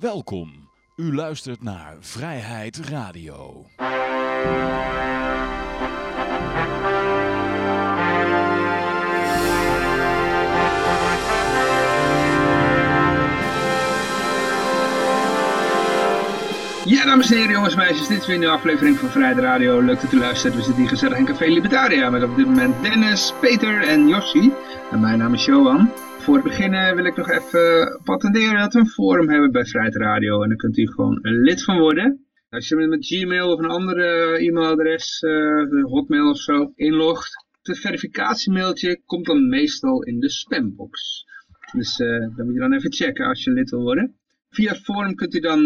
Welkom. U luistert naar Vrijheid Radio. Ja, dames en heren, jongens en meisjes, dit is weer een aflevering van Vrijheid Radio. Leuk dat u luistert. We zitten hier gezellig in Café Libertaria met op dit moment Dennis, Peter en Yoshi. En mijn naam is Johan. Voor het beginnen wil ik nog even patenteren dat we een forum hebben bij Vrijheid Radio. En daar kunt u gewoon lid van worden. Als je met Gmail of een andere e-mailadres, uh, Hotmail of zo, inlogt, het verificatiemailtje komt dan meestal in de spambox. Dus uh, dan moet je dan even checken als je lid wil worden. Via forum kunt u dan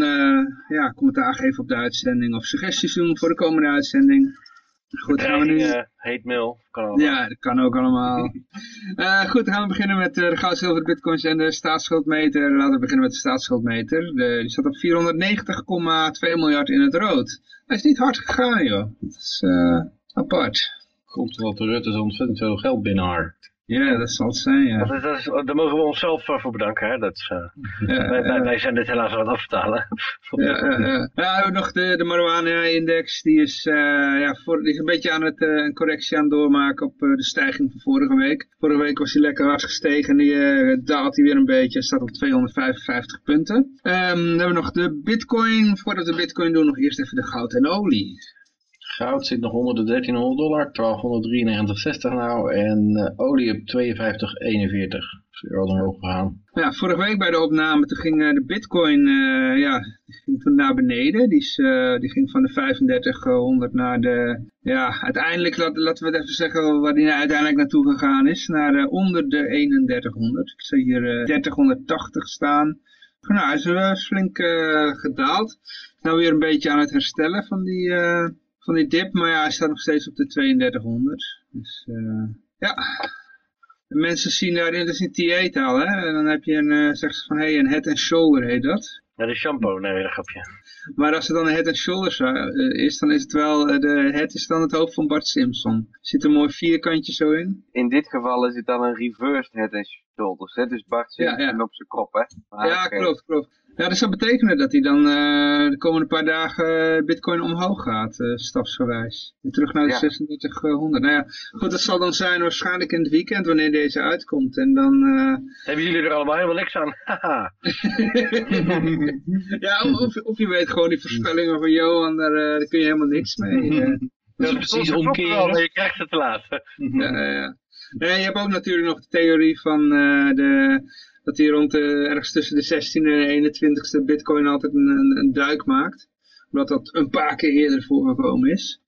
ja, commentaar geven op de uitzending of suggesties doen voor de komende uitzending. Goed, gaan we nu... hate mail, kan allemaal. Ja, dat kan ook allemaal. uh, goed, dan gaan we beginnen met uh, de goud, zilver, bitcoins en de staatsschuldmeter. Laten we beginnen met de staatsschuldmeter. De, die staat op 490,2 miljard in het rood. Dat is niet hard gegaan, joh. Dat is apart. Komt wat de Rutte zo ontzettend veel geld binnenharkt. Ja, dat zal het zijn, ja. Dat, dat is, daar mogen we onszelf voor bedanken. Hè? Dat uh, ja, wij, wij, wij, zijn dit helaas aan het afbetalen. ja, ja, nog de, de marijuana-index. Die, is, uh, ja, voor, die is een beetje aan het, uh, een correctie aan het doormaken op de stijging van vorige week. Vorige week was hij lekker hard gestegen en die daalt hij weer een beetje. Staat op 255 punten. Um, dan hebben we nog de bitcoin. Voordat we bitcoin doen, nog eerst even de goud en olie. Goud zit nog onder de 1300 dollar, 1293,60 nou. En uh, olie op 52,41. Is weer al omhoog gegaan. Ja, vorige week bij de opname, toen ging uh, de bitcoin, uh, ja, ging toen naar beneden. Die, is, die ging van de 3500 naar de, ja, uiteindelijk, laten we het even zeggen waar die uiteindelijk naartoe gegaan is. Naar onder de 3100. Ik zie hier 3080 staan. Nou, is wel flink gedaald. Nou weer een beetje aan het herstellen van die van die dip, maar ja, hij staat nog steeds op de 3200. Dus uh, ja, de mensen zien daarin, dat is in TA-taal, hè. En dan heb je een, uh, zeg ze van, hé, hey, een head and shoulder heet dat. Ja, de shampoo, nee, dat grapje. Maar als het dan een head and shoulders uh, is, dan is het wel, de head is dan het hoofd van Bart Simpson. Zit een mooi vierkantje zo in. In dit geval is het dan een reversed head and hè. Dus Bart ja, ja. op zijn kop, hè. Maar ja, klopt, klopt. Ja, dat zou betekenen dat hij dan uh, de komende paar dagen bitcoin omhoog gaat, uh, stapsgewijs. Weer terug naar de ja. 3600. Nou ja, goed, dat zal dan zijn waarschijnlijk in het weekend wanneer deze uitkomt. En dan... Uh... Hebben jullie er allemaal helemaal niks aan? ja, of, of, je weet gewoon die voorspellingen van Johan, daar, daar kun je helemaal niks mee. dat is precies omkeren. Je krijgt het te laat. ja, ja. Nee, je hebt ook natuurlijk nog de theorie van de dat hij rond de, ergens tussen de 16 en de 21ste bitcoin altijd een, een, een, duik maakt. Omdat dat een paar keer eerder voorgekomen is.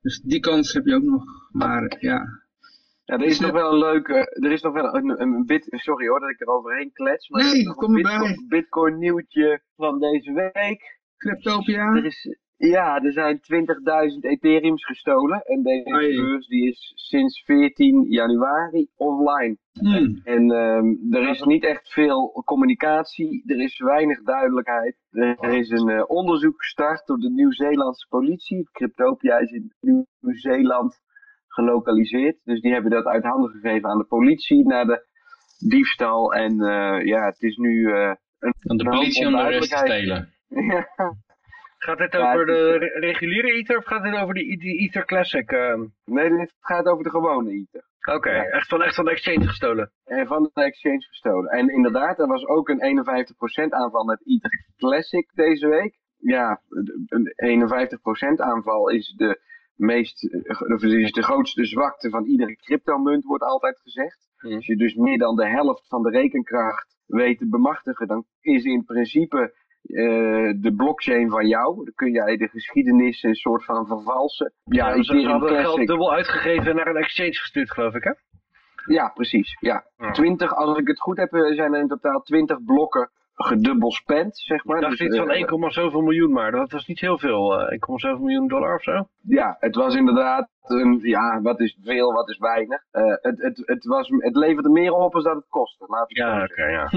Dus die kans heb je ook nog. Maar ja. Ja, er is nog wel een leuke, er is nog wel een, een bit, sorry hoor dat ik er overheen klets. Maar nee, kom erbij. Bitcoin, bitcoin nieuwtje van deze week. Cryptopia. Er is, ja, er zijn 20.000 Ethereums gestolen. En deze beurs die is sinds 14 januari offline. Hmm. En um, er is niet echt veel communicatie. Er is weinig duidelijkheid. Er is een uh, onderzoek gestart door de Nieuw-Zeelandse politie. Cryptopia is in Nieuw-Zeeland gelokaliseerd. Dus die hebben dat uit handen gegeven aan de politie na de diefstal. En uh, ja, het is nu uh, een, aan de politie om de rest stelen. ja. Gaat dit over de reguliere Ether of gaat dit over die Ether Classic? Uh... Nee, dit gaat over de gewone Ether. Oké, okay, ja. echt, van, echt van de exchange gestolen? En van de exchange gestolen. En inderdaad, er was ook een 51% aanval met Ether Classic deze week. Ja, een 51% aanval is de meest, is de grootste zwakte van iedere cryptomunt, wordt altijd gezegd. Mm. Als je dus meer dan de helft van de rekenkracht weet te bemachtigen, dan is in principe uh, de blockchain van jou. Dan kun jij de geschiedenis een soort van vervalsen. Ja, ja ze hadden geld dubbel uitgegeven en naar een exchange gestuurd, geloof ik, hè? Ja, precies. Ja. ja. 20, als ik het goed heb, eh, zijn er in totaal 20 blokken gedubbel spend, zeg maar. Ik dacht dus, iets van 1, zoveel miljoen maar. Dat was niet heel veel. Uh, 1, zoveel miljoen dollar of zo? Ja, het was inderdaad een, ja, wat is veel, wat is weinig. Uh, het, het, het, was, het leverde meer op dan dat het kostte. Laat ik ja, oké, ja.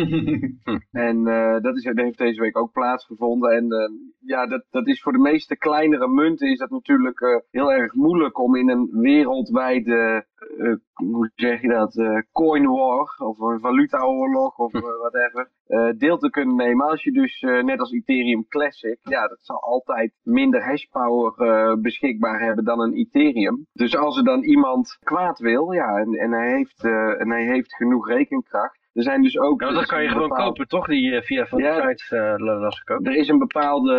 en uh, dat, is, dat heeft deze week ook plaatsgevonden. En uh, ja, dat, dat is voor de meeste kleinere munten is dat natuurlijk heel erg moeilijk om in een wereldwijde, hoe zeg je dat, coin war of een valutaoorlog of whatever, deel te kunnen nemen. Als je dus net als Ethereum Classic, ja, dat zal altijd minder hashpower beschikbaar hebben dan een Ethereum. Dus als er dan iemand kwaad wil, ja, en, en, hij, heeft, uh, en hij heeft genoeg rekenkracht. Er zijn dus ook... Nou, dat kan je gewoon kopen, toch? Die uh, via van ja, de site uh, las ik ook. Er is een bepaalde,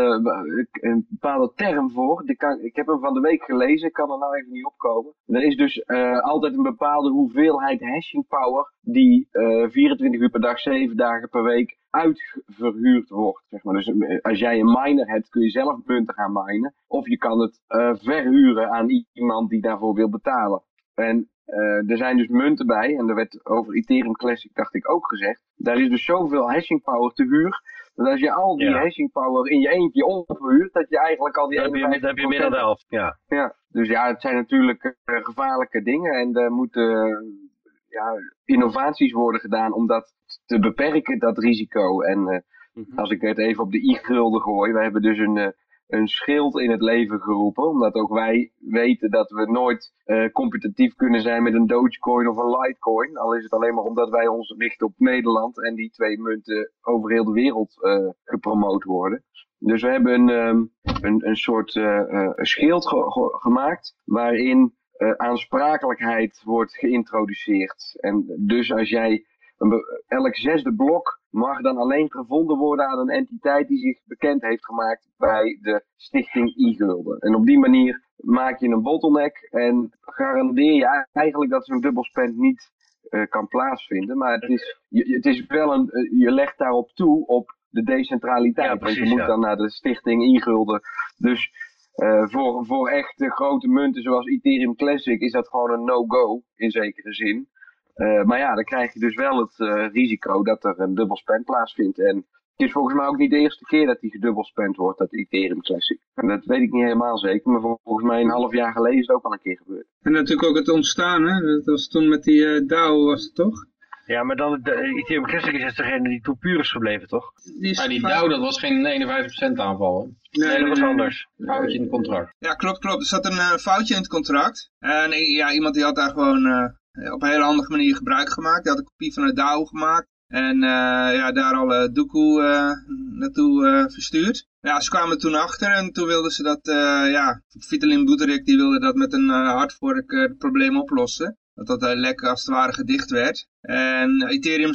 een bepaalde term voor. Die kan, ik heb hem van de week gelezen, ik kan er nou even niet opkomen. Er is dus uh, altijd een bepaalde hoeveelheid hashing power die 24 uur per dag, 7 dagen per week uitverhuurd wordt. Zeg maar. Dus eh, als jij een miner hebt, kun je zelf punten gaan minen. Of je kan het uh, verhuren aan iemand die daarvoor wil betalen. En uh, er zijn dus munten bij, en er werd over Ethereum Classic, dacht ik, ook gezegd. Daar is dus zoveel hashing power te huur. Dat als je al die hashing power in je eentje ophuurt, dat je eigenlijk al die... Dan heb je, dan heb je meer dan de helft, ja. ja. Dus ja, het zijn natuurlijk gevaarlijke dingen en er moeten ja, innovaties worden gedaan om dat te beperken, dat risico. En uh, als ik het even op de i-gulden gooi, we hebben dus een, een schild in het leven geroepen. Omdat ook wij weten dat we nooit uh, competitief kunnen zijn met een Dogecoin of een Litecoin. Al is het alleen maar omdat wij ons richten op Nederland en die twee munten over heel de wereld gepromoot worden. Dus we hebben een, um, een, een soort schild ge ge gemaakt waarin aansprakelijkheid wordt geïntroduceerd. En dus als jij elk zesde blok mag dan alleen gevonden worden aan een entiteit die zich bekend heeft gemaakt bij de stichting e-gulden. En op die manier maak je een bottleneck en garandeer je eigenlijk dat zo'n dubbelspend niet uh, kan plaatsvinden. Maar het is, je, het is wel een, uh, je legt daarop toe op de decentraliteit. Ja, precies, want je moet dan naar de stichting e-gulden. Dus uh, voor, voor echte grote munten zoals Ethereum Classic is dat gewoon een no-go in zekere zin. Uh, maar ja, dan krijg je dus wel het uh, risico dat er een dubbelspend plaatsvindt. En het is volgens mij ook niet de eerste keer dat die gedubbelspend wordt, dat Ethereum Classic. En dat weet ik niet helemaal zeker, maar volgens mij een half jaar geleden is het ook al een keer gebeurd. En natuurlijk ook het ontstaan, hè? Dat was toen met die uh, DAO, was het toch? Ja, maar dan de Ethereum Classic is dus degene die toen puur is gebleven, toch? Die, is die DAO, dat was geen 51% aanval, hè? Nee, nee, dat was anders. Foutje in het contract. Ja, klopt, klopt. Er zat een foutje in het contract. En ja, iemand die had daar gewoon eh, op een hele handige manier gebruik gemaakt. Die had een kopie van het DAO gemaakt. En uh, ja, daar alle doekoe uh, naartoe uh, verstuurd. Ja, ze kwamen toen achter en toen wilden ze dat, ja, Vitalin Buterik die wilde dat met een hardfork het probleem oplossen. Dat dat lek als het ware gedicht werd. En Ethereum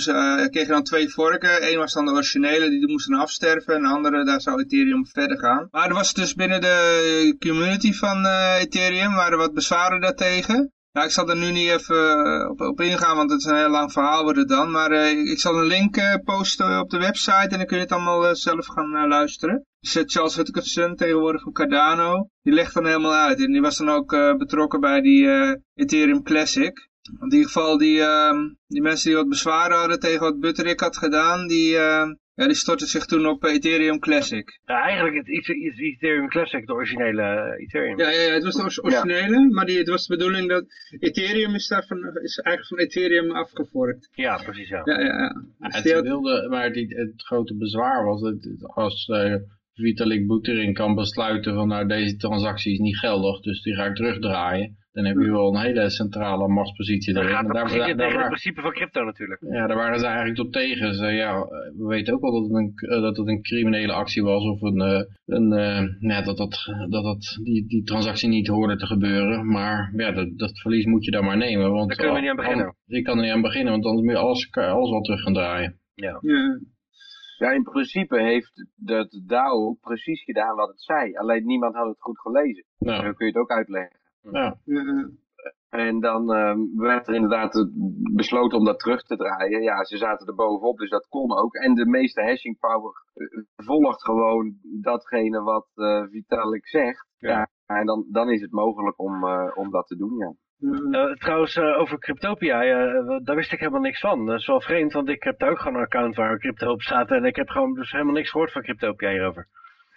kreeg dan twee vorken. Eén was dan de originele, die moesten afsterven. En de andere, daar zou Ethereum verder gaan. Maar er was dus binnen de community van Ethereum, waren wat bezwaren daartegen. Ja, ik zal er nu niet even eh, op, op ingaan, want het is een heel lang verhaal worden dan. Maar uh, ik zal een link uh, posten op de website en dan kun je het allemaal zelf gaan luisteren. Dus Charles Hutchinson, tegenwoordig van Cardano, die legt dan helemaal uit. En die was dan ook betrokken bij die Ethereum Classic. In ieder geval, die, ehm, die mensen die wat bezwaren hadden tegen wat Butterik had gedaan, die, ja, die stortte zich toen op Ethereum Classic. Ja, eigenlijk het Ethereum Classic, de originele eh, Ethereum. Ja, ja, het was de originele, maar die, het was de bedoeling dat Ethereum is, daarvan, is eigenlijk van Ethereum afgevorkt. Ja, precies, ja. ja, ja, ja. Dus het wilde, maar die, het grote bezwaar was dat als uh, Vitalik Buterin kan besluiten van nou deze transactie is niet geldig, dus die ga ik terugdraaien dan heb je wel een hele centrale machtspositie erin. Dat gaat daar, daar, het principe van crypto natuurlijk. Ja, daar waren ze eigenlijk op tegen. Ze, ja, we weten ook wel dat het een, eh, dat het een criminele actie was of een, eh, een, uh, ja, dat, dat, dat, dat die, die transactie niet hoorde te gebeuren. Maar ja, dat, dat verlies moet je dan maar nemen. Want daar kunnen we niet aan beginnen. Je kan er niet aan beginnen, want anders moet je alles, alles wel terug gaan draaien. Ja. ja. Ja, in principe heeft de DAO precies gedaan wat het zei. Alleen niemand had het goed gelezen. Nou. Dan kun je het ook uitleggen. Ja. En dan uh, werd er inderdaad besloten om dat terug te draaien. Ja, ze zaten er bovenop, dus dat kon ook. En de meeste hashing power uh, volgt gewoon datgene wat uh, Vitalik zegt. Ja. en dan, dan is het mogelijk om, uh, om dat te doen, ja. Uh, trouwens, uh, over Cryptopia, uh, daar wist ik helemaal niks van. Dat is wel vreemd, want ik heb daar ook gewoon een account waar crypto op staat en ik heb gewoon dus helemaal niks gehoord van Cryptopia hierover.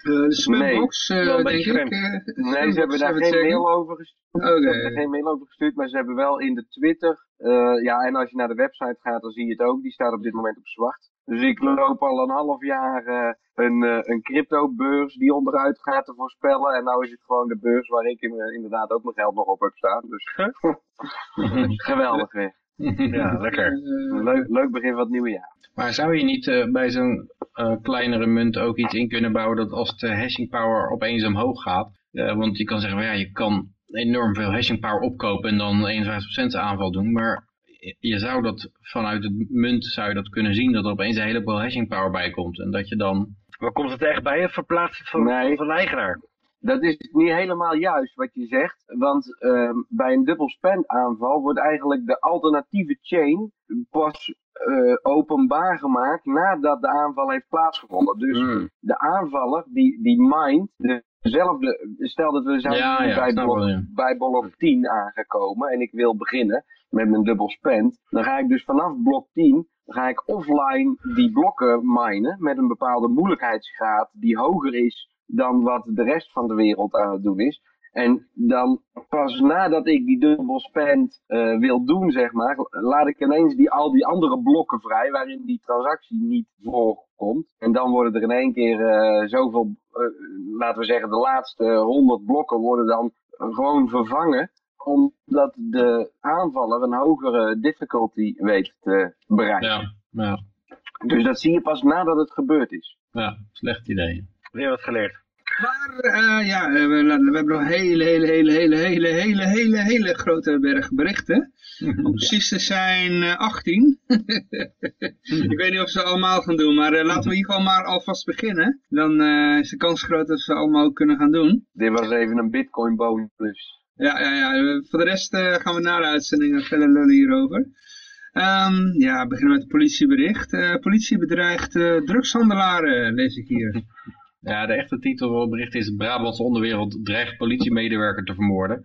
De Smubox, nee, denk ik. nee, ze hebben daar geen mail over gestuurd. Okay. Ze hebben er geen mail over gestuurd, maar ze hebben wel in de Twitter. ja, en als je naar de website gaat, dan zie je het ook. Die staat op dit moment op zwart. Dus ik loop al een half jaar uh, een, uh, een crypto-beurs die onderuit gaat te voorspellen. En nou is het gewoon de beurs waar ik inderdaad ook mijn geld nog op heb staan. Dus geweldig weer. Ja, lekker. Leuk, leuk begin van het nieuwe jaar. Maar zou je niet uh, bij zo'n kleinere munt ook iets in kunnen bouwen dat als de hashing power opeens omhoog gaat. want je kan zeggen, well, ja, je kan enorm veel hashing power opkopen en dan 51% aanval doen. Maar je zou dat vanuit het munt zou je dat kunnen zien dat er opeens een heleboel hashing power bij komt. En dat je dan... Maar komt het echt bij je? Verplaatst het van, nee. van de eigenaar? Dat is niet helemaal juist wat je zegt. Want uh, bij een dubbel spend aanval wordt eigenlijk de alternatieve chain pas uh, openbaar gemaakt nadat de aanval heeft plaatsgevonden. Dus hmm. de aanvaller die, die mindt dezelfde, stel dat we zijn ja, ja, bij, blok, bij blok 10 aangekomen en ik wil beginnen met een dubbel spend, dan ga ik dus vanaf blok 10 ga ik offline die blokken minen met een bepaalde moeilijkheidsgraad die hoger is dan wat de rest van de wereld aan het doen is. En dan pas nadat ik die dubbel spend uh, wil doen, zeg maar, laat ik ineens die, al die andere blokken vrij waarin die transactie niet voorkomt. En dan worden er in één keer uh, zoveel, uh, laten we zeggen, de laatste 100 blokken worden dan gewoon vervangen omdat de aanvaller een hogere difficulty weet te bereiken. Ja, ja. Dus dat zie je pas nadat het gebeurd is. Ja, slecht idee. Weer wat geleerd. Maar uh, ja, we, we, hebben nog een hele, hele, hele, hele, hele, hele, hele, hele grote berg berichten. Om precies te zijn uh, 18. ik weet niet of ze allemaal gaan doen, maar uh, laten we hier gewoon maar alvast beginnen. Dan is de kans groot dat ze allemaal kunnen gaan doen. Dit was even een bitcoin bonus. Ja, ja, ja. Voor de rest gaan we na de uitzending verder lullen hierover. Um, ja, we beginnen met het politiebericht. politie bedreigt drugshandelaren, lees ik hier. Ja, de echte titel van het bericht is Brabantse onderwereld dreigt politiemedewerker te vermoorden.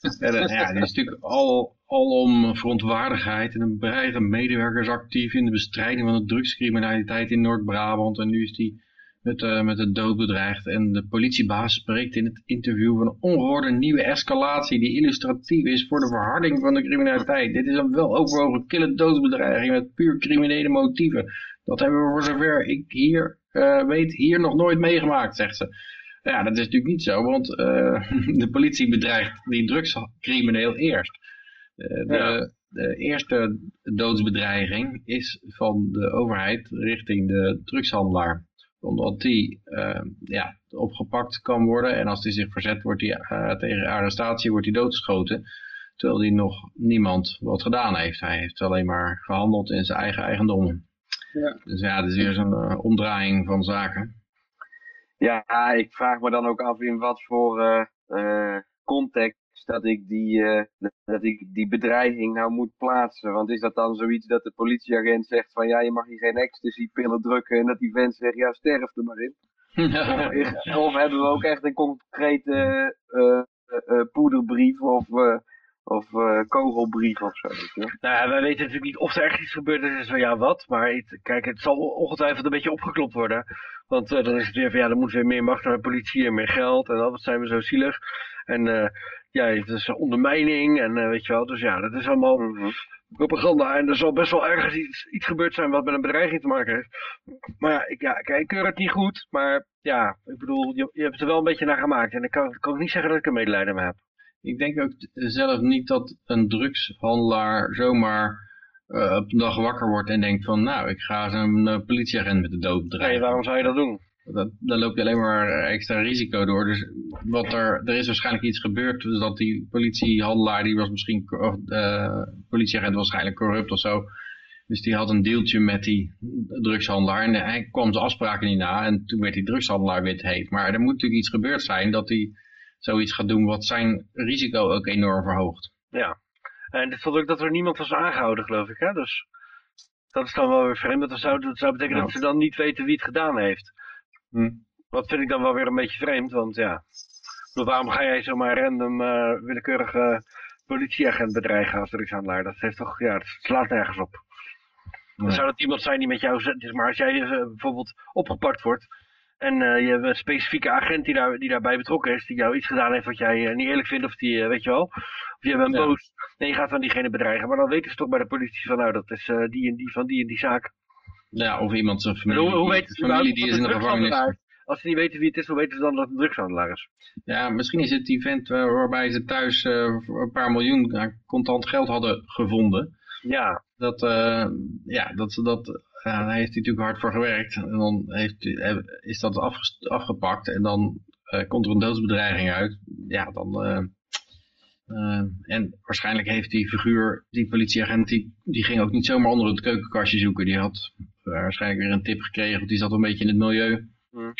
En, uh, ja, dat is natuurlijk al, om verontwaardigheid en een bereide medewerkers actief in de bestrijding van de drugscriminaliteit in Noord-Brabant. En nu is die met, uh, met de dood bedreigd. En de politiebaas spreekt in het interview van een ongehoorde nieuwe escalatie die illustratief is voor de verharding van de criminaliteit. Dit is een wel overwogen kille doodsbedreiging met puur criminele motieven. Dat hebben we voor zover ik hier uh, weet hier nog nooit meegemaakt, zegt ze. Ja, dat is natuurlijk niet zo, want uh, de politie bedreigt die drugscrimineel eerst. Uh, de, de, eerste doodsbedreiging is van de overheid richting de drugshandelaar. Omdat die ja, opgepakt kan worden en als die zich verzet wordt die, tegen arrestatie, wordt hij doodgeschoten. Terwijl hij nog niemand wat gedaan heeft. Hij heeft alleen maar gehandeld in zijn eigen eigendommen. Ja. Dus ja, dat is weer zo'n uh, omdraaiing van zaken. Ja, ik vraag me dan ook af in wat voor uh, uh, context dat ik, die, dat ik die bedreiging nou moet plaatsen. Want is dat dan zoiets dat de politieagent zegt van ja, je mag hier geen ecstasy-pillen drukken en dat die vent zegt ja, sterf er maar in. of, of, hebben we ook echt een concrete poederbrief of of uh, kogelbrief of zo. Nou ja, wij weten natuurlijk niet of er echt iets gebeurd is en zo ja wat. Maar het, kijk, het zal ongetwijfeld een beetje opgeklopt worden. Want uh, dan is het weer van ja, dan moet weer meer macht naar de politie en meer geld. En wat zijn we zo zielig. En uh, ja, het is ondermijning en weet je wel. Dus ja, dat is allemaal mm propaganda. En er zal best wel ergens iets, iets gebeurd zijn wat met een bedreiging te maken heeft. Maar ja, ik, ja, kijk, ik keur het niet goed. Maar ja, ik bedoel, je, je hebt er wel een beetje naar gemaakt. En ik kan, kan niet zeggen dat ik er medelijden mee heb ik denk ook zelf niet dat een drugshandelaar zomaar uh, op een dag wakker wordt en denkt van nou, ik ga zo'n uh, politieagent met de dood bedreigen. Nee, waarom zou je dat doen? Dat, dan loop je alleen maar extra risico door. Dus wat er, er is waarschijnlijk iets gebeurd. Dus dat die politiehandelaar, die was misschien, of uh, politieagent waarschijnlijk corrupt of zo. Dus die had een deeltje met die drugshandelaar. En hij kwam zijn afspraken niet na. En toen werd die drugshandelaar wit heet. Maar er moet natuurlijk iets gebeurd zijn dat die zoiets gaat doen wat zijn risico ook enorm verhoogt. Ja, en het stond ook dat er niemand was aangehouden geloof ik hè, dus dat is dan wel weer vreemd, dat zou, dat zou betekenen dat ze dan niet weten wie het gedaan heeft. Hm. Wat vind ik dan wel weer een beetje vreemd, want ja, waarom ga jij zomaar random uh, willekeurige politieagent bedreigen als drugshandelaar? Dat heeft toch, ja, het slaat nergens op. Dan zou dat iemand zijn die met jou, maar als jij uh, bijvoorbeeld opgepakt wordt En eh, je hebt een specifieke agent die, daar, die daarbij betrokken is, die jou iets gedaan heeft wat jij eh, niet eerlijk vindt, of die, eh, weet je wel, of je bent Ja. boos. Nee, je gaat dan diegene bedreigen. Maar dan weten ze toch bij de politie van, nou, dat is die en die van die en die zaak. Ja, of iemand zijn familie, hoe, hoe weten ze familie die is in het de een gevangenis. Als ze niet weten wie het is, hoe weten ze dan dat het een drugshandelaar is? Ja, misschien is het die vent waarbij ze thuis een paar miljoen aan contant geld hadden gevonden. Ja, Dat, ja, dat, ze dat, ja, daar heeft hij natuurlijk hard voor gewerkt. En dan heeft, eh, is dat afgepakt en dan eh, komt er een doodsbedreiging uit. Ja, dan... eh, en waarschijnlijk heeft die figuur, die politieagent, die, die ging ook niet zomaar onder het keukenkastje zoeken. Die had waarschijnlijk weer een tip gekregen, want die zat een beetje in het milieu. Hmm.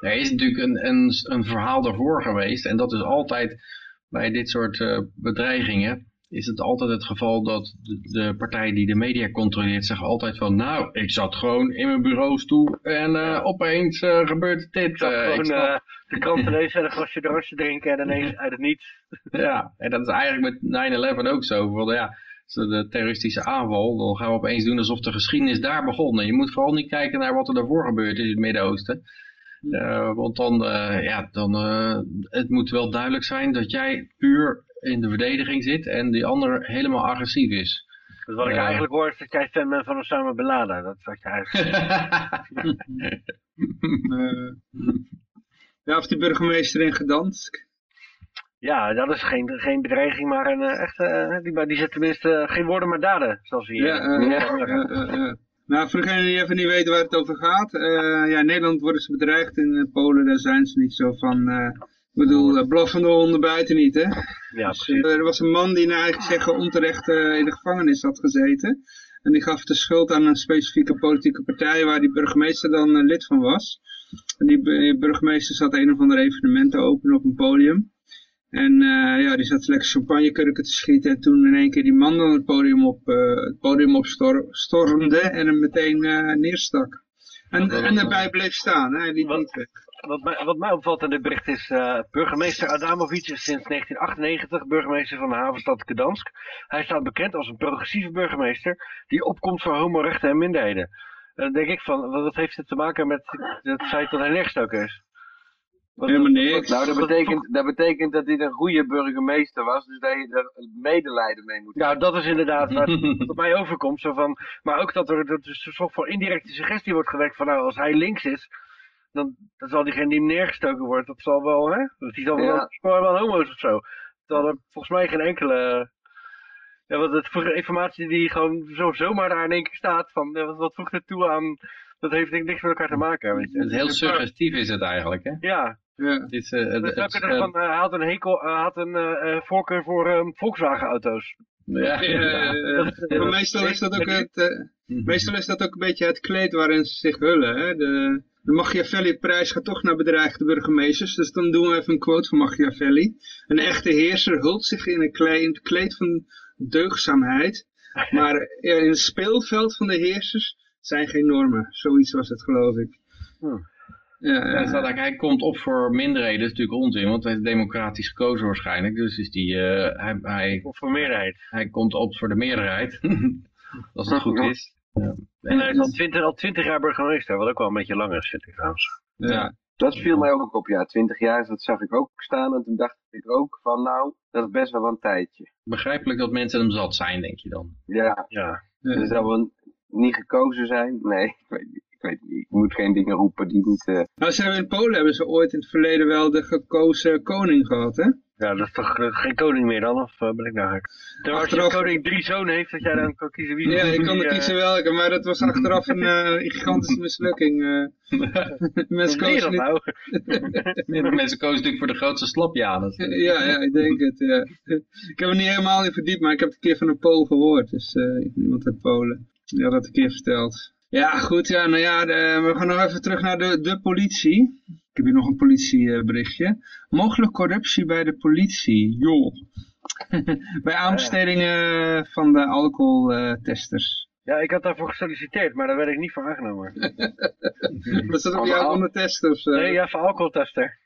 Er is natuurlijk een, een, een verhaal daarvoor geweest. En dat is altijd bij dit soort bedreigingen. Is het altijd het geval dat de, partij die de media controleert zegt altijd van... Nou, ik zat gewoon in mijn bureaustoel en eh, opeens eh, gebeurt dit. ik eh, gewoon de krant te lezen en een glasje drankje drinken en ineens uit het niets. Ja, en dat is eigenlijk met 9-11 ook zo. Van, ja, de terroristische aanval, dan gaan we opeens doen alsof de geschiedenis daar begon. En je moet vooral niet kijken naar wat er daarvoor gebeurd is in het Midden-Oosten. Want dan, ja, dan het moet wel duidelijk zijn dat jij puur in de verdediging zit en die ander helemaal agressief is. Dus wat ik Ja. eigenlijk hoor is dat jij fan bent van Osama Bin Laden. Dat is wat je eigenlijk... Eh, ja, of die burgemeester in Gdansk. Ja, dat is geen, geen bedreiging, maar een eh, echte... eh, die, die zet tenminste eh, geen woorden maar daden, zoals hier. Ja, eh, Ja. eh, eh, eh. Nou, voor degenen die even niet weten waar het over gaat. eh, ja, in Nederland worden ze bedreigd. In eh, Polen daar zijn ze niet zo van... eh, ik bedoel, uh, blaffende honden buiten niet, hè? ja, Dus, precies. eh, er was een man die naar eigen zeggen onterecht eh, in de gevangenis had gezeten. En die gaf de schuld aan een specifieke politieke partij waar die burgemeester dan eh, lid van was. En die, bu- die burgemeester zat een of andere evenement te openen op een podium. En eh, ja, die zat lekker champagnekurken te schieten. En toen in één keer die man dan het podium, op, eh, het podium opstormde en hem meteen eh, neerstak. En, en daarbij bleef staan, hè? hij liet Wat? niet weg. Wat mij, wat mij opvalt in dit bericht is, eh, burgemeester Adamovic is sinds 1998 burgemeester van de havenstad Gdansk. Hij staat bekend als een progressieve burgemeester die opkomt voor homorechten en minderheden. En dan denk ik van, wat, heeft het te maken met het feit dat hij neergestoken is? Wat- Helemaal niks. Nou, dat betekent, dat betekent dat hij een goede burgemeester was, dus dat je er medelijden mee moet Nou, dat is inderdaad wat, op mij overkomt. Zo van, maar ook dat er, dat er een soort van indirecte suggestie wordt gewekt van, nou, als hij links is, dan, dan zal diegene die hem neergestoken wordt, dat zal wel, hè? Dat die zal wel, Ja. wel, wel homo's of zo. Terwijl er volgens mij geen enkele... Ja, want het voor informatie die gewoon zo, zomaar daar in één keer staat van, ja, wat, wat voegt het toe aan... Dat heeft denk ik niks met elkaar te maken, weet je. Het is heel suggestief is het eigenlijk, hè? Ja, Ja. Het is, eh, het- dus het- er van, eh, hij had een hekel, had een eh, eh, voorkeur voor ehm, Volkswagen auto's. ja, Ja, ja. eh, meestal is dat ook het, eh, meestal is dat ook een beetje het kleed waarin ze zich hullen. Hè? De, de Machiavelli-prijs gaat toch naar bedreigde burgemeesters, dus dan doen we even een quote van Machiavelli. Een echte heerser hult zich in een kleed, in het kleed van deugdzaamheid, maar in het speelveld van de heersers zijn geen normen. Zoiets was het, geloof ik. Hmm. Ja, staat eigenlijk, hij komt op voor minderheden, dat is natuurlijk onzin, want hij is democratisch gekozen waarschijnlijk. Dus is die, eh, hij, voor meerderheid. hij komt op voor de meerderheid, als het goed is. Ja. En hij is al twintig, al twintig jaar burgemeester, wat ook wel een beetje lang is, vind ik trouwens. ja. Dat viel mij ook op, ja. Twintig jaar, dat zag ik ook staan. En toen dacht ik ook van, nou, dat is best wel een tijdje. Begrijpelijk dat mensen hem zat zijn, denk je dan. Ja, Ja. er zou wel niet gekozen zijn. Nee, ik weet niet. Ik weet niet. Ik moet geen dingen roepen die niet... eh, Nou, ze hebben in Polen hebben ze ooit in het verleden wel de gekozen koning gehad, hè? Ja, dat is toch eh, geen koning meer dan, of eh, ben ik nou gek? Terwijl als je Achteraf- een koning drie zonen heeft, dat jij dan kan kiezen wie Ja, je kan er eh, kiezen welke, maar dat was achteraf een gigantische mislukking. eh. Mensen kozen nou? Mensen kozen natuurlijk voor de grootste slapjanus. Ja, ja, ik denk het, ja. Ik heb er niet helemaal in verdiept, maar ik heb het een keer van een Pool gehoord. Dus eh, iemand uit Polen. Die had dat een keer verteld. Ja, goed, ja, nou ja, de- we gaan nog even terug naar de, de politie. Ik heb hier nog een politieberichtje. Mogelijk corruptie bij de politie, joh. bij aanbestedingen van de alcoholtesters. Ja, ik had daarvoor gesolliciteerd, maar daar werd ik niet voor aangenomen. Was dat op Van jou onder of zo? Nee, ja, voor alcoholtester.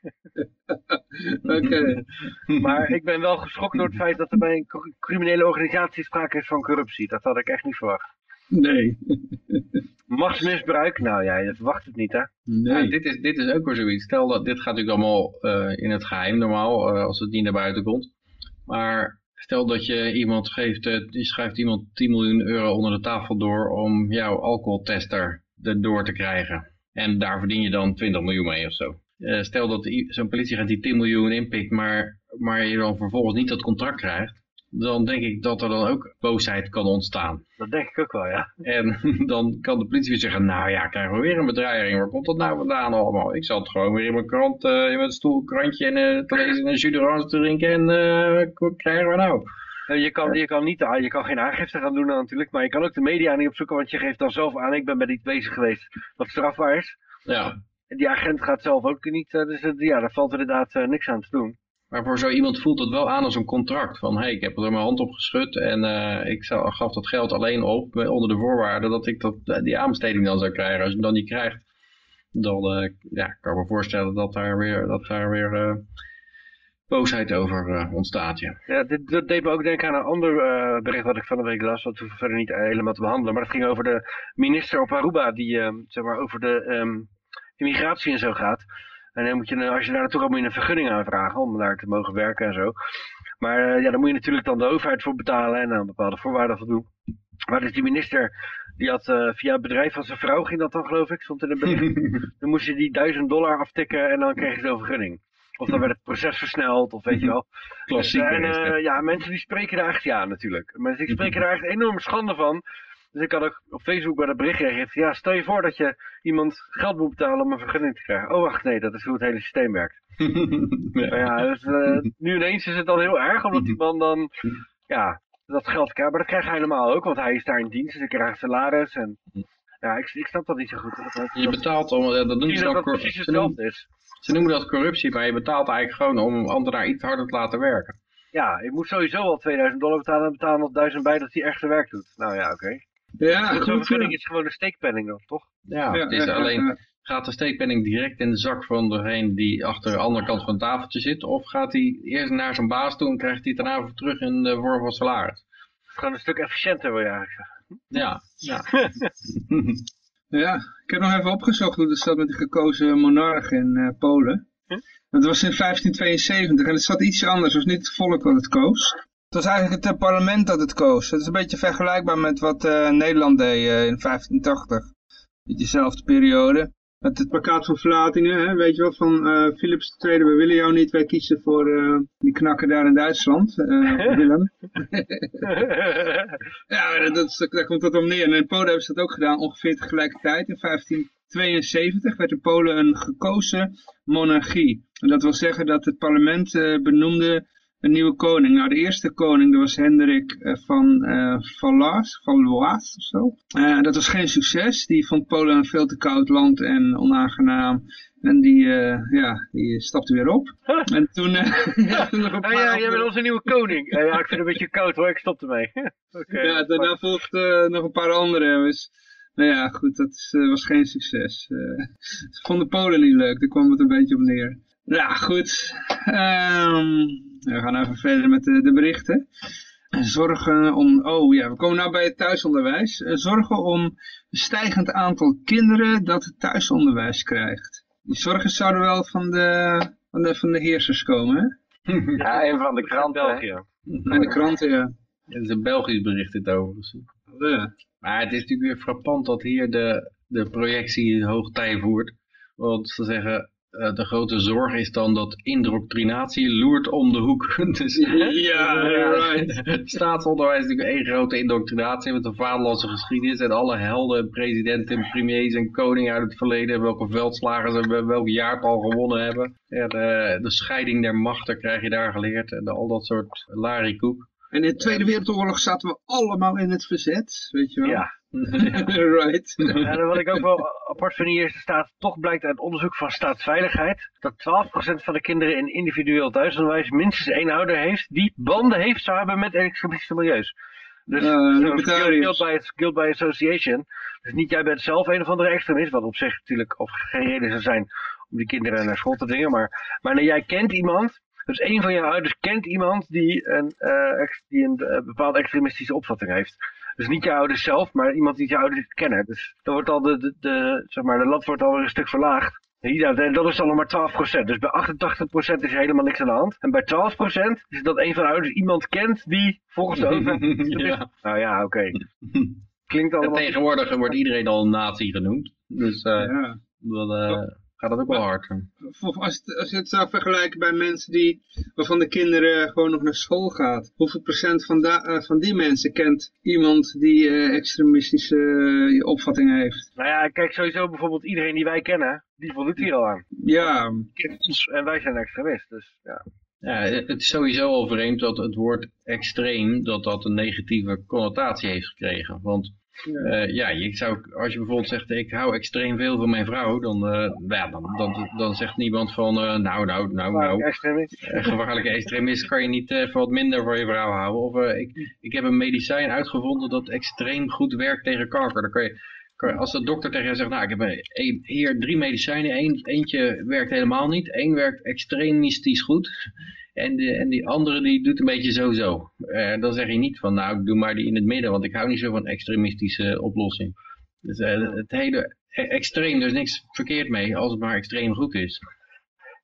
Oké. Maar ik ben wel geschokt door het feit dat er bij een cr- criminele organisatie sprake is van corruptie. Dat had ik echt niet verwacht. Nee. Machtsmisbruik? Nou ja, je verwacht het niet hè. Nee. Ja, dit, is, dit is ook weer zoiets. Stel dat dit gaat natuurlijk allemaal eh, in het geheim normaal, eh, als het niet naar buiten komt. Maar stel dat je iemand geeft, eh, je schrijft iemand 10 miljoen euro onder de tafel door om jouw alcoholtester erdoor te krijgen. En daar verdien je dan 20 miljoen mee of zo. Eh, stel dat zo'n politieagent die 10 miljoen inpikt, maar, maar je dan vervolgens niet dat contract krijgt. Dan denk ik dat er dan ook boosheid kan ontstaan. Dat denk ik ook wel ja. En dan kan de politie weer zeggen, nou ja, krijgen we weer een bedreiging. Waar komt dat nou vandaan allemaal? Ik zat gewoon weer in mijn krant, eh, in mijn stoel, krantje en eh, te lezen en een jus te drinken. En eh, wat krijgen we nou? Je kan, je, kan niet, ah, je kan geen aangifte gaan doen natuurlijk, maar je kan ook de media niet opzoeken, want je geeft dan zelf aan, ik ben met iets bezig geweest wat strafbaar is. Ja, En die agent gaat zelf ook niet, dus ja, daar valt inderdaad niks aan te doen. Maar voor zo iemand voelt het wel aan als een contract. Van, hey, ik heb er mijn hand op geschud en eh, ik gaf dat geld alleen op onder de voorwaarde dat ik dat, eh, die aanbesteding dan zou krijgen. Als je hem dan niet krijgt, dan eh, ja, kan ik me voorstellen dat daar weer, dat daar weer boosheid over ontstaat. Ja. Ja, dit, dat deed me ook denken aan een ander bericht wat ik van de week las, wat we verder niet helemaal te behandelen. Maar dat ging over de minister op Aruba, die zeg maar over de ehm, immigratie en zo gaat. En dan moet je, een- als je daar naartoe gaat, moet je een vergunning aanvragen om daar te mogen werken en zo. Maar eh, ja, daar moet je natuurlijk dan de overheid voor betalen en aan bepaalde voorwaarden voldoen. Maar dus die minister, die had eh, via het bedrijf van zijn vrouw, ging dat dan geloof ik, stond in het bericht. dan moest je die duizend dollar aftikken en dan kreeg je zo'n vergunning. Of dan werd het proces versneld, of weet je wel. Klassieker En, eh, ja, mensen die spreken daar echt ja natuurlijk. Mensen die spreken daar echt enorm schande van. Dus ik had ook op Facebook bij dat bericht gegeven. Ja, stel je voor dat je iemand geld moet betalen om een vergunning te krijgen. Oh wacht, nee, dat is hoe het hele systeem werkt. Ja. Maar ja, dus, eh, nu ineens is het dan heel erg, omdat die man dan, ja, dat geld krijgt. Maar dat krijgt hij helemaal ook, want hij is daar in dienst, dus hij krijgt salaris. En, ja, ik, ik snap dat niet zo goed. Dat, dat, Je betaalt om, dat doen ze dat, dan, precies ze, noemen, hetzelfde is. ze noemen dat corruptie, maar je betaalt eigenlijk gewoon om een ambtenaar iets harder te laten werken. Ja, je moet sowieso al 2000 dollar betalen en betalen nog 1000 bij dat hij echt zijn werk doet. Nou ja, oké. Ja, goed. ja. is gewoon een steekpenning dan, toch? Ja, Ja, het is alleen, ja. gaat de steekpenning direct in de zak van degene die achter de andere kant van het tafeltje zit? Of gaat hij eerst naar zijn baas toe en krijgt hij het daarna weer terug in de vorm van salaris? Het is gewoon een stuk efficiënter, wil je eigenlijk zeggen. Ja, ja. Ja, ik heb nog even opgezocht hoe het zat met de gekozen monarch in eh, Polen. Hm? Dat was in 1572 en het zat iets anders. Het was niet het volk wat het koos. Het was eigenlijk het eh, parlement dat het koos. Het is een beetje vergelijkbaar met wat eh, Nederland deed eh, in 1580. Beetje dezelfde periode. Met het plakkaat van Vlatingen, hè, weet je wel, van Philips II, we willen jou niet, wij kiezen voor die knakker daar in Duitsland, Willem. Ja, dat, daar komt het om neer. En in Polen hebben ze dat ook gedaan, ongeveer tegelijkertijd. In 1572 werd in Polen een gekozen monarchie. En dat wil zeggen dat het parlement benoemde een nieuwe koning. Nou, de eerste koning, dat was Hendrik eh, van Valois, Valois of zo. Eh, dat was geen succes. Die vond Polen een veel te koud land en onaangenaam. En die, ja, die stapte weer op. En toen... eh, ja, nog een Ah ja, jij bent onze nieuwe koning. Ja, ik vind het een beetje koud hoor, ik stop ermee. Oké. Ja, daarna volgt nog een paar andere. Dus, nou ja, goed, dat is, was geen succes. Ze vonden Polen niet leuk, daar kwam het een beetje op neer. Ja, goed. Ehm, we gaan even verder met de, de berichten. Zorgen om, oh ja, we komen nou bij het thuisonderwijs. Zorgen om een stijgend aantal kinderen dat het thuisonderwijs krijgt. Die zorgen zouden wel van de, van de, van de heersers komen, hè? Ja, een van de kranten. hè. België. En de kranten, ja. Het is een Belgisch bericht dit overigens. ja. Maar het is natuurlijk weer frappant dat hier de, de projectie hoogtij voert. Want ze zeggen, de grote zorg is dan dat indoctrinatie loert om de hoek. dus, Ja, right. Staatsonderwijs is natuurlijk één grote indoctrinatie met een vaderlandse geschiedenis. En alle helden, presidenten, premiers en koningen uit het verleden. Welke veldslagen ze hebben, welk jaartal gewonnen hebben. De, de scheiding der machten krijg je daar geleerd. En al dat soort larikoek. En in de Tweede Wereldoorlog zaten we allemaal in het verzet, weet je wel. Ja. right. En wat ik ook wel apart vind hier staat, toch blijkt uit onderzoek van staatsveiligheid dat 12% van de kinderen in individueel thuisonderwijs minstens één ouder heeft die banden heeft zou hebben met extremistische milieus. Dus Eh, libertariërs. guilt, by, guilt by association. Dus niet jij bent zelf een of andere extremist, wat op zich natuurlijk of geen reden zou zijn om die kinderen naar school te dwingen, maar, maar nee, jij kent iemand, dus een van jouw ouders kent iemand die een, eh, die een eh, bepaalde extremistische opvatting heeft. Dus niet je ouders zelf, maar iemand die je ouders kennen. Dus dan wordt al de, de, de, zeg maar, de lat wordt alweer een stuk verlaagd. Ja, en dat is dan nog maar 12%. Dus bij 88% is er helemaal niks aan de hand. En bij 12% is dat een van de ouders iemand kent die volgens de overheid... ja. Nou ja, oké. Klinkt En allemaal... tegenwoordig wordt iedereen al een nazi genoemd. Dus eh, Ja. eh, gaat het ook wel hard. Of als, het- als je het zou vergelijken bij mensen die, waarvan de kinderen gewoon nog naar school gaat. Hoeveel procent van, da- eh, van die mensen kent iemand die eh, extremistische eh, opvattingen heeft? Nou ja, kijk, sowieso bijvoorbeeld iedereen die wij kennen, die voldoet hier al aan. Ja, En wij zijn extremist, dus ja. Ja, het is sowieso al vreemd dat het woord extreem, dat dat een negatieve connotatie heeft gekregen. Want eh, ja, je zou, als je bijvoorbeeld zegt, ik hou extreem veel van mijn vrouw, dan, eh, ja, dan, dan, dan zegt niemand van, eh, nou, nou, nou, nou, Extremist. gevaarlijke extremist kan je niet eh, wat minder voor je vrouw houden. Of eh, ik, ik heb een medicijn uitgevonden dat extreem goed werkt tegen kanker. Dan kan je, kan je- als de dokter tegen je zegt, nou ik heb een- hier drie medicijnen, eentje werkt helemaal niet, één werkt extremistisch goed. En, de, en die andere die doet een beetje zo-zo. Eh, dan zeg je niet van nou doe maar die in het midden, want ik hou niet zo van extremistische oplossing. Dus eh, het hele e- extreem, er is niks verkeerd mee als het maar extreem goed is.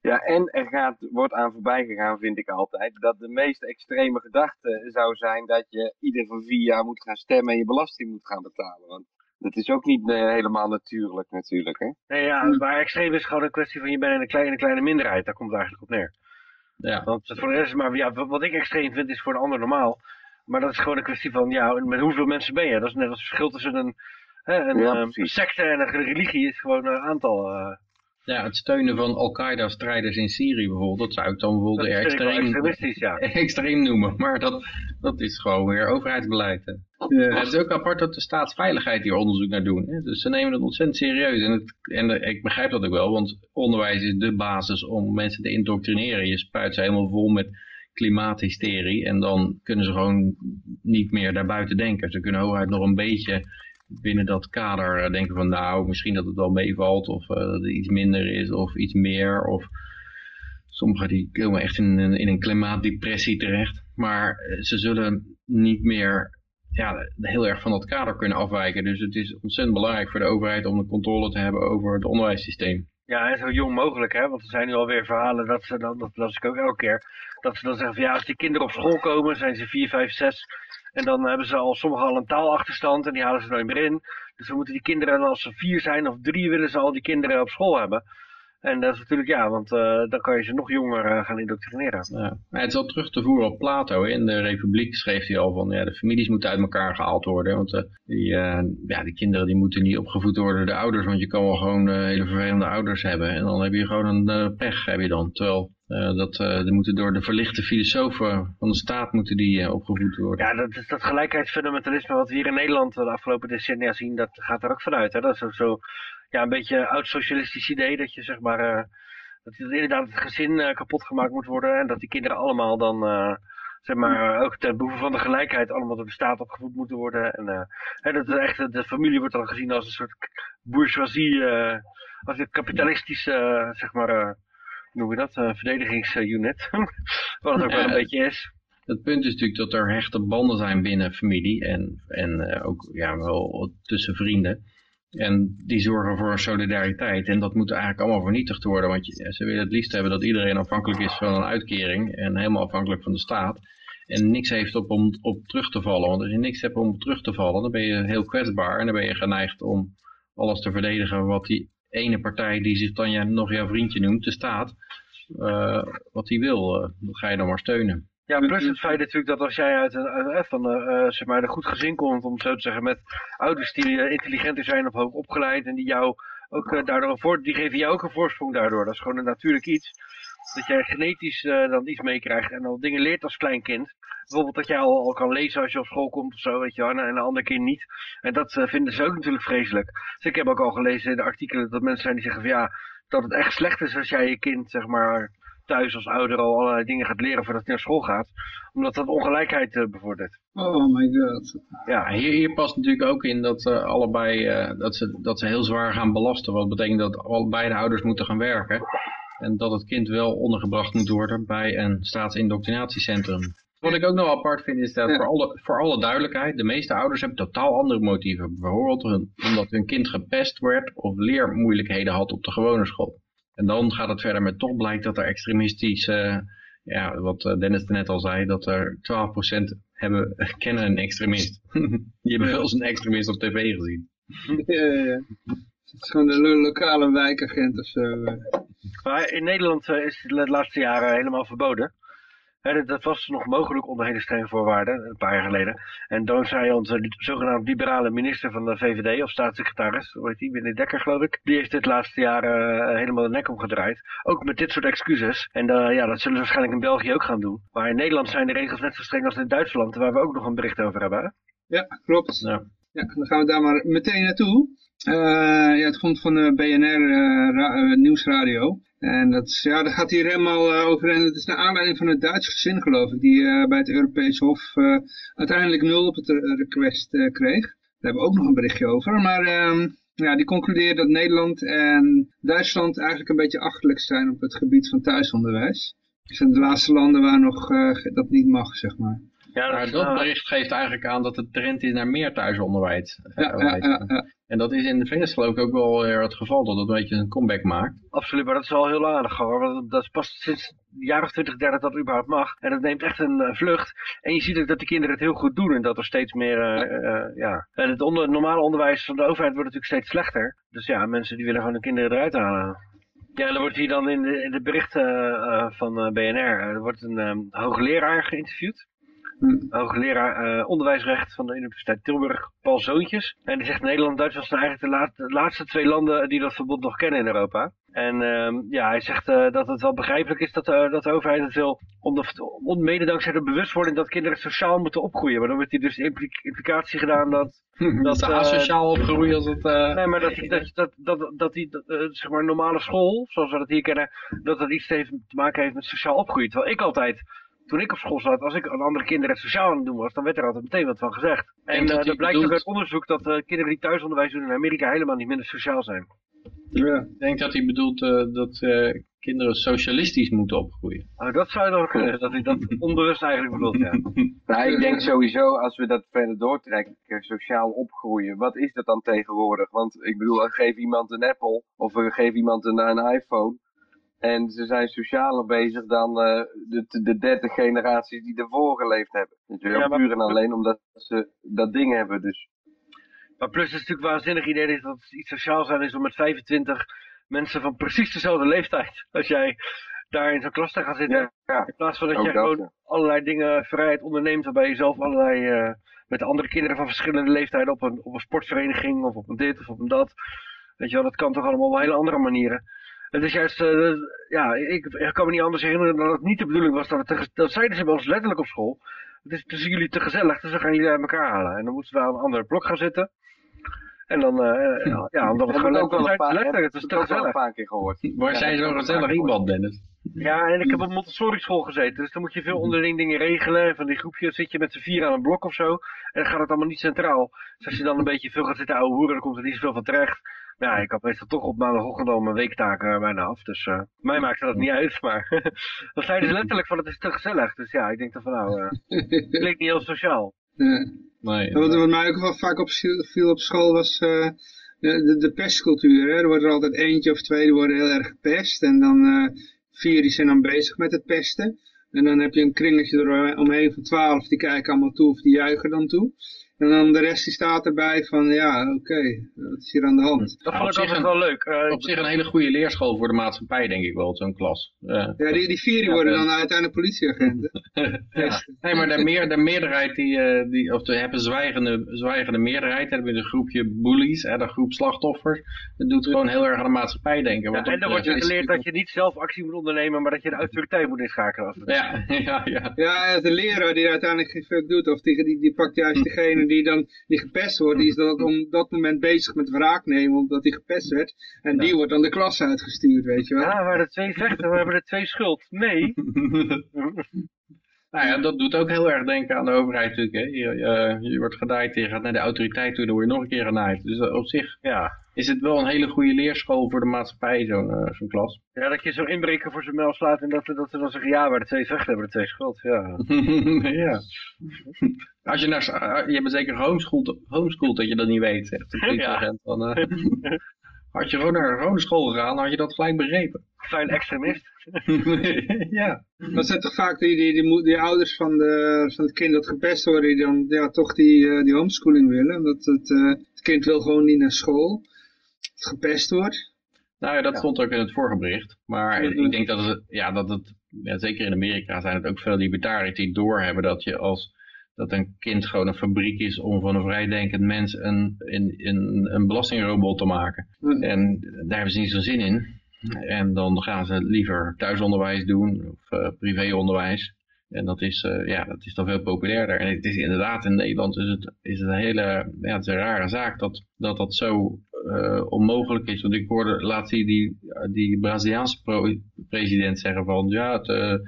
Ja, en er gaat, wordt aan voorbij gegaan, vind ik altijd, dat de meest extreme gedachte zou zijn dat je ieder van vier jaar moet gaan stemmen en je belasting moet gaan betalen. Want dat is ook niet eh, helemaal natuurlijk natuurlijk, hè? Nee, ja, maar extreem is gewoon een kwestie van je bent in een kleine, kleine minderheid. Daar komt het eigenlijk op neer. Ja. Want voor de rest is maar, ja, wat ik extreem vind is voor de ander normaal. Maar dat is gewoon een kwestie van, ja, met hoeveel mensen ben je? Dat is net als het verschil tussen een, hè, een, Ja, eh, secte en een religie is gewoon een aantal. eh Ja, het steunen van Al-Qaeda-strijders in Syrië bijvoorbeeld, dat zou ik dan dat bijvoorbeeld wel extreem, ja. extreem noemen. Maar dat, dat is gewoon weer overheidsbeleid. hè. En het is ook apart dat de staatsveiligheid hier onderzoek naar doen. Hè. Dus ze nemen het ontzettend serieus. En, het, en de- ik begrijp dat ook wel, want onderwijs is de basis om mensen te indoctrineren. Je spuit ze helemaal vol met klimaathysterie en dan kunnen ze gewoon niet meer daarbuiten denken. Ze kunnen hooguit nog een beetje binnen dat kader eh, denken van nou, misschien dat het wel meevalt of eh, dat het iets minder is of iets meer. Of sommigen die komen echt in, een- in een klimaatdepressie terecht. Maar eh, ze zullen niet meer ja, heel erg van dat kader kunnen afwijken. Dus het is ontzettend belangrijk voor de overheid om de controle te hebben over het onderwijssysteem. Ja, en zo jong mogelijk, hè. Want er zijn nu alweer verhalen, dat ze dan, dat las ik ook elke keer, dat ze dan zeggen ja, als die kinderen op school komen, zijn ze 4, 5, 6. En dan hebben ze al sommigen al een taalachterstand en die halen ze nooit meer in. Dus we moeten die kinderen, als ze vier zijn of drie, willen ze al die kinderen op school hebben. En dat is natuurlijk ja, want eh, dan kan je ze nog jonger eh, gaan indoctrineren. Ja. Maar het is al terug te voeren op Plato. hè. In de Republiek schreef hij al van ja, de families moeten uit elkaar gehaald worden. Want eh, die, ja, die kinderen die moeten niet opgevoed worden door de ouders. Want je kan wel gewoon hele vervelende ouders hebben. En dan heb je gewoon een pech heb je dan. Terwijl eh, dat, die moeten door de verlichte filosofen van de staat moeten die opgevoed worden. Ja, dat is dat gelijkheidsfundamentalisme wat we hier in Nederland de afgelopen decennia zien, dat gaat er ook vanuit. Hè? Dat is ook zo, ja, een beetje oud-socialistisch idee dat je zeg maar, eh, dat inderdaad het gezin eh, kapot gemaakt moet worden en dat die kinderen allemaal dan, eh, zeg maar, ook ten behoeve van de gelijkheid allemaal door de staat opgevoed moeten worden. En eh, hè, dat echt, de familie wordt dan gezien als een soort bourgeoisie, als een kapitalistische, zeg maar, noem je dat, verdedigingsunit. wat het ook wel een beetje is. Het punt is natuurlijk dat er hechte banden zijn binnen familie en, en ook ja, wel tussen vrienden. En die zorgen voor solidariteit. En dat moet eigenlijk allemaal vernietigd worden. Want ze willen het liefst hebben dat iedereen afhankelijk is van een uitkering. En helemaal afhankelijk van de staat. En niks heeft op om op terug te vallen. Want als je niks hebt om terug te vallen, dan ben je heel kwetsbaar. En dan ben je geneigd om alles te verdedigen wat die ene partij die zich dan nog jouw vriendje noemt, de staat, eh, wat die wil. eh, dat ga je dan maar steunen. Ja, plus het feit natuurlijk dat als jij uit een, uit, van eh, zeg maar, een goed gezin komt, om het zo te zeggen, met ouders die eh, intelligenter zijn of hoog opgeleid en die jou ook eh, daardoor een voor, die geven jou ook een voorsprong daardoor. Dat is gewoon een natuurlijk iets. Dat jij genetisch dan iets meekrijgt en al dingen leert als klein kind. Bijvoorbeeld dat jij al, al kan lezen als je op school komt of zo, weet je wel, en, en een ander kind niet. En dat vinden ze ook natuurlijk vreselijk. Dus ik heb ook al gelezen in de artikelen dat mensen zijn die zeggen van ja, dat het echt slecht is als jij je kind, zeg maar, thuis als ouder al allerlei dingen gaat leren voordat hij naar school gaat. Omdat dat ongelijkheid eh, bevordert. Oh my god. Ja, hier, hier past natuurlijk ook in dat ze allebei eh, dat ze, dat ze heel zwaar gaan belasten. Wat betekent dat al beide ouders moeten gaan werken. En dat het kind wel ondergebracht moet worden bij een staatsindoctrinatiecentrum. wat ik ook nog apart vind is dat Ja. voor, alle, voor alle duidelijkheid, de meeste ouders hebben totaal andere motieven. Bijvoorbeeld hun- omdat hun kind gepest werd of leermoeilijkheden had op de gewone school. En dan gaat het verder met toch blijkt dat er extremistisch, eh, ja, wat eh, Dennis net al zei, dat er 12% hebben, kennen een extremist. Die hebben wel eens een extremist op tv gezien. Ja, ja, ja. Het is gewoon de lo- lokale wijkagent of zo. eh. Maar in Nederland eh, is het de laatste jaren helemaal verboden. Hè, dat- was nog mogelijk onder hele strenge voorwaarden, een paar jaar geleden. En dankzij onze li- zogenaamd liberale minister van de VVD, of staatssecretaris, hoe heet die, Winnie Dekker geloof ik, die heeft dit laatste jaar eh, helemaal de nek omgedraaid. Ook met dit soort excuses. En eh, ja, dat zullen ze waarschijnlijk in België ook gaan doen. Maar in Nederland zijn de regels net zo streng als in Duitsland, waar we ook nog een bericht over hebben. Hè? Ja, klopt. Ja. Ja, dan gaan we daar maar meteen naartoe. Eh, ja, het komt van de BNR ra- Nieuwsradio. En dat, ja, daar gaat hier helemaal eh, over. En het is naar aanleiding van het Duits gezin, geloof ik, die eh, bij het Europees Hof eh, uiteindelijk nul op het request kreeg. Daar hebben we ook nog een berichtje over. Maar ehm, ja, die concludeert dat Nederland en Duitsland eigenlijk een beetje achterlijk zijn op het gebied van thuisonderwijs. Het zijn de laatste landen waar nog dat niet mag, zeg maar. Ja, Maar dat bericht geeft eigenlijk aan dat de trend is naar meer thuisonderwijs. Ja, Eh, ja. En dat is in de VS geloof ik ook wel weer het geval, dat het een beetje een comeback maakt. Absoluut, maar dat is al heel aardig hoor. Want dat is pas sinds jaar of twintig, dertig dat het überhaupt mag. En dat neemt echt een eh, vlucht. En je ziet ook dat de kinderen het heel goed doen en dat er steeds meer, eh, ja. En het onder, normale onderwijs van de overheid wordt natuurlijk steeds slechter. Dus ja, mensen die willen gewoon hun kinderen eruit halen. Ja, dan wordt hier dan in de, in de berichten van BNR, er wordt een ehm, hoogleraar geïnterviewd. Hm. Hoogleraar eh, onderwijsrecht van de Universiteit Tilburg, Paul Zoontjes. En die zegt Nederland en Duitsland zijn eigenlijk de, laat- de laatste twee landen die dat verbod nog kennen in Europa. En ehm, ja, hij zegt eh, dat het wel begrijpelijk is dat, de- dat de overheid het wil, om de, om, mede dankzij de bewustwording dat kinderen sociaal moeten opgroeien. Maar dan wordt hier dus de impli- implicatie gedaan dat... Dat ze eh, asociaal opgroeien als het... eh, Nee, maar dat, die- dat, dat, dat, dat die eh, zeg maar normale school, zoals we dat hier kennen, dat dat iets heeft te maken heeft met sociaal opgroeien. Terwijl ik altijd, toen ik op school zat, als ik aan andere kinderen het sociaal aan het doen was, dan werd er altijd meteen wat van gezegd. En dat eh dat blijkt ook uit onderzoek dat eh, kinderen die thuisonderwijs doen in Amerika helemaal niet minder sociaal zijn. Ja. Ik denk dat hij bedoelt eh, dat eh, kinderen socialistisch moeten opgroeien. Oh, dat zou nog kunnen, dat hij dat onbewust eigenlijk bedoelt, ja. Nou, ik denk sowieso, als we dat verder doortrekken, sociaal opgroeien, wat is dat dan tegenwoordig? Want ik bedoel, geef iemand een Apple of we geven iemand een, een iPhone. En ze zijn socialer bezig dan eh, de, de 30 generaties die ervoor geleefd hebben. Ja, maar- puur en alleen omdat ze dat ding hebben. Dus Maar plus het is natuurlijk waanzinnig idee dat het iets sociaal zijn is om met 25 mensen van precies dezelfde leeftijd, als jij daar in zo'n klas te gaan zitten. ja, ja. In plaats van dat Ook je dat, gewoon ja. allerlei dingen vrijheid onderneemt, waarbij je zelf allerlei eh, met de andere kinderen van verschillende leeftijden op een, op een sportvereniging of op een dit of op een dat. Weet je wel, dat kan toch allemaal op hele andere manieren. Het is juist, eh, ja, ik, ik kan me niet anders herinneren dat het niet de bedoeling was dat het, te, dat zeiden ze bij ons letterlijk op school. Het is tussen jullie te gezellig, dus we gaan jullie uit elkaar halen. En dan moesten we aan een ander blok gaan zitten. En dan, eh, ja, ja, omdat het gewoon ook wel een letterlijk, paar, letterlijk, het is te wel een gezellig. paar keer gehoord. Waar Ja, zijn zo'n gezellig iemand, Dennis? Ja, en ik heb op Montessori school gezeten, dus dan moet je veel onderling dingen regelen. Van die groepjes zit je met z'n vier aan een blok of zo. En dan gaat het allemaal niet centraal. Dus als je dan een beetje veel gaat zitten ouwe hoeren, dan komt er niet zoveel van terecht. Ja, ik had meestal toch op maandagochtend al mijn weektaken bijna af. Dus eh mij maakte dat niet uit. Maar dan zeiden ze letterlijk van het is te gezellig. Dus ja, ik denk dan van nou, het klinkt niet heel sociaal. Ja. Nee. Wat, wat mij ook wel vaak opviel op school was eh, de, de, de pestcultuur. Hè. Er wordt er altijd eentje of twee die worden heel erg gepest. En dan eh, vier die zijn dan bezig met het pesten. En dan heb je een kringetje er omheen van twaalf die kijken allemaal toe of die juichen dan toe. En dan de rest die staat erbij van ja oké, wat is hier aan de hand? Dat vond ik altijd wel leuk. Eh, Op zich een hele goede leerschool voor de maatschappij, denk ik wel, zo'n klas. Eh, Ja, die, die vier die Ja, worden dan uiteindelijk politieagenten. Nee, maar de, meer, de meerderheid, die, eh, die, of de hebben zwijgende, zwijgende meerderheid, dan hebben we een groepje bullies, en een groep slachtoffers. Dat doet gewoon heel erg aan de maatschappij denken. ja, en dan wordt je geleerd dat je niet zelf actie moet ondernemen, maar dat je de autoriteit moet inschakelen. Ja, ja, ja. Ja, de leraar die uiteindelijk geen fuck doet, of die, die, die pakt juist degene die dan die gepest wordt, die is dan op dat moment bezig met wraak nemen omdat hij gepest werd. En die wordt dan de klas uitgestuurd, weet je wel. Ja, hebben er twee vechten, we hebben er twee schuld. Nee. Nou ja, dat doet ook heel erg denken aan de overheid natuurlijk. Hè. Je, je, je wordt gedaaid en je gaat naar de autoriteit toe, dan word je nog een keer genaaid. Dus op zich Ja. is het wel een hele goede leerschool voor de maatschappij, zo'n eh, zo'n klas. ja, dat je zo'n inbreker voor zijn mel slaat en dat, dat ze dan zeggen, ja, maar de twee vechten hebben de twee schuld. Ja. ja. Als je naar, je bent zeker homeschooled, homeschooled dat je dat niet weet, zegt de politieagent. Dan, eh, had je gewoon naar een gewone school gegaan, dan had je dat gelijk begrepen. Fijn extremist. ja. Dat zijn toch vaak die, die, die, ouders van, de, van het kind dat gepest worden, die dan ja, toch die, eh, die homeschooling willen. Omdat het, eh, het kind wil gewoon niet naar school. Het gepest wordt. Nou ja, dat Ja. stond ook in het vorige bericht. Maar ik denk dat het, ja, dat het, ja, zeker in Amerika zijn het ook veel libertariërs die doorhebben dat je als, dat een kind gewoon een fabriek is om van een vrijdenkend mens een, een, een, een belastingrobot te maken. Mhm. En daar hebben ze niet zo'n zin in. En dan gaan ze liever thuisonderwijs doen of eh, privéonderwijs. En dat is, eh, ja, dat is dan veel populairder. En het is inderdaad in Nederland is het, is het een hele ja, het is een rare zaak dat dat, dat zo eh, onmogelijk is. Want ik hoorde laatst die, die, die Braziliaanse president zeggen van ja, het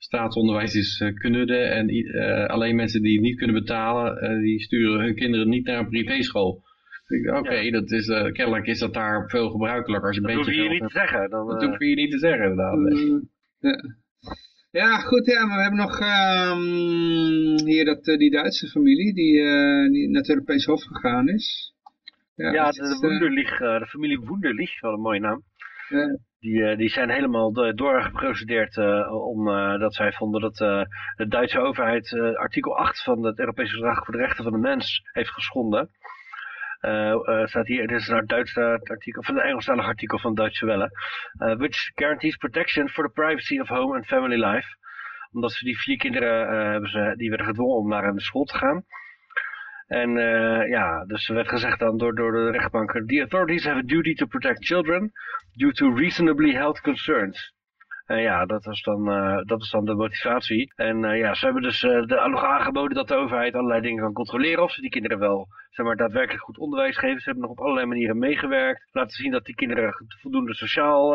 staatsonderwijs is uh, knudde en eh, alleen mensen die het niet kunnen betalen, eh, die sturen hun kinderen niet naar een privéschool. Ik denk, Oké, dat is eh, kennelijk is dat daar veel gebruikelijker als je een Dat hoef beetje je hier niet te zeggen. Dan, Dat eh, hoef je niet te zeggen inderdaad. nee. Mm, ja. ja, goed, ja, maar we hebben nog ehm, hier dat, die Duitse familie die, eh, die naar het Europees Hof gegaan is. ja, de, is, de, Wunderlich, de familie Wunderlich, wel een mooie naam. Die, eh, die zijn helemaal do- doorgeprocedeerd eh, omdat dat zij vonden dat eh, de Duitse overheid eh, artikel 8 van het Europese Verdrag voor de Rechten van de Mens heeft geschonden. Eh, eh, staat hier, dit is een Duits eh, artikel, van een Engelstalig artikel van Duitse Welle. eh, which guarantees protection for the privacy of home and family life. Omdat ze die vier kinderen eh, hebben ze, die werden gedwongen om naar een school te gaan. En eh, ja, dus er werd gezegd dan door, door de rechtbank, the authorities have a duty to protect children due to reasonably held concerns. En ja, dat, was dan, eh, dat is dan de motivatie. En eh, ja, ze hebben dus eh, de, nog aangeboden dat de overheid allerlei dingen kan controleren of ze die kinderen wel zeg maar, daadwerkelijk goed onderwijs geven. Ze hebben nog op allerlei manieren meegewerkt. Laten zien dat die kinderen voldoende sociaal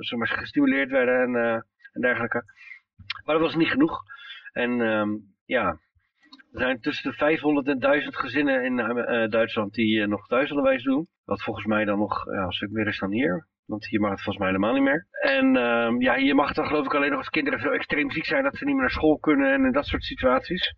zeg maar, gestimuleerd werden en, en dergelijke. Maar dat was niet genoeg. En ehm, ja, er zijn tussen de 500 en 1000 gezinnen in eh, Duitsland die eh, nog thuisonderwijs doen. Wat volgens mij dan nog ja, een stuk meer is dan hier. Want hier mag het volgens mij helemaal niet meer. En ehm, ja, hier mag het dan geloof ik alleen nog als kinderen zo extreem ziek zijn dat ze niet meer naar school kunnen en in dat soort situaties.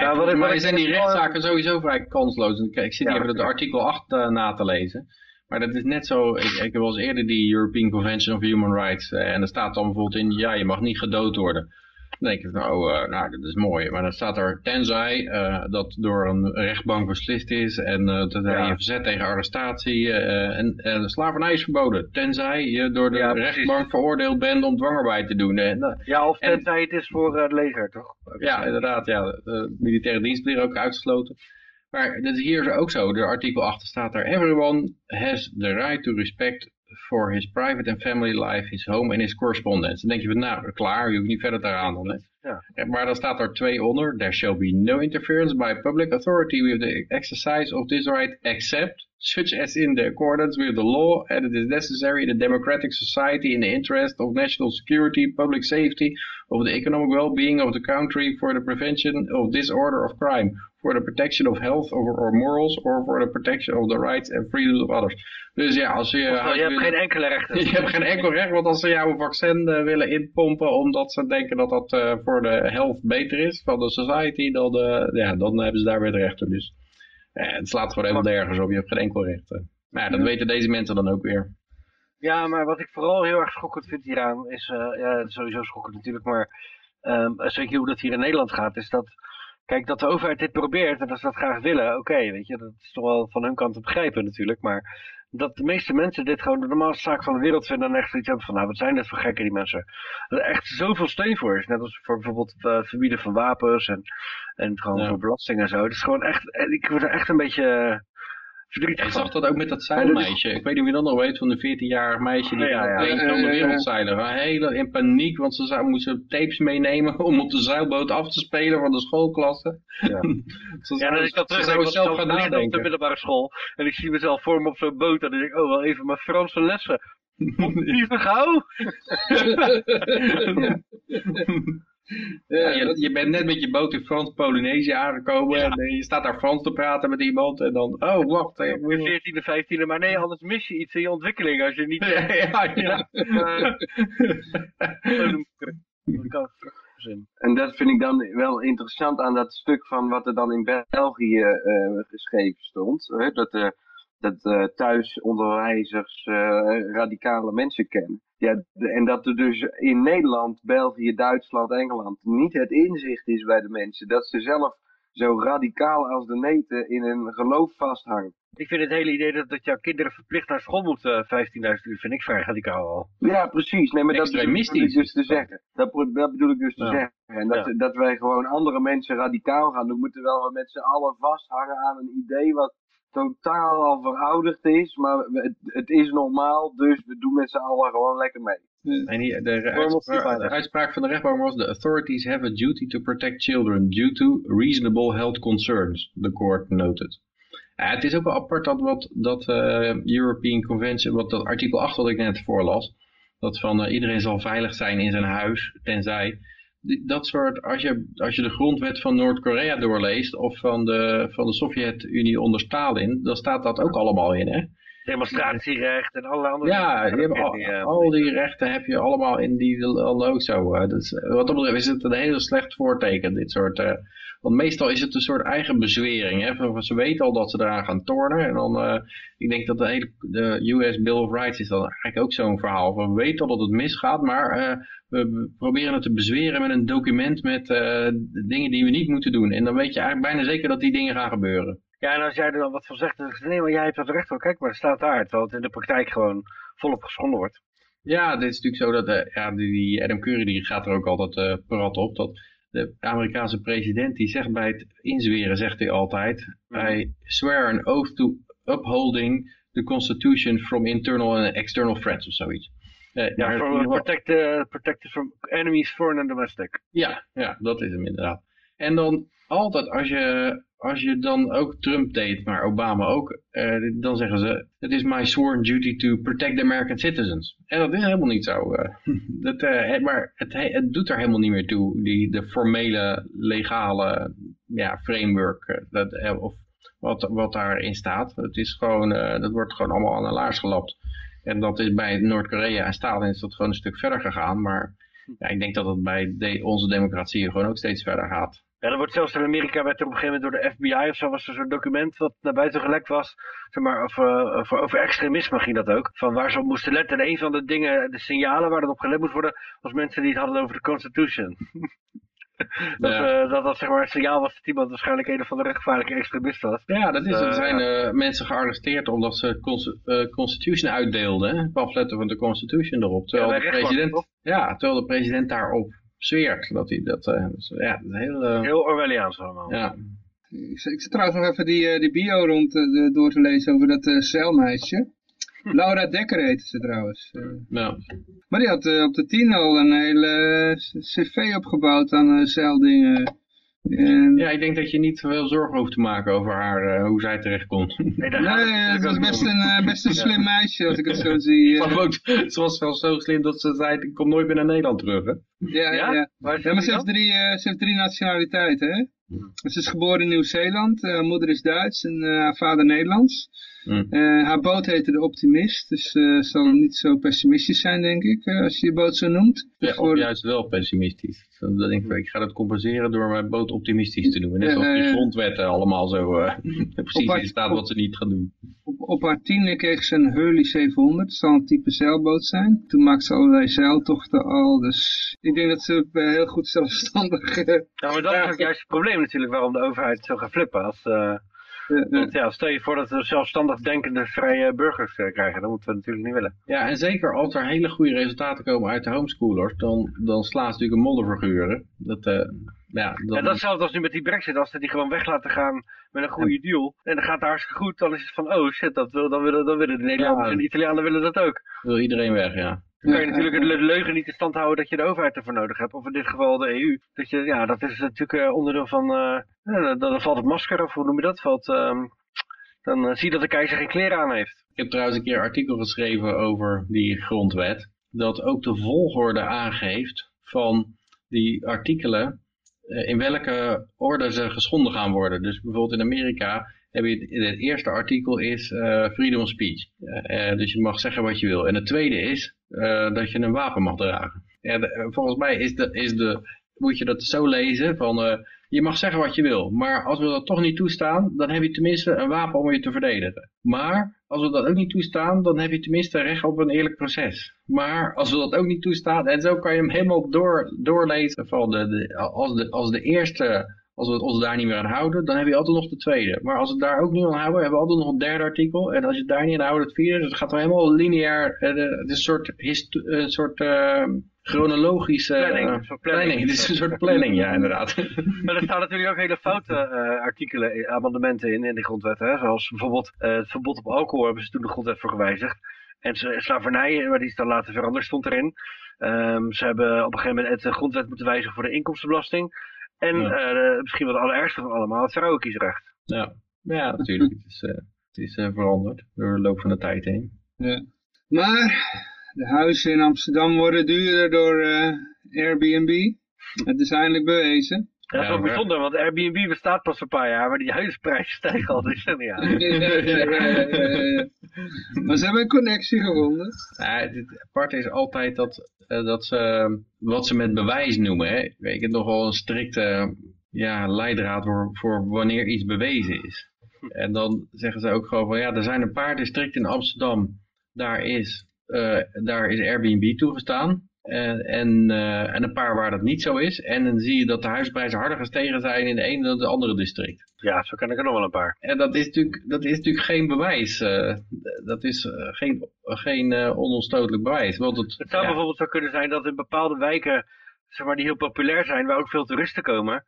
Ja, wat ik- mij ik- zijn die rechtszaken sowieso vrij kansloos. Ik, ik zit Ja, hier even de artikel 8 eh, na te lezen. Maar dat is net zo, ik, ik heb wel eens eerder die European Convention of Human Rights. eh, en er staat dan bijvoorbeeld in, ja, je mag niet gedood worden. Dan denk ik, nou, eh, nou, dat is mooi. Maar dan staat er, tenzij eh, dat door een rechtbank beslist is en eh, dat hij Ja. je verzet tegen arrestatie en, en slavernij is verboden. Tenzij je door de Ja, rechtbank veroordeeld bent om dwangarbeid te doen. En, Ja, of En- tenzij het is voor het leger, toch? ja, inderdaad. Ja, de militaire dienst weer ook uitgesloten. Maar dat is hier ook zo. De artikel 8 staat er. Everyone has the right to respect for his private and family life, his home and his correspondence. Dan denk je van, nou, klaar, je hoeft niet verder te gaan dan. Hè? Ja. Ja, Maar dan staat er twee onder. There shall be no interference by public authority with the exercise of this right except such as in the accordance with the law and it is necessary in a democratic society in the interest of national security, public safety, of the economic well-being of the country for the prevention of disorder of crime, for the protection of health or, or morals, or for the protection of the rights and freedoms of others. Dus ja, als je... Oftewel, je hebt geen enkele rechten. je hebt geen enkel recht, want als ze jou een vaccin eh, willen inpompen omdat ze denken dat dat eh, voor de health beter is van de society, dan, eh, ja, dan hebben ze daar weer de rechten. Dus eh, het slaat gewoon helemaal nergens op, je hebt geen enkel recht. eh. Maar ja, dat weten deze mensen dan ook weer. Ja, maar wat ik vooral heel erg schokkend vind hieraan is, eh, ja, sowieso schokkend natuurlijk, maar ehm, zeker hoe dat hier in Nederland gaat, is dat, kijk, dat de overheid dit probeert en dat ze dat graag willen, oké, weet je, dat is toch wel van hun kant te begrijpen natuurlijk, maar dat de meeste mensen dit gewoon de normaalste zaak van de wereld vinden en echt zoiets hebben van, nou, wat zijn dat voor gekken die mensen. Dat er echt zoveel steun voor is, net als voor bijvoorbeeld het eh, verbieden van wapens en, en gewoon Ja. voor belasting en zo. Het is gewoon echt, eh, ik word er echt een beetje eh, verdrietig Ik zag dat ook met dat zeilmeisje. Ik weet niet of je dat nog weet, van de 14-jarig meisje die Ja, ja, ja. van de wereld zeilen. Hele in paniek, want ze zou, moesten tapes meenemen om op de zeilboot af te spelen van de schoolklasse. Ja. ze Ja, dan is dat terug. Ik was zelf gaan geleerd op de nadenken. middelbare school. En ik zie mezelf voor me op zo'n boot. En dan denk ik, oh, wel even mijn Franse lessen. Lieve gauw. Ja, je, je bent net met je boot in Frans-Polynesië aangekomen en eh, je staat daar Frans te praten met iemand en dan, oh wacht. eh, moet- 14e, 15e, maar nee, anders mis je iets in je ontwikkeling als je niet... Ja, ja, ja. Zin. En dat vind ik dan wel interessant aan dat stuk van wat er dan in België eh, geschreven stond. Hè? Dat, eh, dat eh, thuisonderwijzers eh, radicale mensen kennen. Ja, en dat er dus in Nederland, België, Duitsland, Engeland niet het inzicht is bij de mensen. Dat ze zelf zo radicaal als de neten in een geloof vasthangen. Ik vind het hele idee dat, dat jouw kinderen verplicht naar school moeten, 15.000 uur, vind ik vrij radicaal al. Ja, precies. Nee, maar dat bedoel ik dus te zeggen. Dat, bedoel ik dus te Ja. zeggen. En dat, Ja. dat wij gewoon andere mensen radicaal gaan doen, moeten wel we met z'n allen vasthangen aan een idee wat totaal al verouderd is. Maar het, het is normaal, dus we doen met z'n allen gewoon lekker mee. En hier, de, uitspraak, de uitspraak van de rechtbank was, the authorities have a duty to protect children due to reasonable health concerns, the court noted. Ja, het is ook wel apart dat wat dat eh, European Convention, wat dat artikel 8 wat ik net voorlas, dat van eh, iedereen zal veilig zijn in zijn huis, tenzij dat soort, als je, als je de grondwet van Noord-Korea doorleest of van de, van de Sovjet-Unie onder Stalin, dan staat dat ook allemaal in, hè? Demonstratierecht en allerlei andere Ja, al, Die, eh, al die rechten heb je allemaal in die landen ook zo. Dus, wat dat betreft is het een heel slecht voorteken, dit soort... eh, want meestal is het een soort eigen bezwering. Hè? Ze weten al dat ze eraan gaan tornen. En dan, ik denk dat de hele de US Bill of Rights is dan eigenlijk ook zo'n verhaal. Van, we weten al dat het misgaat, maar we, proberen het te bezweren met een document met dingen die we niet moeten doen. En dan weet je eigenlijk bijna zeker dat die dingen gaan gebeuren. Ja, en als jij er dan wat van zegt, dan zeg je, nee, maar jij hebt dat recht wel. Kijk maar, het staat daar. Terwijl het in de praktijk gewoon volop geschonden wordt. Ja, dit is natuurlijk zo dat eh, ja, die, Adam Curry die gaat er ook altijd eh parat op. Dat de Amerikaanse president die zegt bij het inzweren, zegt hij altijd, I swear an oath to upholding the constitution from internal and external threats of zoiets. Eh, Ja, geval- protect, uh, protected from enemies, foreign and domestic. ja, ja, dat is hem inderdaad. En dan altijd als je, als je dan ook Trump deed, maar Obama ook, eh, dan zeggen ze, it is my sworn duty to protect the American citizens. En dat is helemaal niet zo. eh. dat, eh, maar het, het doet er helemaal niet meer toe, die, de formele, legale ja, framework, dat, of wat, wat daarin staat. Het is gewoon, dat wordt gewoon allemaal aan de laars gelapt. En dat is bij Noord-Korea en Stalin is dat gewoon een stuk verder gegaan, maar ja, ik denk dat het bij onze democratie gewoon ook steeds verder gaat. Ja, er wordt zelfs in Amerika werd er op een gegeven moment door de FBI of zo was er zo'n document wat naar buiten gelekt was. Zeg maar, of, eh, over, over extremisme ging dat ook. Van waar ze op moesten letten. En een van de dingen, de signalen waar er op gelet moest worden, was mensen die het hadden over de Constitution. dat, Ja. eh, dat dat zeg maar een signaal was dat iemand waarschijnlijk een of andere gevaarlijke extremist was. Ja, dat is het. Er Eh, zijn eh, mensen gearresteerd omdat ze cons- eh, Constitution uitdeelden. hè, Pamfletten van de Constitution erop. Terwijl, Ja, de president, ja, terwijl de president daarop zweert. Dat hij dat, eh, dus, ja, dat heel... Heel Orwelliaans allemaal. ja. Ik zit ik zit trouwens nog even die, eh, die bio rond eh, de- door te lezen over dat eh celmeisje. Laura Dekker heette ze trouwens. Eh, Nou, maar die had op de tien al een hele cv opgebouwd aan eh zeildingen. En, ja, ik denk dat je niet veel zorgen hoeft te maken over haar, eh, hoe zij terechtkomt. Nee, nee, het natuurlijk was ook best een, eh, best een slim meisje als ik het zo zie. eh. Ze was wel zo slim dat ze zei, ik kom nooit meer naar Nederland terug. Hè? ja, ja, Ja? ja. Ja, maar ze heeft drie, eh, ze heeft drie nationaliteiten, hè? Ze is geboren in Nieuw-Zeeland, eh, haar moeder is Duits en eh, haar vader Nederlands. Hm. Eh, haar boot heette de Optimist, dus eh zal niet zo pessimistisch zijn, denk ik, eh, als je je boot zo noemt. Ja, Voor- of juist wel pessimistisch. Dan denk ik, ik ga dat compenseren door mijn boot optimistisch te noemen. Net zoals die grondwetten allemaal zo eh, precies haar- in staat wat ze niet gaan doen. Op, op haar tiende kreeg ze een Hurley 700, dat zal een type zeilboot zijn. Toen maakte ze allerlei zeiltochten al, dus ik denk dat ze heel goed zelfstandig... Ja, maar dat is ook juist het probleem natuurlijk waarom de overheid zo gaat flippen. Als, want ja, stel je voor dat we zelfstandig denkende vrije burgers eh, krijgen. Dat moeten we natuurlijk niet willen. Ja, en zeker als er hele goede resultaten komen uit de homeschoolers, dan, dan slaan ze natuurlijk een modderfiguren. Dat, eh ja, dan, En dat is hetzelfde als nu met die brexit. Als ze die gewoon weg laten gaan met een goede deal. En dan gaat het hartstikke goed. Dan is het van, oh shit, dat wil, dan, willen, dan willen de Nederlanders Ja. en de Italianen willen dat ook. wil iedereen weg, ja. Dan kan je natuurlijk de leugen niet in stand houden dat je de overheid ervoor nodig hebt. Of in dit geval de EU. Dat, je, ja, dat is natuurlijk eh, onderdeel van, eh, ja, dan, valt het masker of hoe noem je dat? Valt, ehm, dan eh, zie je dat de keizer geen kleren aan heeft. Ik heb trouwens een keer een artikel geschreven over die grondwet. Dat ook de volgorde aangeeft van die artikelen, eh, in welke orde ze geschonden gaan worden. Dus bijvoorbeeld in Amerika heb je het, het eerste artikel is eh, freedom of speech. Eh, dus je mag zeggen wat je wil. En het tweede is eh, dat je een wapen mag dragen. Eh, volgens mij is de, is de, moet je dat zo lezen van eh, je mag zeggen wat je wil. Maar als we dat toch niet toestaan, dan heb je tenminste een wapen om je te verdedigen. Maar als we dat ook niet toestaan, dan heb je tenminste recht op een eerlijk proces. Maar als we dat ook niet toestaan, en zo kan je hem helemaal door, doorlezen van de, de, als, de, als de eerste als we het ons daar niet meer aan houden, dan heb je altijd nog de tweede. Maar als we het daar ook niet aan houden, hebben we altijd nog een derde artikel. En als je het daar niet aan houdt, het vierde. Dus het gaat wel helemaal lineair. eh, Het is een soort, een soort eh, chronologische Planning, eh, soort planning. Het is een soort planning, ja, inderdaad. Maar er staan natuurlijk ook hele foute eh, artikelen, amendementen in, in de grondwet. Hè? Zoals bijvoorbeeld het verbod op alcohol hebben ze toen de grondwet voor gewijzigd. En slavernij, maar die is dan later veranderd, stond erin. Ehm, ze hebben op een gegeven moment de grondwet moeten wijzigen voor de inkomstenbelasting. En Ja. eh, de- misschien wel het allerergste van allemaal, het vrouwenkiesrecht. ja. ja, natuurlijk. Het is, eh, het is eh, veranderd door de loop van de tijd heen. Ja. Maar de huizen in Amsterdam worden duurder door eh, Airbnb. Het is eindelijk bewezen. Ja, dat is Ja, wel maar- bijzonder, want Airbnb bestaat pas een paar jaar, maar die huisprijzen stijgen al decennia. maar ze hebben een connectie gevonden. Ja, het, aparte is altijd dat, eh, dat ze wat ze met bewijs noemen. Hè. Weet je, nogal een strikte ja, leidraad voor, voor wanneer iets bewezen is. En dan zeggen ze ook gewoon van ja, er zijn een paar districten in Amsterdam. Daar is, eh, daar is Airbnb toegestaan. En, en, eh, en een paar waar dat niet zo is. En dan zie je dat de huisprijzen harder gestegen zijn in de ene dan de andere district. Ja, zo ken ik er nog wel een paar. En dat is natuurlijk, dat is natuurlijk geen bewijs. eh, dat is eh, geen, geen eh, onomstotelijk bewijs. Want het, Het zou ja, bijvoorbeeld zo kunnen zijn dat in bepaalde wijken, zeg maar, die heel populair zijn, waar ook veel toeristen komen,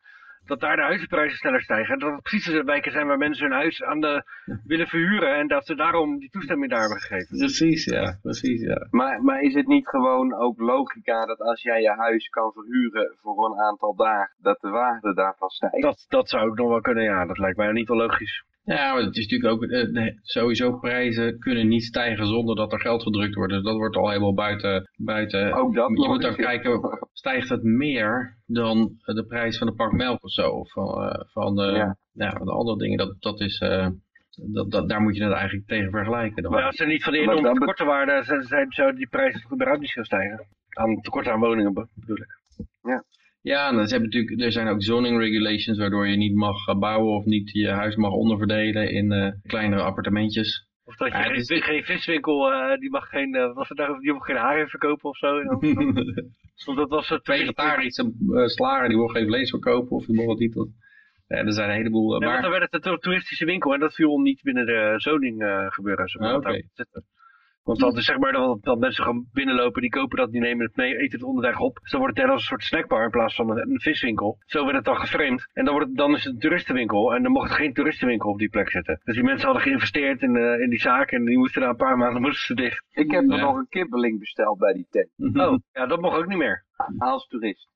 dat daar de huizenprijzen sneller stijgen. En dat het precies de wijken zijn waar mensen hun huis aan de willen verhuren en dat ze daarom die toestemming daar hebben gegeven. Precies, ja. Precies, ja. Maar, maar is het niet gewoon ook logica dat als jij je huis kan verhuren voor een aantal dagen, dat de waarde daarvan stijgt? Dat, dat zou ook nog wel kunnen, ja. Dat lijkt mij niet wel logisch. Ja, maar het is natuurlijk ook, eh, sowieso prijzen kunnen niet stijgen zonder dat er geld gedrukt wordt. Dus dat wordt al helemaal buiten, buiten. Ook dat je moet dan kijken, stijgt het meer dan de prijs van de pak melk of zo? Of van, eh, van, eh, Ja. ja. van de andere dingen, dat, dat is, eh, dat, dat, daar moet je het eigenlijk tegen vergelijken. Dan. Maar als er niet van de enorme tekorten waren, zijn, zouden die prijzen toch überhaupt niet gaan stijgen. Aan tekort aan woningen be- bedoel ik. Ja, en ze hebben natuurlijk, er zijn ook zoning regulations waardoor je niet mag eh, bouwen of niet je huis mag onderverdelen in eh, kleinere appartementjes. Of dat je Ja, geen, is- geen viswinkel, eh, die mag geen, eh, was het nou, die mag geen haring verkopen of zo. Want dat was het Vegetarische uh, slager die wil geen vlees verkopen of die wil wat niet. tot- Ja, er zijn een heleboel. Nee, maar, dan werd het een toeristische winkel en dat viel niet binnen de zoning gebeuren. Zo Ah, oké. Want dan is zeg maar dat, dat mensen gaan binnenlopen, die kopen dat, die nemen het mee, eten het onderweg op. Dus dan wordt het net als een soort snackbar in plaats van een, een viswinkel. Zo werd het dan geframed. En dan, wordt het, dan is het een toeristenwinkel en dan mocht er geen toeristenwinkel op die plek zitten. Dus die mensen hadden geïnvesteerd in, eh, in die zaak en die moesten na een paar maanden moesten ze dicht. Ik heb er Ja. nog een kibbeling besteld bij die tent, Oh, ja, dat mocht ook niet meer. als toerist.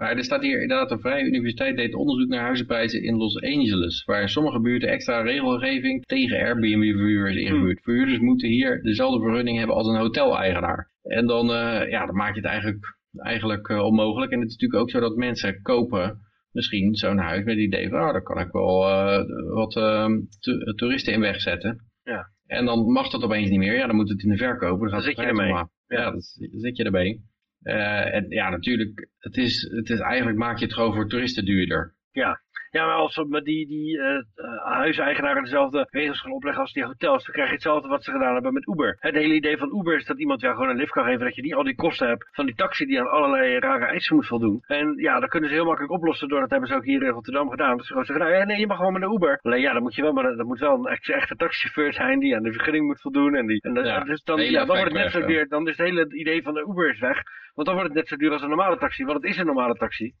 Maar er staat hier inderdaad een vrije universiteit deed onderzoek naar huizenprijzen in Los Angeles. Waar in sommige buurten extra regelgeving tegen Airbnb-verhuur is ingevoerd. Verhuurders moeten hier dezelfde vergunning hebben als een hoteleigenaar. En dan, eh, ja, dan maak je het eigenlijk, eigenlijk eh, onmogelijk. En het is natuurlijk ook zo dat mensen kopen misschien zo'n huis met het idee van, oh, daar kan ik wel eh, wat eh, to- toeristen in wegzetten. Ja. En dan mag dat opeens niet meer. Ja, dan moet het in de verkoop. Dan, gaat de zit je ermee. Ja, dan zit je erbij. Eh, en ja, natuurlijk, het is, het is eigenlijk maak je het gewoon voor toeristen duurder. Ja. Ja, maar als we met die, die eh, eh, huiseigenaren dezelfde regels gaan opleggen als die hotels, dan krijg je hetzelfde wat ze gedaan hebben met Uber. Het hele idee van Uber is dat iemand jou gewoon een lift kan geven, dat je niet al die kosten hebt van die taxi die aan allerlei rare eisen moet voldoen. En ja, dat kunnen ze heel makkelijk oplossen door, dat hebben ze ook hier in Rotterdam gedaan. Dat ze gewoon zeggen, nou nee, je mag gewoon met een Uber. Alleen ja, dan moet je wel, maar dat moet wel een echte, echte taxichauffeur zijn die aan de vergunning moet voldoen. En, die, en dat, Ja, dus dan, ja, dan wordt het net zo duur, dan is het hele idee van de Uber is weg. Want dan wordt het net zo duur als een normale taxi, want het is een normale taxi.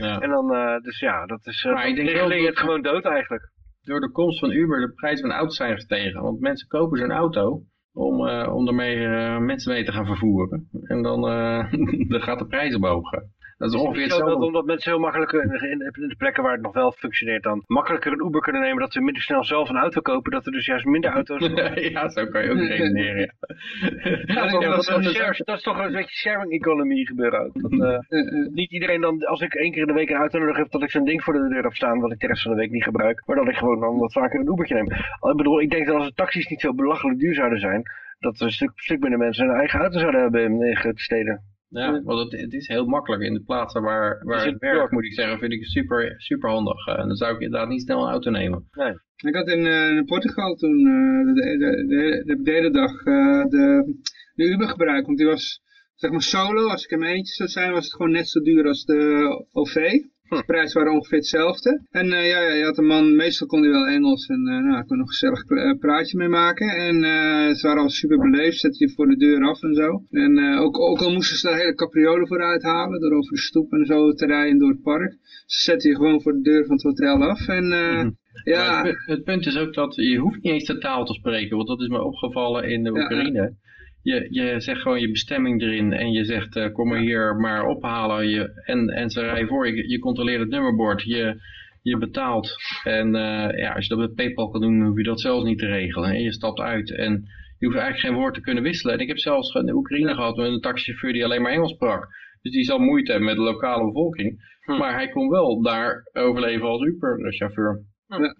Ja. En dan, eh, dus ja, dat is, uh, Maar ik denk dat- het gewoon dood eigenlijk. Door de komst van Uber de prijzen van auto's zijn gestegen. Want mensen kopen zo'n auto om, eh, om ermee eh, mensen mee te gaan vervoeren. En dan, eh, dan gaat de prijs omhoog. Dat is ongeveer Zo dat hetzelfde. omdat mensen heel makkelijk in, in- in de plekken waar het nog wel functioneert dan makkelijker een Uber kunnen nemen dat ze minder snel zelf een auto kopen, dat er dus juist minder auto's ja, zo kan je ook redeneren. Ja. Ja, dat, dat is dat toch een beetje sharing economy gebeuren ook. Dat, eh, Eh, eh, niet iedereen dan, als ik één keer in de week een auto nodig heb, dat ik zo'n ding voor de deur heb staan, wat ik de rest van de week niet gebruik. Maar dat ik gewoon dan wat vaker een Ubertje neem. Ik bedoel, ik denk dat als de taxis niet zo belachelijk duur zouden zijn, dat er een stuk, stuk minder mensen hun eigen auto zouden hebben in, in grote steden. Ja, want het, het is heel makkelijk in de plaatsen waar, waar het werkt, moet ik zeggen, vind ik het super, super handig. En dan zou ik inderdaad niet snel een auto nemen. Ik had in, eh, in Portugal toen eh, de, de, de, de, de hele dag eh, de, de Uber gebruikt. Want die was zeg maar solo. Als ik in mijn eentje zou zijn was het gewoon net zo duur als de OV. De prijzen waren ongeveer hetzelfde. En eh, ja, je had een man, meestal kon hij wel Engels. En eh nou, kon nog een gezellig eh, praatje mee maken. En ze waren al super beleefd, zetten je voor de deur af en zo. En ook, ook al moesten ze daar hele capriolen voor uithalen, door over de stoep en zo te rijden door het park. Ze zetten je gewoon voor de deur van het hotel af. En eh, ja, het, pu- het punt is ook dat je hoeft niet eens de taal te spreken, want dat is me opgevallen in de Ja, Oekraïne. Je, je zegt gewoon je bestemming erin en je zegt eh, kom maar hier maar ophalen je, en, en ze rijden voor je. Je controleert het nummerbord, je, je betaalt. En eh, ja, als je dat met Paypal kan doen, hoef je dat zelfs niet te regelen. En je stapt uit en je hoeft eigenlijk geen woord te kunnen wisselen. En ik heb zelfs in de Oekraïne gehad met een taxichauffeur die alleen maar Engels sprak. Dus die zal moeite hebben met de lokale bevolking. Hm. Maar hij kon wel daar overleven als Uber-chauffeur. Ja.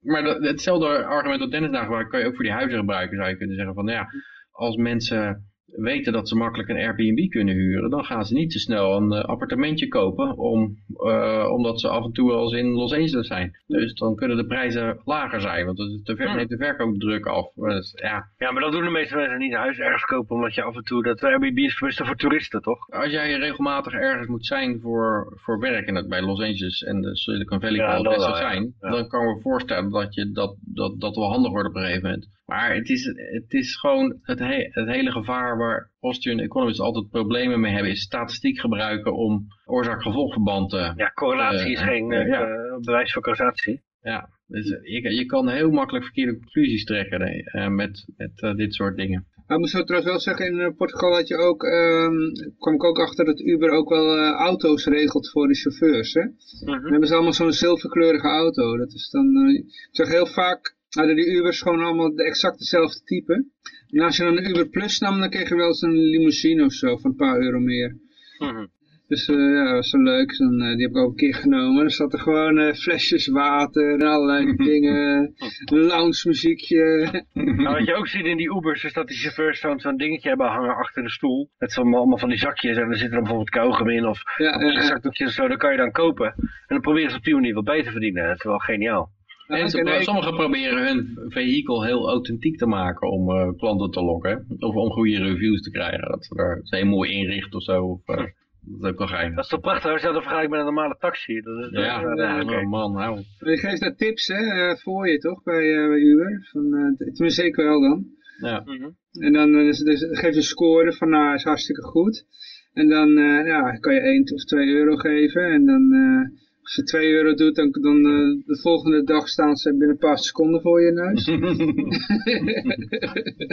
Maar dat, hetzelfde argument dat Dennis daar gebruikt, kan je ook voor die huizen gebruiken. Zou je kunnen zeggen van, nou ja, als mensen weten dat ze makkelijk een Airbnb kunnen huren, dan gaan ze niet zo snel een eh, appartementje kopen, om, eh, omdat ze af en toe eens in Los Angeles zijn. Dus dan kunnen de prijzen lager zijn, want het te ver, Hmm. neemt de verkoopdruk af. Dus, ja, Ja, maar dat doen de meeste mensen niet huis ergens kopen, omdat je af en toe, dat Airbnb is voor toeristen, toch? als jij regelmatig ergens moet zijn voor, voor werk, en dat bij Los Angeles en de Silicon Valley Ja, dat best wel, zijn, Ja. dan kan ik me voorstellen dat je dat, dat, dat wel handig wordt op een gegeven moment. Maar het is, het is gewoon het, he- het hele gevaar waar Austrian economists altijd problemen mee hebben, is statistiek gebruiken om oorzaak-gevolgverband te... Ja, correlatie is Eh, geen eh, eh, ja. eh, bewijs voor causatie. Ja, dus je, je kan heel makkelijk verkeerde conclusies trekken nee, eh, met, met eh, dit soort dingen. Maar ik moet zo trouwens wel zeggen, in eh, Portugal had je ook, ehm, kwam ik ook achter dat Uber ook wel eh, auto's regelt voor de chauffeurs. Hè? Dan Mhm. hebben ze allemaal zo'n zilverkleurige auto. Dat is dan, eh, ik zeg heel vaak, hadden die Ubers gewoon allemaal de exact dezelfde type. En als je dan een Uber Plus nam, dan kreeg je wel eens een limousine of zo, van een paar euro meer. Mhm. Dus eh, ja, dat was zo leuk. Dan, eh, die heb ik ook een keer genomen. Er gewoon eh, flesjes water en allerlei dingen. Een lounge muziekje. Nou, wat je ook ziet in die Ubers is dat die chauffeurs zo'n dingetje hebben hangen achter de stoel. Met zo'n allemaal van die zakjes en er zit er bijvoorbeeld kauwgom in of ja, zakdoekjes of zo. Dat kan je dan kopen. En dan proberen ze op die manier wat beter te verdienen. Dat is wel geniaal. En ze- nee, sommigen proberen hun vehikel heel authentiek te maken om eh, klanten te lokken. Of om goede reviews te krijgen. Dat ze er ze heel mooi inrichten of zo. Of, eh, dat is ook wel geil. Dat is toch prachtig als je dat vergelijkt met een normale taxi. Dat is, Ja, dat- ja, oké. oh man, nou. Je geeft daar tips hè, eh, voor je toch, bij, eh, bij Uber. Van, eh, tenminste, ik wel dan. Ja. Mhm. En dan eh, dus, dus, geef je een score van, nou, is hartstikke goed. En dan eh, ja, kan je 1 of 2 euro geven. En dan, eh, als je 2 euro doet, dan, dan eh, de volgende dag staan ze binnen een paar seconden voor je neus.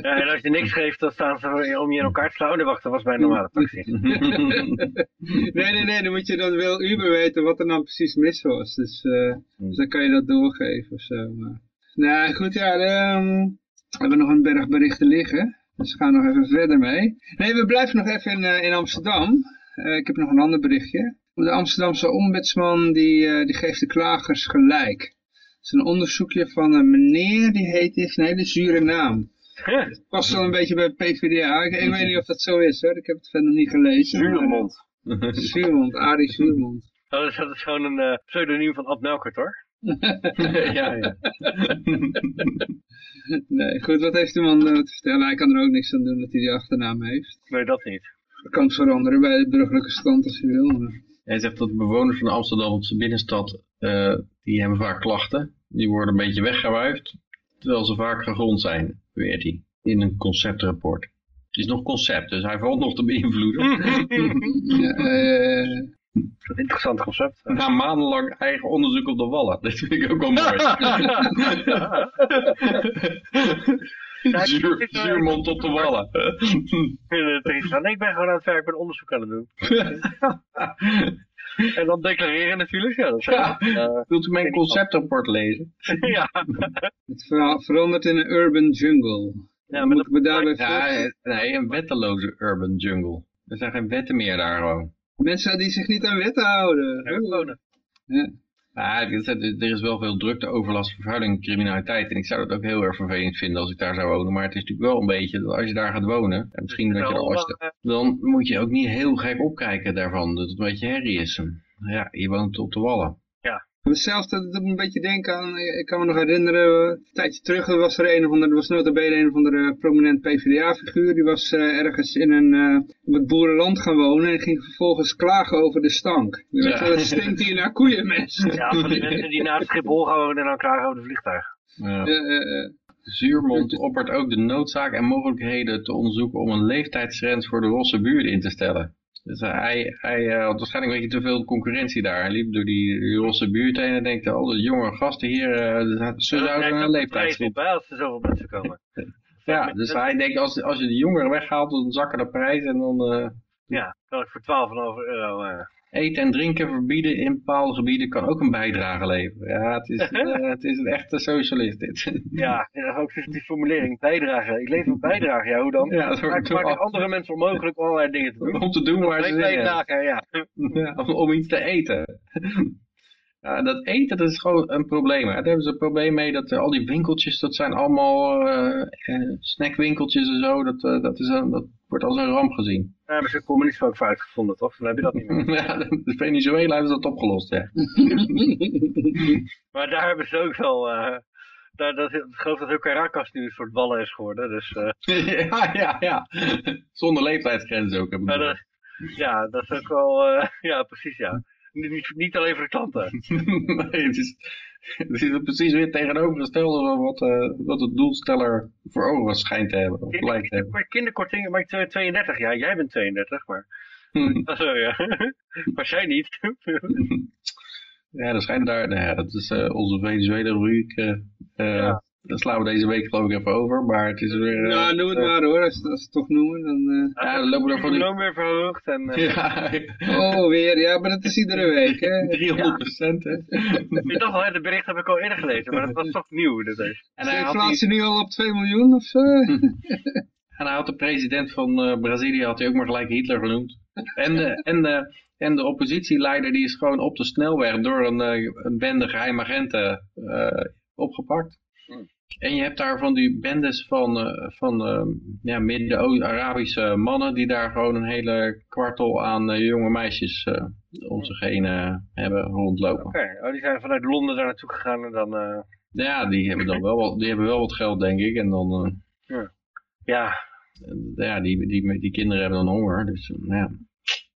Ja, en als je niks geeft, dan staan ze om je in elkaar te slaan. Oh, nee, wacht, dat was bij een normale taxi. nee, nee, nee, dan moet je dan wel Uber weten wat er dan precies mis was. Dus, eh, dus dan kan je dat doorgeven of zo. Maar... Nou goed, ja, ehm, we hebben nog een berg berichten liggen. Dus we gaan nog even verder mee. Nee, we blijven nog even in, eh, in Amsterdam. Eh, ik heb nog een ander berichtje. De Amsterdamse ombudsman die, eh, die geeft de klagers gelijk. Het is een onderzoekje van een meneer, die heet, die heeft een hele zure naam. Past wel een beetje bij PvdA. Ik, ik weet niet of dat zo is hoor, ik heb het verder niet gelezen. maar- Zuurmond. Zuurmond, Arie Zuurmond. Oh, dus dat is gewoon een eh, pseudoniem van Ad Melkert, hoor. ja, ja. Nee, goed, wat heeft die man eh, te vertellen? Hij kan er ook niks aan doen dat hij die achternaam heeft. Nee, dat niet. Dat kan het veranderen bij de burgerlijke stand als je wil. maar- Hij zegt dat de bewoners van de Amsterdamse binnenstad, eh, die hebben vaak klachten. Die worden een beetje weggewuifd, terwijl ze vaak gegrond zijn, beweert hij. In een conceptrapport. Het is nog concept, dus hij valt nog te beïnvloeden. Ja, eh, interessant concept. Na maandenlang eigen onderzoek op de wallen. Dat vind ik ook wel mooi. Zuur, zuurmond op de wallen. nee, ik ben gewoon aan het werk, ik ben onderzoek aan het doen. en dan declareren natuurlijk. Ja, dat is, Ja. eh, Wilt u mijn conceptrapport lezen? ja. Het ver- verandert in een urban jungle. Ja, moeten we daarbij Ja, nee, een wetteloze urban jungle. Er zijn geen wetten meer daar gewoon. Mensen die zich niet aan wetten houden. Ja, Ja, er is- er is wel veel drukte, overlast, vervuiling, criminaliteit. En ik zou dat ook heel erg vervelend vinden als ik daar zou wonen. Maar het is natuurlijk wel een beetje, dat als je daar gaat wonen, en misschien dat je er als je, eh, dan moet je ook niet heel gek opkijken daarvan. Dat het een beetje herrie is. Ja, je woont op de wallen. Mezelf dat doet me een beetje denken aan, ik kan me nog herinneren, een tijdje terug er was er een of andere, er was nota bene een of andere prominent PvdA-figuur, die was eh, ergens in een, eh, op het boerenland gaan wonen en ging vervolgens klagen over de stank. Ja. stinkt hier naar koeienmest. Ja, van die mensen die naast Schiphol gaan wonen en dan klagen over de vliegtuig. Ja. Eh, eh, eh. Zuurmond oppert ook de noodzaak en mogelijkheden te onderzoeken om een leeftijdsgrens voor de rosse buren in te stellen. Dus hij, hij eh, had waarschijnlijk een beetje te veel concurrentie daar. Hij liep door die, rosse buurt heen en denkt, al die jonge gasten hier, eh, ze zouden een leeftijdsgrens. bij als er zoveel mensen komen. Ja, dus hij denkt, als, als je de jongeren weghaalt, dan zakken de prijzen en dan eh, Ja, kan ik voor 12,5 euro. Eten en drinken verbieden in bepaalde gebieden kan ook een bijdrage leveren. Ja, het is, eh, het is een echte socialist dit. Ja, ook die formulering, bijdragen. Ik lever een bijdrage, ja, hoe dan? Ja, dat het toch andere mensen onmogelijk om allerlei dingen te doen. om te doen waar ze bijdragen, ja. Ja, om, om iets te eten. Ja, dat eten dat is gewoon een probleem. hè. Daar hebben ze een probleem mee dat eh, al die winkeltjes, dat zijn allemaal eh, eh, snackwinkeltjes en zo. Dat, dat, is een, dat wordt als een ramp gezien. Daar hebben ze communisme ook voor uitgevonden, toch? Dan heb je dat niet meer. ja, de Venezuela hebben ze dat opgelost, ja. Maar daar hebben ze ook wel... daar, dat, ik geloof dat ook Caracas nu een soort wallen is geworden. Dus ja, ja, ja. Zonder leeftijdsgrens ook. Heb ik maar gehoord. dat, ja, dat is ook wel... ja, precies, ja. Niet, niet, alleen voor de klanten. nee, het is, het is precies weer tegenovergestelde van wat, eh, wat de doelsteller voor ogen schijnt te hebben. Of lijkt te hebben. Maar kinderkortingen, maar ik ben 32. Ja, jij bent 32, maar... Zo, ja. maar jij niet. Ja, er schijnen daar, nou ja, dat is eh, onze Venezuela rubriek. eh eh, Ja. Dat slaan we deze week geloof ik even over, maar het is weer... eh, nou, noem het maar hoor, als, als ze het toch noemen. Dan, eh. ja, dan lopen we er weer verhoogd en... eh, Ja, Oh, weer, ja, maar dat is iedere week, hè. 300 procent, hè. Ik dacht al, bericht heb ik al eerder gelezen, maar dat was toch nieuw. Dus deze. En Is hij, de had inflatie die, nu al op 2 miljoen of zo? en hij had de president van eh, Brazilië, had hij ook maar gelijk Hitler genoemd. En de, en de, en de oppositieleider, die is gewoon op de snelweg door een, eh, een bende geheimagenten eh opgepakt. En je hebt daar van die bendes van, eh, van eh, ja, Midden-Arabische mannen die daar gewoon een hele kwartel aan eh, jonge meisjes eh, om zich heen hebben rondlopen. Oké, oh, die zijn vanuit Londen daar naartoe gegaan en dan... Ja, die hebben dan wel wat, die hebben wel wat geld denk ik. En dan, eh, ja, ja, die, die, die kinderen hebben dan honger. Dus ja.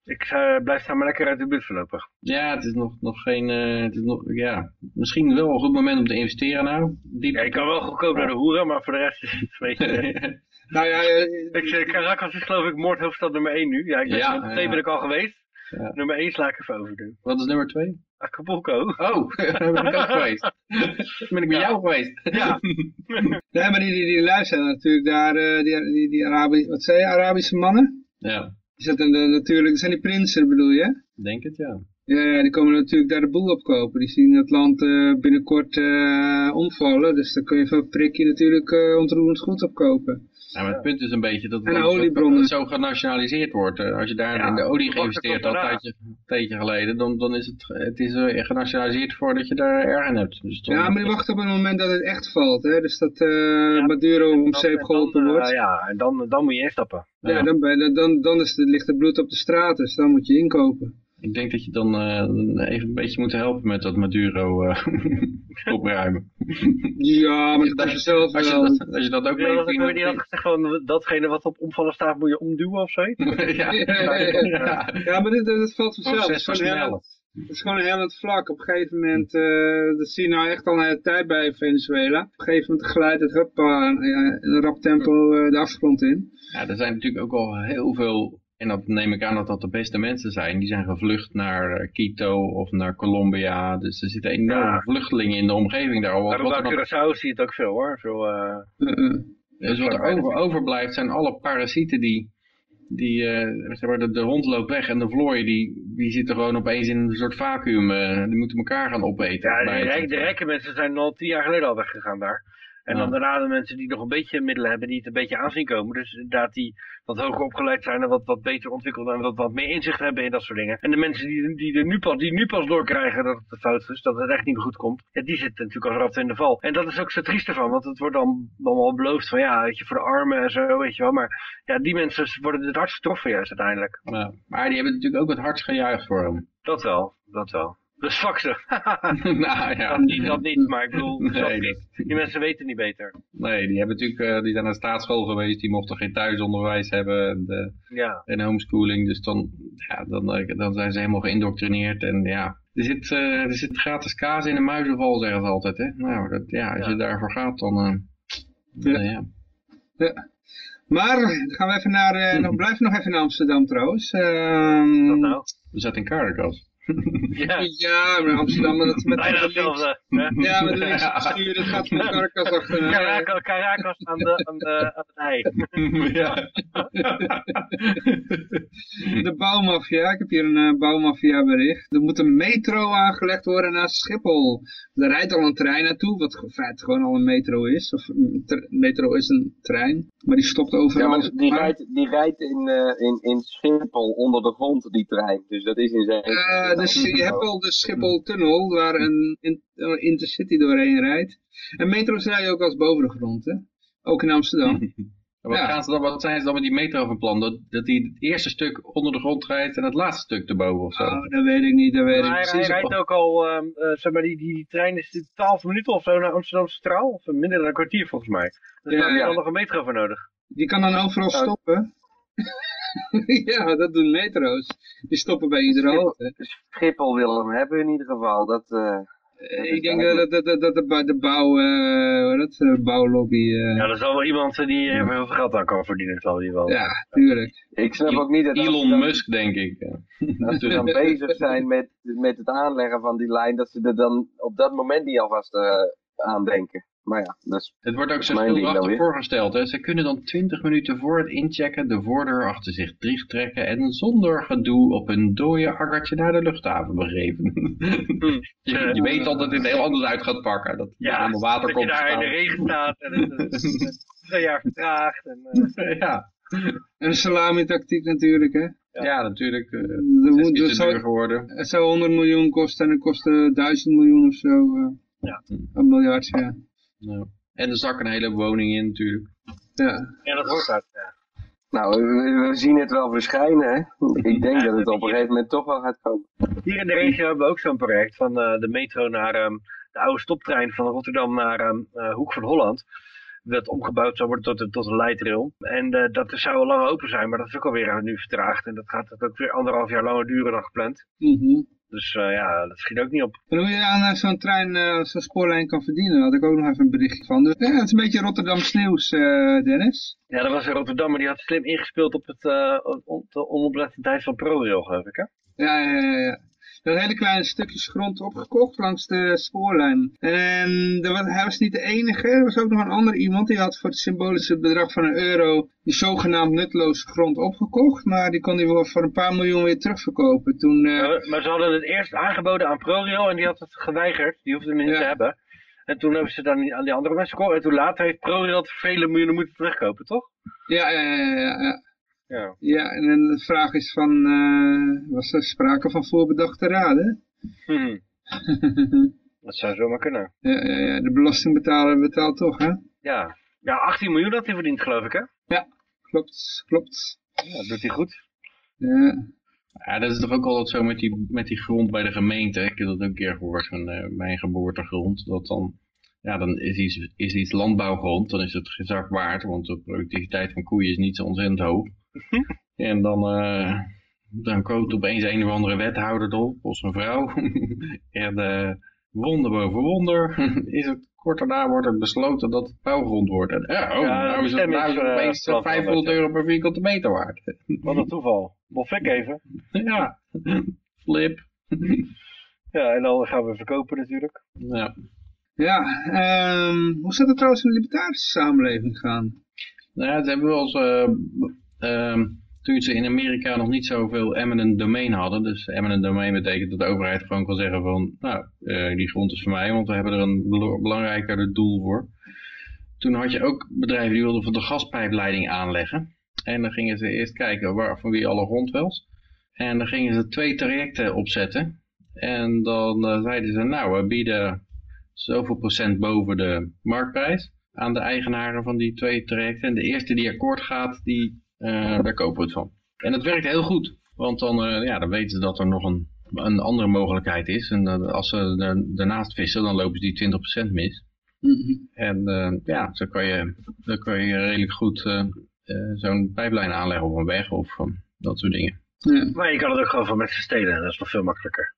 Ik eh, blijf daar maar lekker uit de buurt voorlopig. Ja, het is nog, nog geen, eh, het is nog, ja, misschien wel een goed moment om te investeren nou. Die, Ja, ik kan wel goedkoop naar de hoeren, maar voor de rest is het een beetje... Nou ja, eh, ik, zeg, Caracas is geloof ik moordhoofdstad nummer 1 nu. Ja, ik ben, Ja, 2 ja. ben ik al geweest. Ja. Nummer 1 sla ik even over nu. Wat is nummer twee? Acapulco. Oh, daar ben ik ook geweest. Daar ben ik bij Ja. jou geweest. Ja. nee, maar die, die, die lui zijn natuurlijk daar, eh, die, die, die Arabi wat zei je, Arabische mannen? Ja, Zitten er natuurlijk, dat zijn die prinsen bedoel je? denk het ja. Ja, die komen natuurlijk daar de boel opkopen. Die zien het land eh, binnenkort eh, omvallen. Dus dan kun je van prikje natuurlijk eh ontroerend goed opkopen. Ja, maar het punt is een beetje dat het zo genationaliseerd wordt. Eh, Als je daar Ja, in de olie wacht geïnvesteerd had, een tijdje, een tijdje geleden, dan, dan is het, het is, eh, genationaliseerd voordat je daar erg aan hebt. Dus Ja, maar die wachten op het moment dat het echt valt. Hè? Dus dat eh Maduro om Dan- zeep en geholpen dan, eh, wordt. ja, en dan, dan moet je instappen. Ja, Ja. dan, ben- dan, dan is het, ligt het bloed op de straat, dus dan moet je inkopen. Ik denk dat je dan eh, even een beetje moet helpen met dat Maduro eh, opruimen. Ja, maar dat je zelf Als je dat, als je dat ook dat ik vindt. die had gezegd, gewoon, datgene wat op omvallen staat moet je omduwen of zo. ja. Ja, ja, maar dit, dit valt vanzelf. Het is, gewoon een versnellen. hellend, het is gewoon een hellend vlak. Op een gegeven moment, eh, dat zie je nou echt al een hele tijd bij Venezuela. Op een gegeven moment glijdt het huppa in een rap tempo eh, de afgrond in. Ja, er zijn natuurlijk ook al heel veel En dat neem ik aan dat dat de beste mensen zijn. Die zijn gevlucht naar eh, Quito of naar Colombia. Dus er zitten enorme Ja. vluchtelingen in de omgeving daar. Wat, dan- Curaçao zie je het ook veel hoor. Veel, eh, Uh, uh. dus wat er over, overblijft zijn alle parasieten die... Die, eh, zeg maar, de, de hond loopt weg en de vlooien die, die zitten gewoon opeens in een soort vacuüm. die moeten elkaar gaan opeten. ja, de, rijk, de rijke mensen zijn al tien jaar geleden al weggegaan daar. En dan daarna de mensen die nog een beetje middelen hebben, die het een beetje aanzien komen. Dus inderdaad die wat hoger opgeleid zijn en wat, wat beter ontwikkeld en wat, wat meer inzicht hebben in dat soort dingen. En de mensen die, die, er nu pas, die nu pas doorkrijgen dat het fout is, dat het echt niet meer goed komt, ja, die zitten natuurlijk als rat in de val. En dat is ook zo triest ervan, want het wordt dan allemaal beloofd van ja, weet je, voor de armen en zo, weet je wel. Maar ja, die mensen worden het hardst getroffen juist uiteindelijk. Ja. Maar die hebben natuurlijk ook het hardst gejuicht voor hem. Dat wel, dat wel. Dus ze. nou ja. dat, niet, dat niet, maar ik bedoel, Nee, dat niet. die mensen weten niet beter. Nee, die hebben natuurlijk, eh, die zijn naar staatsschool geweest, die mochten geen thuisonderwijs hebben en, de, Ja. en homeschooling. Dus dan, ja, dan, eh, dan zijn ze helemaal geïndoctrineerd en ja. Er zit, eh, er zit gratis kaas in een muizenval, zeggen ze altijd. Hè? Nou, dat, ja, als Ja. je daarvoor gaat, dan... eh, Ja. nou ja. Maar dan gaan we even naar, eh, nog, blijven nog even in Amsterdam trouwens. Ehm, Wat nou? We zaten in Kaardenkast. Ja, Ja, maar Amsterdam met, bijna met links. hetzelfde. Ja, met de linkse bestuur, dat gaat van de karkas achterna. Caracas, Caracas aan, de, aan, de, aan het ei. ja. De bouwmafia, ik heb hier een eh, bouwmafia bericht. Er moet een metro aangelegd worden naar Schiphol. Er rijdt al een trein naartoe, wat in feite gewoon al een metro is. Of een tre- metro is een trein, maar die stopt Ja, overal. maar die rijdt, die rijdt in, eh, in, in Schiphol onder de grond, die trein. Dus dat is in zijn... Eh, dus je hebt al de Schiphol-tunnel waar een in- een intercity doorheen rijdt. En metro's rijden ook als boven de grond, hè? Ook in Amsterdam. Wat, Ja. gaan ze dan, wat zijn ze dan met die metro van plan? Dat, dat die het eerste stuk onder de grond rijdt en het laatste stuk erboven of zo? Oh, dat weet ik niet, dat weet ik Maar hij, hij precies. rijdt ook al, ehm, eh, zeg maar, die, die, die trein is 12 minuten of zo naar Amsterdam Centraal. Of minder dan een kwartier volgens mij. Dus Ja, daar heb je ja. dan nog een metro voor nodig. Die kan dan overal Ja. stoppen. ja, dat doen metro's. Die stoppen bij iedere halte. Schiphol wil hem hebben in ieder geval. Dat, eh, Eh, Ik denk dat, dat, dat, dat de, de bouw, eh, dat, eh, bouwlobby, eh, Ja, er zal wel iemand zijn die heel veel geld aan kan verdienen, zal die wel. ja, tuurlijk. ik snap ook niet dat Elon dan- Musk, denk ik. als ze dan bezig zijn met, met het aanleggen van die lijn, dat ze er dan op dat moment niet alvast eh, aan denken. Maar ja, dat is Het wordt ook zo schilderachtig nou voorgesteld. Hè? Ze kunnen dan 20 minuten voor het inchecken de voordeur achter zich dichttrekken en zonder gedoe op een dode akkertje naar de luchthaven begeven. je, je weet al dat dit heel anders uit gaat pakken. Dat er Ja, allemaal water dat je komt daar in de regen staat en het, het- het twee jaar vertraagd. En, eh, ja. En een salami-tactiek natuurlijk, hè. Ja. natuurlijk. zes moet, duur geworden. het zou 100 miljoen kosten en het kostte 1000 miljoen of zo. eh. Ja. Een miljard, ja. Ja. En er zak een hele woning in natuurlijk. Ja, ja, dat hoort uit. Ja. Nou, we, we zien het wel verschijnen, hè. Ik denk Ja, dat het op een gegeven moment toch wel gaat komen. Hier in de regio hebben we ook zo'n project van eh, de metro naar ehm, de oude stoptrein van Rotterdam naar eh, Hoek van Holland. Dat omgebouwd zou worden tot, een- tot een lightrail. En eh, dat zou al lang open zijn, maar dat is ook alweer nu vertraagd. En dat gaat ook weer anderhalf jaar langer duren dan gepland. mhm. Dus eh, ja, dat schiet ook niet op. En hoe je aan eh, zo'n trein, eh, zo'n spoorlijn kan verdienen, daar had ik ook nog even een berichtje van. Dus, ja, het is een beetje Rotterdams nieuws, eh, Dennis. Ja, dat was in Rotterdam, maar die had slim ingespeeld op het uh, on de onoplettendheid van ProRail, geloof ik, hè? Ja, ja, ja, ja. Dat hele kleine stukjes grond opgekocht langs de spoorlijn. En was, hij was niet de enige. Er was ook nog een ander iemand die had voor het symbolische bedrag van een euro die zogenaamd nutloze grond opgekocht. Maar die kon hij wel voor een paar miljoen weer terugverkopen. Toen, eh, Maar, maar ze hadden het eerst aangeboden aan ProRail en die had het geweigerd. Die hoefde het niet Ja. te hebben. En toen hebben ze dan aan die andere mensen gekocht. En toen later heeft ProRail het voor vele miljoenen moeten terugkopen, toch? ja, ja, ja, ja, ja. Ja. Ja, en dan de vraag is van, eh, was er sprake van voorbedachte raden? Hm. Dat zou zomaar kunnen. ja, ja, ja, de belastingbetaler betaalt toch, hè? Ja. Ja, 18 miljoen had hij verdiend, geloof ik, hè? Klopt, klopt. Ja, dat doet hij goed. Ja, Ja, dat is toch ook altijd zo met die, met die grond bij de gemeente. Ik heb dat ook een keer gehoord van eh, mijn geboortegrond. Dat dan, ja, dan is iets, is iets landbouwgrond, dan is het geen zak waard. Want de productiviteit van koeien is niet zo ontzettend hoog. En dan, eh, dan koopt opeens een of andere wethouder erop, of zijn vrouw. en eh, wonder boven wonder, is het kort daarna wordt er besloten dat het bouwgrond wordt. En, oh, Ja, nou is het, nou is het opeens eh, eh, plan 500 veranderd, euro per vierkante meter waard. Wat een toeval. Boffek even. ja, flip. Ja, en dan gaan we verkopen natuurlijk. Ja. Ja, ehm, hoe staat het trouwens in de libertarische samenleving gaan? Nou ja, ze hebben wel eens, ehm, toen ze in Amerika nog niet zoveel eminent domain hadden, dus eminent domain betekent dat de overheid gewoon kan zeggen van, nou, eh, die grond is voor mij, want we hebben er een belangrijker doel voor. Toen had je ook bedrijven die wilden voor de gaspijpleiding aanleggen. En dan gingen ze eerst kijken waar, van wie alle grond was. En dan gingen ze twee trajecten opzetten. En dan eh, zeiden ze, nou, we bieden zoveel procent boven de marktprijs aan de eigenaren van die twee trajecten. En de eerste die akkoord gaat, die, daar kopen we het van. En dat werkt heel goed. Want dan, eh, ja, dan weten ze dat er nog een, een andere mogelijkheid is. En eh, als ze daarnaast vissen, dan lopen ze die 20% mis. En eh, ja, zo kan je, dan kan je redelijk goed eh, eh, zo'n pijplijn aanleggen of een weg of eh, dat soort dingen. Ja. Maar je kan het ook gewoon van mensen stelen. Dat is nog veel makkelijker.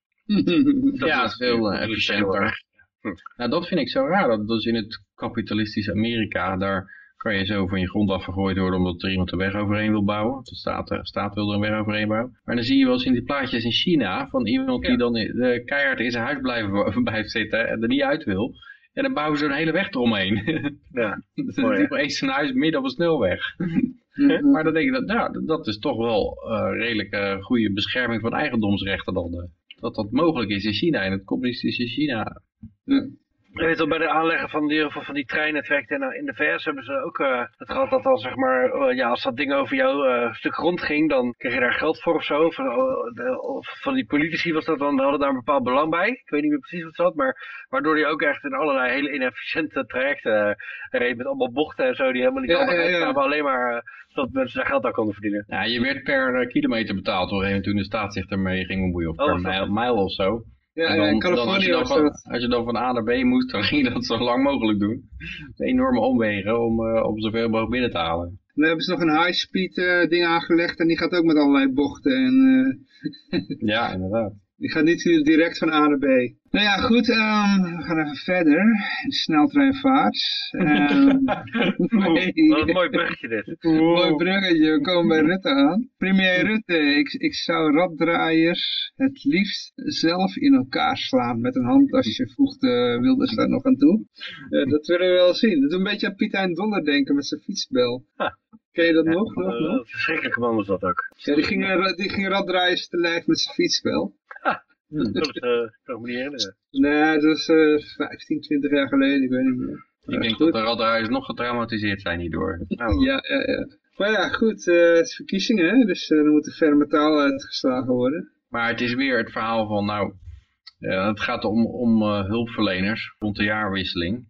Dat ja, is- het is veel eh, dat efficiënter. Hm. Nou, dat vind ik zo raar. Dat, dat is in het kapitalistische Amerika, daar kan je zo van je grond afgegooid worden omdat er iemand de weg overheen wil bouwen. De staat, de staat wil er een weg overheen bouwen. Maar dan zie je wel eens in die plaatjes in China van iemand die dan de keihard in zijn huis blijven, blijft zitten en er niet uit wil. En dan bouwen ze een hele weg eromheen. Ja. Dan opeens zijn huis midden op een snelweg. Maar dan denk ik, dat, nou, dat is toch wel eh redelijk eh, goede bescherming van eigendomsrechten dan. eh, dat dat mogelijk is in China, in het communistische China. Je weet wel, bij de aanleggen van die, van die treinetwerken en in de VS hebben ze ook eh, het gehad dat dan zeg maar, eh, ja, als dat ding over jouw eh, stuk grond ging, dan kreeg je daar geld voor of zo. Of, eh, de- of van die politici was dat dan, hadden daar een bepaald belang bij. Ik weet niet meer precies wat het zat, maar waardoor je ook echt in allerlei hele inefficiënte trajecten eh, reed met allemaal bochten en zo die helemaal niet Ja, handig ja, ja. uitkwamen, alleen maar eh, zodat mensen daar geld aan konden verdienen. Ja, je werd per eh, kilometer betaald een toen de staat zich ermee ging bemoeien. Of Oh, per dat mijl of zo. Ja, in dan, dan als, je Californië dan van, als je dan van A naar B moest, dan ging je dat zo lang mogelijk doen. Enorme omwegen om, eh, om zoveel mogelijk binnen te halen. Dan hebben ze nog een high-speed eh, ding aangelegd en die gaat ook met allerlei bochten. En eh, Ja, inderdaad. die gaat niet direct van A naar B. Nou ja, goed, ehm, we gaan even verder. Sneltreinvaart. Nee. Wat een mooi bruggetje dit. Mooi bruggetje, we komen bij Rutte aan. Premier Rutte, ik, ik zou raddraaiers het liefst zelf in elkaar slaan met een handtasje, voegde Wilders daar nog aan toe. Eh, dat willen we wel zien. Dat doet een beetje aan Piet Hein Donner denken met zijn fietsbel. Ah. Ken je dat Ja, nog? nog, eh, nog? een verschrikkelijke man was dat ook. Ja, die ging, die ging raddraaiers te lijf met zijn fietsbel. Dat is, eh, kan ik me niet herinneren. Nee, dat eh 15, 20 jaar geleden, ik weet niet meer. Ik denk goed. dat de raddraaiers nog getraumatiseerd zijn hierdoor. Nou, Ja, ja, ja. Maar ja, goed, eh, het is verkiezingen, hè? dus eh, er moet een ferme taal uitgeslagen worden. Maar het is weer het verhaal van, nou, eh, het gaat om, om eh, hulpverleners rond de jaarwisseling.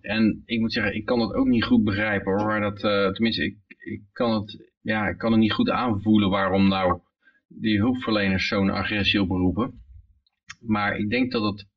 En ik moet zeggen, ik kan het ook niet goed begrijpen hoor. Maar dat, eh, tenminste, ik, ik, kan het, ja, ik kan het niet goed aanvoelen waarom nou die hulpverleners zo'n agressie oproepen. Maar ik denk dat het,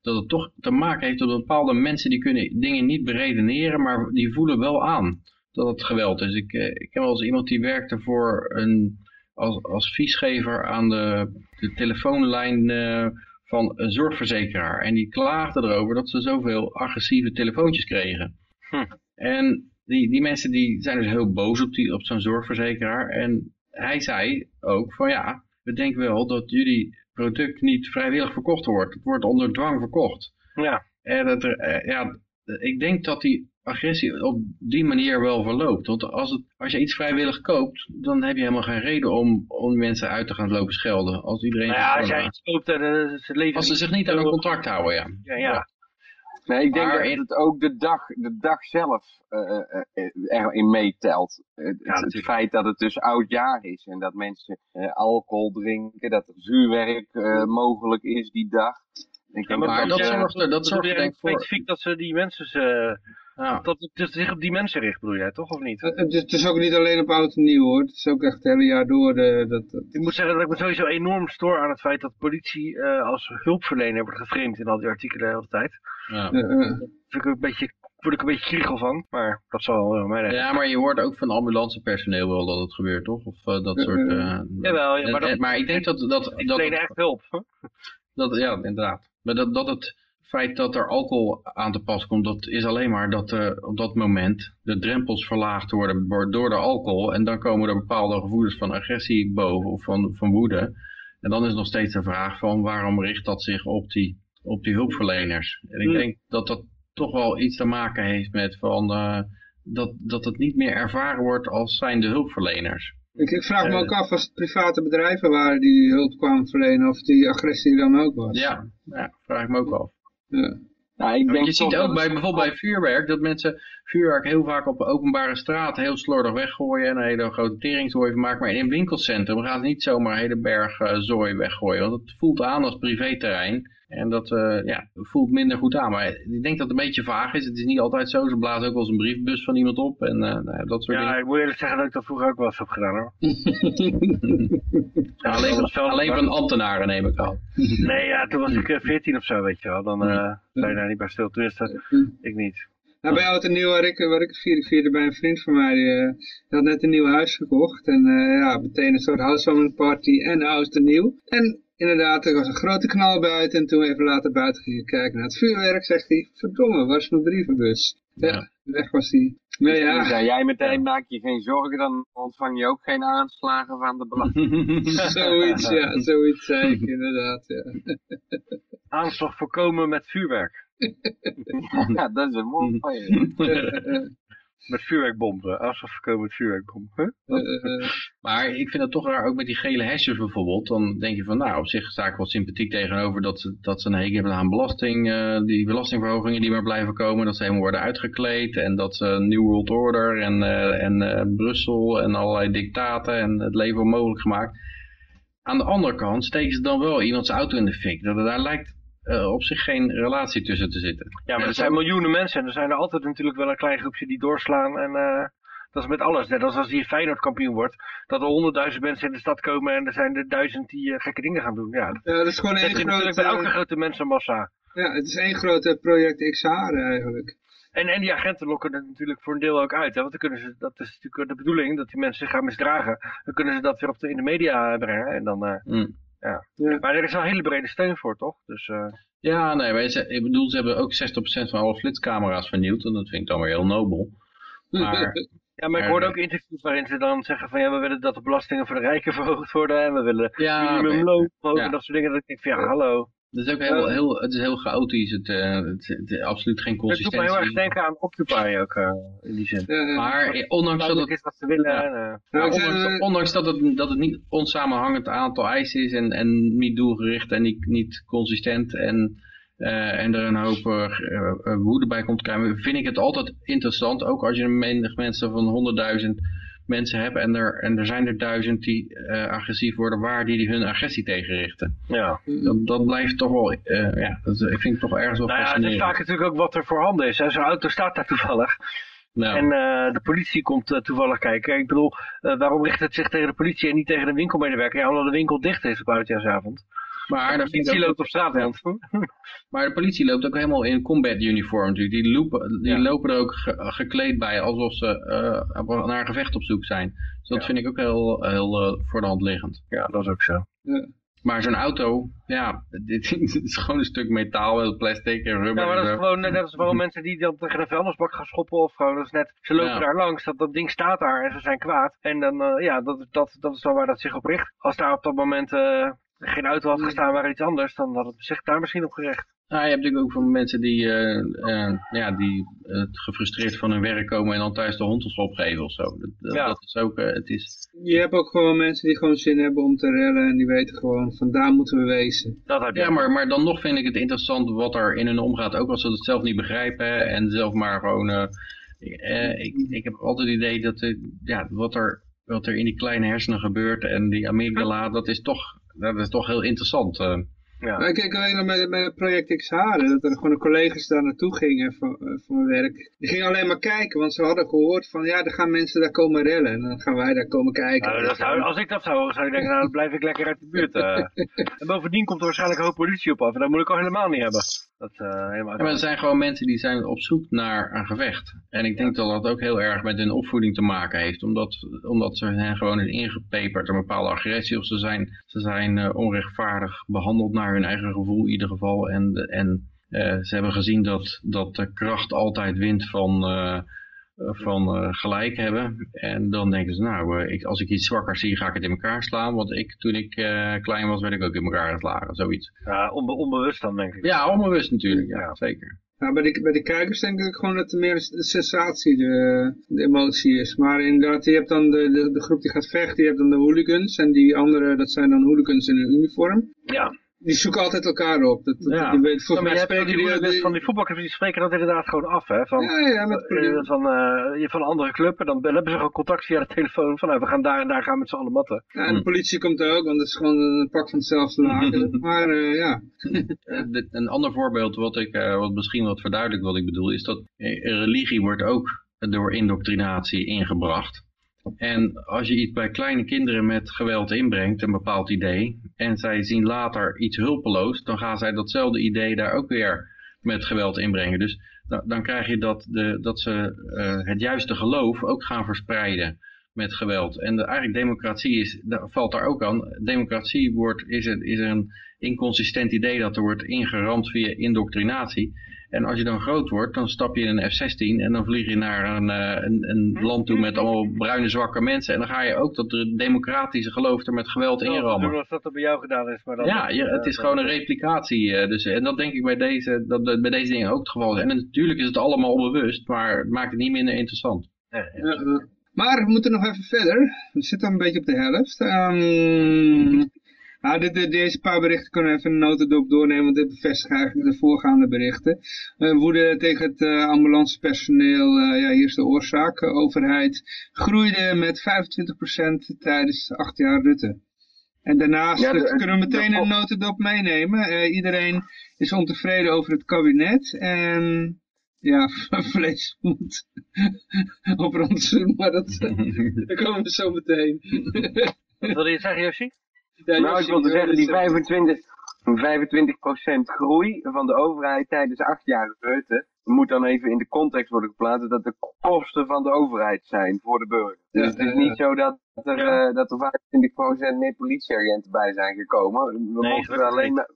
dat het toch te maken heeft met bepaalde mensen die kunnen dingen niet beredeneren, maar die voelen wel aan dat het geweld is. Ik, eh, ik ken wel eens iemand die werkte voor een, als, als viesgever aan de, de telefoonlijn eh, van een zorgverzekeraar. En die klaagde erover dat ze zoveel agressieve telefoontjes kregen. Hm. En die, die mensen die zijn dus heel boos op, die, op zo'n zorgverzekeraar. En hij zei ook van ja, we denken wel dat jullie product niet vrijwillig verkocht wordt. Het wordt onder dwang verkocht. ja. En dat er, eh, ja, ik denk dat die agressie op die manier wel verloopt. Want als, het, als je iets vrijwillig koopt, dan heb je helemaal geen reden om, om mensen uit te gaan lopen schelden. Als iedereen Nou ja, als jij iets koopt en eh, ze leven... als ze zich niet aan een contract houden, ja. Ja, ja. Nee, ik denk Maar dat het ook de dag, de dag zelf eh, eh, eh, erin meetelt. Het, het- het feit dat het dus oud jaar is en dat mensen eh, alcohol drinken, dat er vuurwerk mogelijk is die dag. Ik denk maar dat dat zorgt dat zorgt denk ik voor... Specifiek dat ze die mensen... eh, Ja. dat het dus zich op die mensen richt, bedoel jij, toch? Of niet? Het, het is- het is ook niet alleen op oud en nieuw hoor, het is ook echt het hele jaar door. De, dat, dat- Ik moet zeggen dat ik me sowieso enorm stoor aan het feit dat politie eh, als hulpverlener wordt geframed in al die artikelen de hele tijd. Ja. eh, eh. Daar vind ik ook een beetje, word ik een beetje kriegel van, maar dat zal wel mijn ja, maar je hoort ook van ambulancepersoneel wel dat het gebeurt, toch? Of eh, dat soort... eh, Jawel, ja, maar dat- en- maar ik denk dat... dat, Ik dat verleen echt hulp. Dat, ja, inderdaad. Maar dat, dat het feit dat er alcohol aan te pas komt, dat is alleen maar dat uh, op dat moment de drempels verlaagd worden door de alcohol. En dan komen er bepaalde gevoelens van agressie boven of van, van woede. En dan is nog steeds de vraag van waarom richt dat zich op die, op die hulpverleners. En ik denk dat dat toch wel iets te maken heeft met van, uh, dat, dat het niet meer ervaren wordt als zijn de hulpverleners. Ik, ik vraag me ook af als het private bedrijven waren die hulp kwamen verlenen of die agressie dan ook was. Ja, ja vraag ik me ook af. Ja. Nou, ik denk je ziet ook bij, bijvoorbeeld bij vuurwerk dat mensen vuurwerk heel vaak op openbare straat heel slordig weggooien en een hele grote teringzooi van maken. Maar in een winkelcentrum gaan ze niet zomaar een hele berg uh, zooi weggooien. Want het voelt aan als privéterrein. En dat uh, ja, voelt minder goed aan. Maar ik denk dat het een beetje vaag is. Het is niet altijd zo. Ze blazen ook wel eens een briefbus van iemand op. En uh, nou, dat soort ja, dingen. ik moet eerlijk zeggen dat ik dat vroeger ook wel eens heb gedaan hoor. ja, alleen, van, alleen van ambtenaren neem ik aan. nee, ja, toen was ik 14 of zo, weet je wel. Dan uh, sta je daar niet bij stil. Tenminste, ik niet. Nou, bij oud en nieuw waar ik, waar ik het vierde, vierde bij een vriend van mij, die, uh, die had net een nieuw huis gekocht. En uh, ja, meteen een soort housewarming party en oud en nieuw. En inderdaad, er was een grote knal buiten. En toen we even later buiten gingen kijken naar het vuurwerk, zegt hij, verdomme, waar is mijn brievenbus? Ja, ja. weg was hij. Nee, ja. Dus jij meteen, maak je geen zorgen, dan ontvang je ook geen aanslagen van de belasting. zoiets, ja, zoiets zei ik inderdaad, ja. Aanslag voorkomen met vuurwerk. ja, dat is een mooie. Met vuurwerkbommen. Aanslag voorkomen met vuurwerkbommen. Huh? Uh, maar ik vind het toch raar, ook met die gele hesjes bijvoorbeeld. Dan denk je van, nou, op zich sta ik wel sympathiek tegenover dat ze, dat ze een hekel hebben aan belasting. Die belastingverhogingen die maar blijven komen. Dat ze helemaal worden uitgekleed. En dat ze New World Order en, en Brussel en allerlei dictaten en het leven onmogelijk gemaakt. Aan de andere kant steken ze dan wel iemands auto in de fik. Dat, daar lijkt uh, op zich geen relatie tussen te zitten. Ja, maar er zijn miljoenen mensen en er zijn er altijd natuurlijk wel een klein groepje die doorslaan en uh, dat is met alles. Net als als hier Feyenoord kampioen wordt, dat er honderdduizend mensen in de stad komen en er zijn er duizend die uh, gekke dingen gaan doen. Ja, dat, ja, dat is gewoon één grote... bij elke grote mensenmassa. Ja, het is één grote project XR eigenlijk. En, en die agenten lokken het natuurlijk voor een deel ook uit. Hè? Want dan kunnen ze, dat is natuurlijk de bedoeling, dat die mensen zich gaan misdragen. Dan kunnen ze dat weer op de, in de media brengen. En dan, uh, mm. Ja. ja. Maar er is wel een hele brede steun voor, toch? Dus, uh... Ja, nee, maar ze, ik bedoel, ze hebben ook 60% van alle flitscamera's vernieuwd. En dat vind ik dan weer heel nobel. Maar, ja, maar ik hoorde ook interviews waarin ze dan zeggen van ja, we willen dat de belastingen voor de rijken verhoogd worden. En we willen ja, minimumloon verhogen en dat soort dingen. Dat ik denk van ja, hallo. Het is ook heel, heel, het is heel chaotisch. Het, uh, het, het, het, absoluut geen consistentie. Het doet me heel erg denken aan Occupy ook, uh, in die zin. Uh, maar ondanks dat het... is wat ze willen. Ja. En, ja, ondanks, ondanks, dat, het, dat het niet onsamenhangend aantal eisen is en, en niet doelgericht en niet, niet consistent en, en er een hoop woede bij komt krijgen, vind ik het altijd interessant. Ook als je een menig mensen van 100.000 mensen hebben en er, en er zijn er duizend die uh, agressief worden waar die, hun agressie tegen richten. Ja. Dat, dat blijft toch wel, uh, ja, dat ik vind ik toch ergens wel nou ja. Het is vaak natuurlijk ook wat er voorhanden is. Zo'n auto staat daar toevallig. Nou. En uh, de politie komt uh, toevallig kijken. Ik bedoel, uh, waarom richt het zich tegen de politie en niet tegen de winkelmedewerker? Ja, omdat de winkel dicht is op oudjaarsavond. Maar de politie loopt op straat rond. Maar de politie loopt ook helemaal in combat uniform natuurlijk. Die, lopen, die Ja. lopen er ook ge- gekleed bij alsof ze eh, naar een gevecht op zoek zijn. Dus dat Ja. vind ik ook heel, heel eh, voor de hand liggend. Ja, dat is ook zo. Maar zo'n auto, ja, dit is gewoon een stuk metaal met plastic en rubber. Ja, maar dat is gewoon net als gewoon mensen die dan tegen een vuilnisbak gaan schoppen of gewoon, dat is net, ze lopen Ja. daar langs, dat, dat ding staat daar en ze zijn kwaad. En dan, eh, ja, dat, dat, dat is dan waar dat zich op richt. Als daar op dat moment geen auto had gestaan, maar iets anders, dan had het zich daar misschien op gericht. Nou, je hebt natuurlijk ook van mensen die, eh, eh, ja, die eh, gefrustreerd van hun werk komen en dan thuis de hond op schop geven of zo. Dat, dat, Ja. dat is ook, het is, Je hebt ook gewoon mensen die gewoon zin hebben om te rellen en die weten gewoon van daar moeten we wezen. Dat heb je. ja, maar, maar dan nog vind ik het interessant wat er in hun omgaat, ook als ze het zelf niet begrijpen en zelf maar gewoon, ik, ik heb altijd het idee dat, ja, wat er, wat er in die kleine hersenen gebeurt en die amygdala, dat is toch, dat is toch heel interessant. eh. Ja. Maar kijk, alleen nog met, met het project XH, dat er gewoon de collega's daar naartoe gingen van, eh, van mijn werk. Die gingen alleen maar kijken, want ze hadden gehoord van ja, er gaan mensen daar komen rellen. En dan gaan wij daar komen kijken. Nou, dat zou, als ik dat zou horen, zou ik denken, nou dan blijf ik lekker uit de buurt. eh. en bovendien komt er waarschijnlijk een hoop politie op af. En dat moet ik al helemaal niet hebben. Dat, eh, helemaal Ja, maar er zijn gewoon mensen die zijn op zoek naar een gevecht. En ik denk dat dat ook heel erg met hun opvoeding te maken heeft. Omdat, omdat ze hen gewoon is ingepeperd een bepaalde agressie. Of ze zijn, ze zijn eh, onrechtvaardig behandeld naar hun eigen gevoel in ieder geval. En, en ze hebben gezien dat, dat de kracht altijd wint van, van gelijk hebben. En dan denken ze, nou, ik, als ik iets zwakker zie, ga ik het in elkaar slaan. Want ik, toen ik klein was, werd ik ook in elkaar geslagen, zoiets. Ja, onbewust dan, denk ik. Ja, onbewust natuurlijk, ja, zeker. Nou, bij, de, bij de kijkers denk ik gewoon dat er meer de sensatie de, de emotie is. Maar inderdaad, je hebt dan de, de, de groep die gaat vechten, je hebt dan de hooligans. En die andere, dat zijn dan hooligans in een uniform. Ja die zoeken altijd elkaar op. Dat, ja. die weet, volgens mij spreken die, die, van die voetbalclubs, die spreken dat inderdaad gewoon af. Hè? Van, ja, ja, met uh, van, uh, van andere club. En dan hebben ze gewoon contact via de telefoon. Van nou, we gaan daar en daar gaan met z'n allen matten. Ja, en de hm. politie komt ook, want het is gewoon een pak van hetzelfde laken. maar uh, ja. een ander voorbeeld wat ik wat misschien wat verduidelijkt wat ik bedoel, is dat religie wordt ook door indoctrinatie ingebracht. En als je iets bij kleine kinderen met geweld inbrengt, een bepaald idee, en zij zien later iets hulpeloos, dan gaan zij datzelfde idee daar ook weer met geweld inbrengen. Dus dan, krijg je dat, de, dat ze uh, het juiste geloof ook gaan verspreiden met geweld. En de, eigenlijk democratie is, dat valt daar ook aan. Democratie wordt, is, het, is een inconsistent idee dat er wordt ingeramd via indoctrinatie. En als je dan groot wordt, dan stap je in een F-16 en dan vlieg je naar een, eh, een, een, land toe met allemaal bruine zwakke mensen. En dan ga je ook dat democratische geloof er met geweld in rammen. Zoals dat er bij jou gedaan is. Maar dan ja, het is gewoon een replicatie. Eh, dus, en dat denk ik bij deze, dat, bij deze dingen ook het geval is. En natuurlijk is het allemaal onbewust, maar het maakt het niet minder interessant. Ja, maar we moeten nog even verder. We zitten een beetje op de helft. Um, nou, dit, deze paar berichten kunnen we even een notendop doornemen, want dit bevestigt eigenlijk de voorgaande berichten. Uh, woede tegen het uh, ambulancepersoneel, uh, ja, hier is de oorzaak. overheid groeide met 25% tijdens acht jaar Rutte. En daarnaast ja, kunnen we meteen een notendop meenemen. iedereen is ontevreden over het kabinet en ja, vlees moet op rantsoen, maar dat, daar komen we zo meteen. Wat wil je zeggen, Josie? Nou, ik wilde zeggen, die 25, 25% groei van de overheid tijdens acht jaar Rutte moet dan even in de context worden geplaatst dat de kosten van de overheid zijn voor de burger. Dus het is niet zo dat er, ja. uh, dat er 25% meer politieagenten bij zijn gekomen. We nee, moeten, er alleen,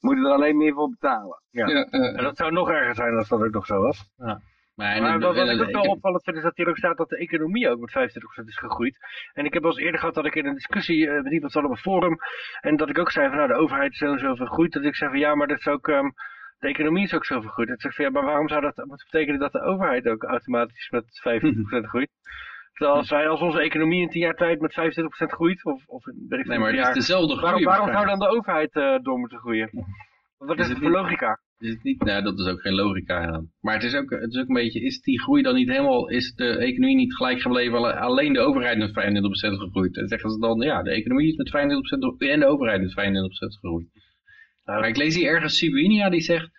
moeten er alleen meer voor betalen. Ja. ja uh, en dat zou nog erger zijn als dat ook nog zo was. Ja. Maar, maar wat, wat ik ook wel opvallend vind is dat hier ook staat dat de economie ook met 25% is gegroeid. En ik heb al eens eerder gehad dat ik in een discussie uh, met iemand zat op een forum. En dat ik ook zei van nou de overheid is zo en zo vergroeid. Dat ik zei van ja maar dat is ook, um, de economie is ook zo vergroeid. Dat ik van ja maar waarom zou dat moeten betekenen dat de overheid ook automatisch met 25% groeit? Terwijl als, wij, als onze economie in 10 jaar tijd met 25% groeit, of, of ik Nee, maar het is dezelfde groei. Waarom, waarom zou dan de overheid uh, door moeten groeien? Wat is, is het voor logica? Is het niet, nou, dat is ook geen logica aan. Maar het is, ook, het is ook een beetje, is die groei dan niet helemaal, is de economie niet gelijk gebleven, alleen de overheid met 35% gegroeid? En zeggen ze dan, ja, de economie is met 35% en de overheid met 35% gegroeid. Nou, maar ik lees hier ergens Sibuinia die zegt,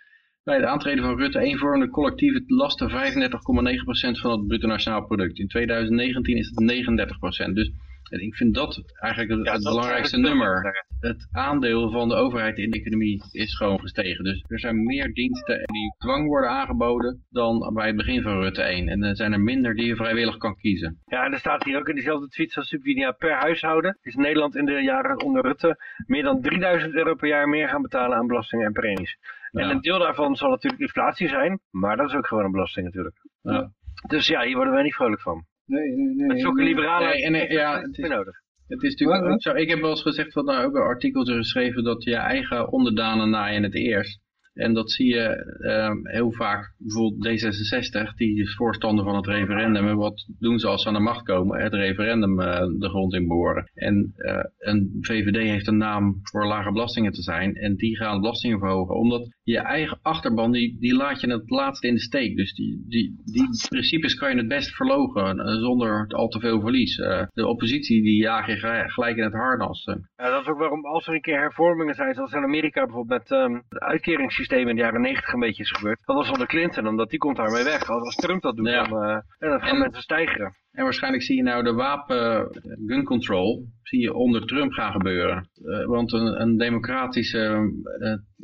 bij het aantreden van Rutte 1 vormde collectieve lasten 35,9% van het bruto nationaal product. In 2019 is het 39%. Dus en ik vind dat eigenlijk het, belangrijkste nummer. Het aandeel van de overheid in de economie is gewoon gestegen. Dus er zijn meer diensten die dwang worden aangeboden dan bij het begin van Rutte 1. En er zijn er minder die je vrijwillig kan kiezen. Ja, en er staat hier ook in diezelfde tweet van Subvinia per huishouden. Is Nederland in de jaren onder Rutte meer dan 3000 euro per jaar meer gaan betalen aan belastingen en premies. En een deel daarvan zal natuurlijk inflatie zijn, maar dat is ook gewoon een belasting natuurlijk. Ja. Dus ja, hier worden wij niet vrolijk van. Nee, nee, nee. Met zulke liberale nee, en, ja, het is, nodig. Het is natuurlijk ook zo. Ik heb wel eens gezegd, wat nou ook een artikel geschreven, dat je eigen onderdanen naaien het eerst. En dat zie je uh, heel vaak, bijvoorbeeld D66, die is voorstander van het referendum. En wat doen ze als ze aan de macht komen? Het referendum uh, de grond in boren. En uh, een VVD heeft een naam voor lage belastingen te zijn. En die gaan belastingen verhogen. Omdat je eigen achterban, die, die laat je het laatst in de steek. Dus die, die, die principes kan je het best verlogen uh, zonder al te veel verlies. de oppositie, die jaag je gelijk in het harnas. Ja, dat is ook waarom als er een keer hervormingen zijn, zoals in Amerika bijvoorbeeld met um, het uitkeringssysteem in de jaren negentig een beetje is gebeurd. Dat was onder Clinton, omdat die komt daarmee weg. Als Trump dat doet, dan, uh, dan gaan mensen stijgeren. En waarschijnlijk zie je nou de wapen gun control zie je onder Trump gaan gebeuren. Uh, want een, een democratische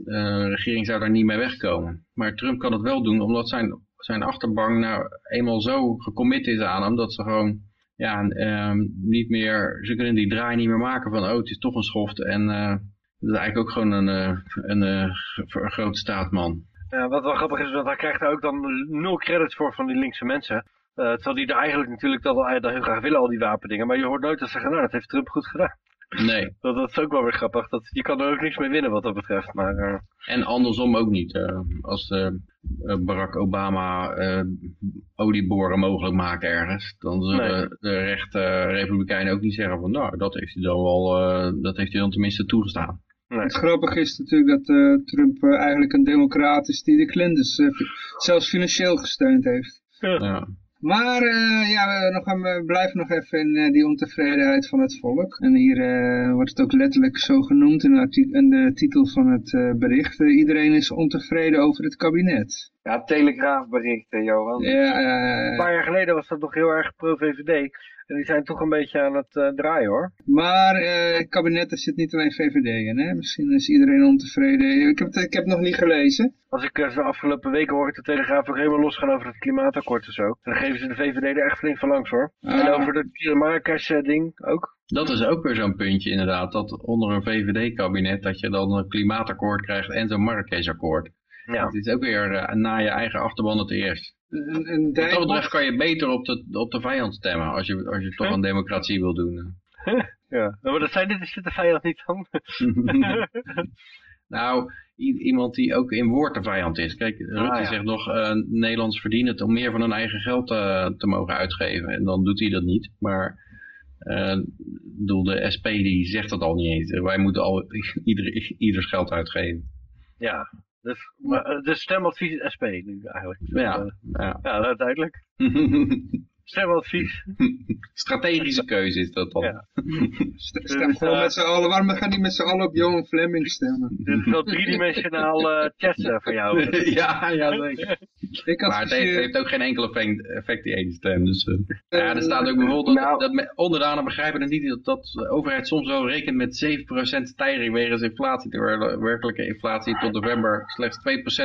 uh, regering zou daar niet mee wegkomen. Maar Trump kan het wel doen omdat zijn, zijn achterbank nou eenmaal zo gecommit is aan hem dat ze gewoon ja, um, niet meer, ze kunnen die draai niet meer maken van oh het is toch een schoft en dat is eigenlijk ook gewoon een, eh, een, een, eh, een grote staatman. Ja, wat wel grappig is, dat hij krijgt daar ook dan nul credits voor van die linkse mensen. Uh, terwijl die er eigenlijk natuurlijk dat, al, dat heel graag willen, al die wapendingen. Maar je hoort nooit dat ze zeggen, nou, dat heeft Trump goed gedaan. Nee. Dat, dat is ook wel weer grappig. Dat, je kan er ook niks mee winnen wat dat betreft. Maar, uh... En andersom ook niet. Uh, als Barack Obama olieboren mogelijk maakt ergens, dan zullen nee. de rechte republikeinen ook niet zeggen van, nou, dat heeft hij dan wel, dat heeft hij dan tenminste toegestaan. Nee. Het grappige is natuurlijk dat uh, Trump uh, eigenlijk een democrat is die de Clintons uh, zelfs financieel gesteund heeft. Ja. ja. Maar ja, we, nog, we blijven nog even in die ontevredenheid van het volk. En hier wordt het ook letterlijk zo genoemd in, in de titel van het bericht. iedereen is ontevreden over het kabinet. Ja, telegraafberichten, Johan. Ja, een paar jaar geleden was dat nog heel erg pro-VVD. En die zijn toch een beetje aan het uh, draaien hoor. Maar uh, het kabinet, er zit niet alleen VVD in. Hè? Misschien is iedereen ontevreden. Ik heb het, ik heb het nog niet gelezen. Als ik uh, de afgelopen weken hoor ik de Telegraaf ook helemaal losgaan over het klimaatakkoord en zo. En dan geven ze de VVD er echt flink van langs hoor. Ah. En over het Marrakesh ding ook. Dat is ook weer zo'n puntje inderdaad. Dat onder een VVD-kabinet dat je dan een klimaatakkoord krijgt en zo'n Marrakesh-akkoord. Ja. Het is ook weer na je eigen achterban het eerst. Een, een kan je beter op de, op de vijand stemmen als je, als je toch een democratie wil doen. ja, maar dat zijn dit is de vijand niet dan. nou, iemand die ook in woord de vijand is. Kijk, Rutte ah, ja. zegt nog, uh, Nederlands verdienen het om meer van hun eigen geld uh, te mogen uitgeven. En dan doet hij dat niet. Maar uh, bedoel, de SP die zegt dat al niet eens. Wij moeten al ieder, ieders geld uitgeven. Ja, dus, maar, dus stemadvies is SP nu eigenlijk. Ja, uh, ja. ja duidelijk. Stemadvies. Strategische keuze is dat dan. Ja. Stem dus, gewoon uh, met z'n allen. Waarom gaan die met z'n allen op Johan Fleming stemmen? Dit is wel driedimensionaal uh, chatten voor jou. ja, ja, zeker. Ik maar het heeft, heeft, ook geen enkel effect, die ene stem. Dus, uh, ja, er staat ook bijvoorbeeld dat, nou, dat onderdanen begrijpen het niet dat, dat de overheid soms wel rekent met 7% stijging wegens inflatie, terwijl de werkelijke inflatie tot november slechts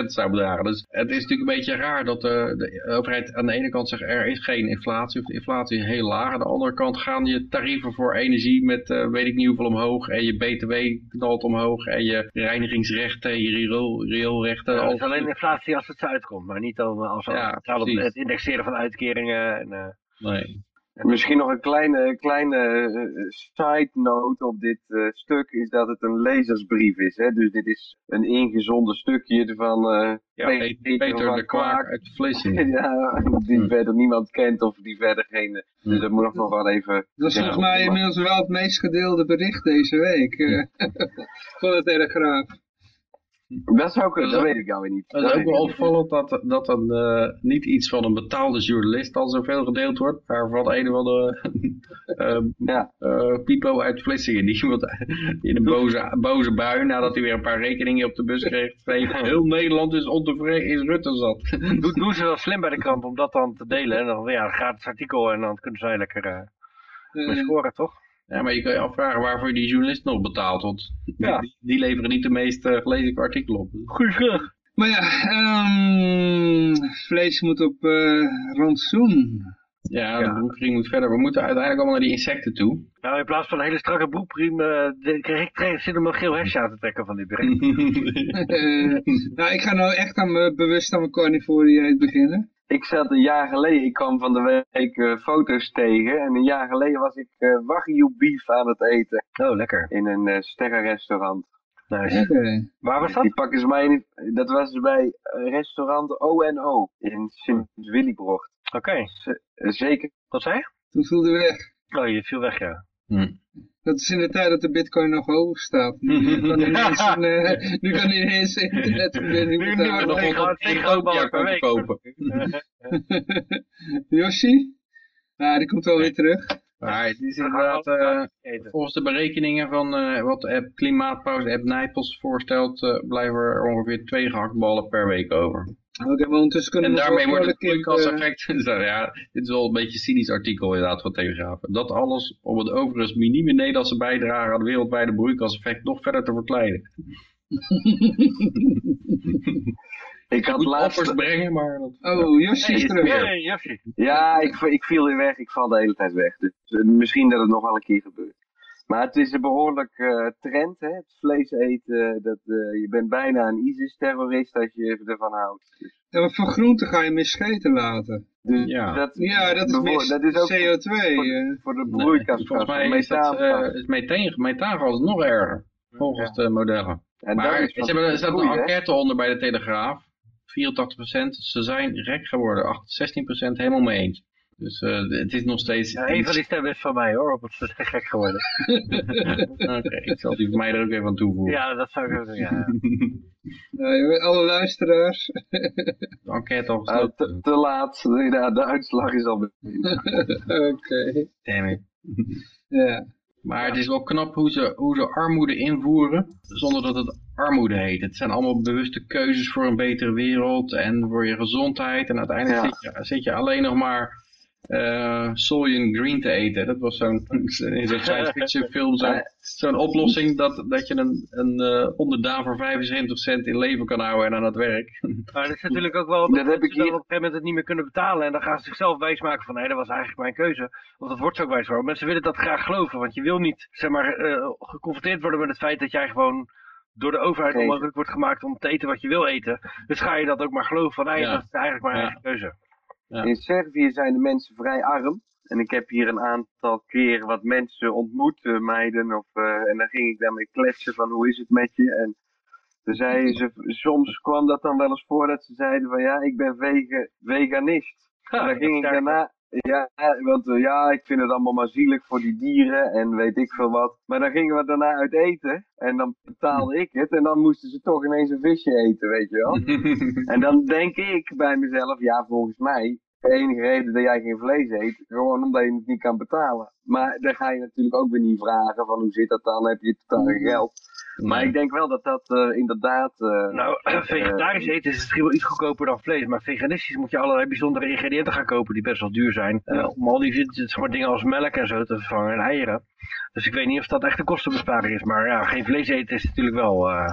2% zou bedragen. Dus het is natuurlijk een beetje raar dat de, de overheid aan de ene kant zegt er is geen inflatie, of de inflatie is heel laag. Aan de andere kant gaan je tarieven voor energie met uh, weet ik niet hoeveel omhoog en je btw knalt omhoog en je reinigingsrechten, je riool, rioolrechten. Ja, het is alleen inflatie als het uitkomt, maar niet als, ja, het, het indexeren van uitkeringen. En, uh... Nee. Misschien nog een kleine, kleine uh, side note op dit uh, stuk is dat het een lezersbrief is. Hè? Dus dit is een ingezonden stukje van uh, ja, Peter, Peter de Kwaak uit Vlissingen. ja, die hmm. verder niemand kent of die verder geen... Dus hmm. Dus dat moet nog wel even... Dat is volgens mij inmiddels wel het meest gedeelde bericht deze week. Hmm. van de Telegraaf. Dat zou kunnen, dat weet ik nou weer niet. Het is ook wel opvallend dat, dat dan uh, niet iets van een betaalde journalist al zoveel gedeeld wordt, maar van een of andere uh, ja. uh, Pipo uit Vlissingen, die in een boze, boze bui, nadat hij weer een paar rekeningen op de bus kreeg, heel Nederland is ontevreden, is Rutte zat. Doe, doen ze wel slim bij de krant om dat dan te delen, en dan ja, een gratis artikel en dan kunnen zij lekker uh, scoren, toch? Ja, maar je kan je afvragen waarvoor die journalist nog betaalt. Want ja. die, die, leveren niet de meest uh, gelezen artikelen op. Vraag. Maar ja, um, vlees moet op uh, rantsoen. Ja, de broekriem moet verder. We moeten uiteindelijk allemaal naar die insecten toe. Nou, in plaats van een hele strakke broekriem, uh, krijg ik zin om een geel hesje aan te trekken van dit bericht. nou, ik ga nou echt aan me, bewust aan mijn carnivorie beginnen. Ik zat een jaar geleden, ik kwam van de week uh, foto's tegen. En een jaar geleden was ik uh, wagyu beef aan het eten. Oh, lekker. In een uh, sterrenrestaurant. Nice. Okay. Waar was dat? Die pakken ze mij niet. Dat was bij restaurant O&O in Sint-Willibrocht. Oké. Okay. Zeker. Wat zei je? Toen viel hij weg. Oh, je viel weg, ja. Hm. Dat is in de tijd dat de bitcoin nog hoog staat. Nu kan ineens, een, uh, nu kan ineens internetverbinding Nu, nu nog een week. kopen. Yoshi? Nou, die komt wel weer terug. Maar het is inderdaad, uh, volgens de berekeningen van uh, wat app Klimaatpauze app Nijpels voorstelt, uh, blijven er ongeveer twee gehaktballen per week over. Maar ondertussen kunnen en daarmee wordt het broeikaseffect, ja, dit is wel een beetje een cynisch artikel inderdaad van Telegraaf. Dat alles om het overigens minieme Nederlandse bijdrage aan het wereldwijde broeikaseffect nog verder te verkleinen. ik had laatst... brengen, maar... Dat... Oh, Josje is terug. Ja, ik, ik viel weer weg. Ik val de hele tijd weg. Dus misschien dat het nog wel een keer gebeurt. Maar het is een behoorlijk uh, trend, hè? Het vlees eten. Dat, uh, je bent bijna een ISIS-terrorist als je even ervan houdt. Dus. Ja, maar van groente ga je misscheten laten. Dus Ja. dat, Ja, dat is, mis, dat is ook CO2. voor, eh. voor de Nee, broeikasgas. volgens mij is, dat, eh, is methaan, nog erger, volgens de modellen. En Maar is ze van hebben, er staat een enquête onder bij de Telegraaf. 84%, ze zijn rek geworden. 16% helemaal mee eens. Dus eh, het is nog steeds... Ja, een van die stemmen is van mij hoor, op het is echt gek geworden. Oké, ik zal die van mij er ook even aan toevoegen. Ja, dat zou ik ook doen, ja. Alle luisteraars. De enquête al Ah, gesloten. te, te laat. De uitslag is al bekend. Oké. Damn it. Ja. Maar het is wel knap hoe ze, hoe ze armoede invoeren, zonder dat het armoede heet. Het zijn allemaal bewuste keuzes voor een betere wereld en voor je gezondheid. En uiteindelijk Ja. zit, je, zit je alleen nog maar eh soy en green te eten. Dat was zo'n in zo'n science fiction film zo'n oplossing dat, dat je een, een eh, onderdaan voor 75 cent in leven kan houden en aan het werk. Maar dat is natuurlijk ook wel Dat dat heb ik hier- op een gegeven moment het niet meer kunnen betalen. En dan gaan ze zichzelf wijsmaken van nee, dat was eigenlijk mijn keuze. Of dat wordt zo ook wijs Mensen willen dat graag geloven. Want je wil niet zeg maar, eh, geconfronteerd worden met het feit dat jij gewoon door de overheid onmogelijk wordt gemaakt om te eten wat je wil eten. Dus ga je dat ook maar geloven van nee, Ja. dat is eigenlijk mijn Ja. eigen keuze. Ja. In Servië zijn de mensen vrij arm. En ik heb hier een aantal keer wat mensen ontmoet, eh, meiden. Of, eh, en dan ging ik daarmee kletsen van hoe is het met je. En toen zeiden ze, soms kwam dat dan wel eens voor dat ze zeiden van ja, ik ben veganist. En dan ging ik daarna, ja, want eh, ja, ik vind het allemaal maar zielig voor die dieren en weet ik veel wat. Maar dan gingen we daarna uit eten en dan betaalde ik het en dan moesten ze toch ineens een visje eten, weet je wel. En dan denk ik bij mezelf, ja, volgens mij, de enige reden dat jij geen vlees eet, gewoon omdat je het niet kan betalen. Maar dan ga je natuurlijk ook weer niet vragen van hoe zit dat dan, heb je totaal geen geld. Maar ik denk wel dat dat eh, inderdaad... eh, Nou, vegetarisch eten is misschien wel iets goedkoper dan vlees. Maar veganistisch moet je allerlei bijzondere ingrediënten gaan kopen die best wel duur zijn. eh, om al die zeg maar, dingen als melk en zo te vervangen en eieren. Dus ik weet niet of dat echt een kostenbesparing is. Maar ja, geen vlees eten is natuurlijk wel... eh,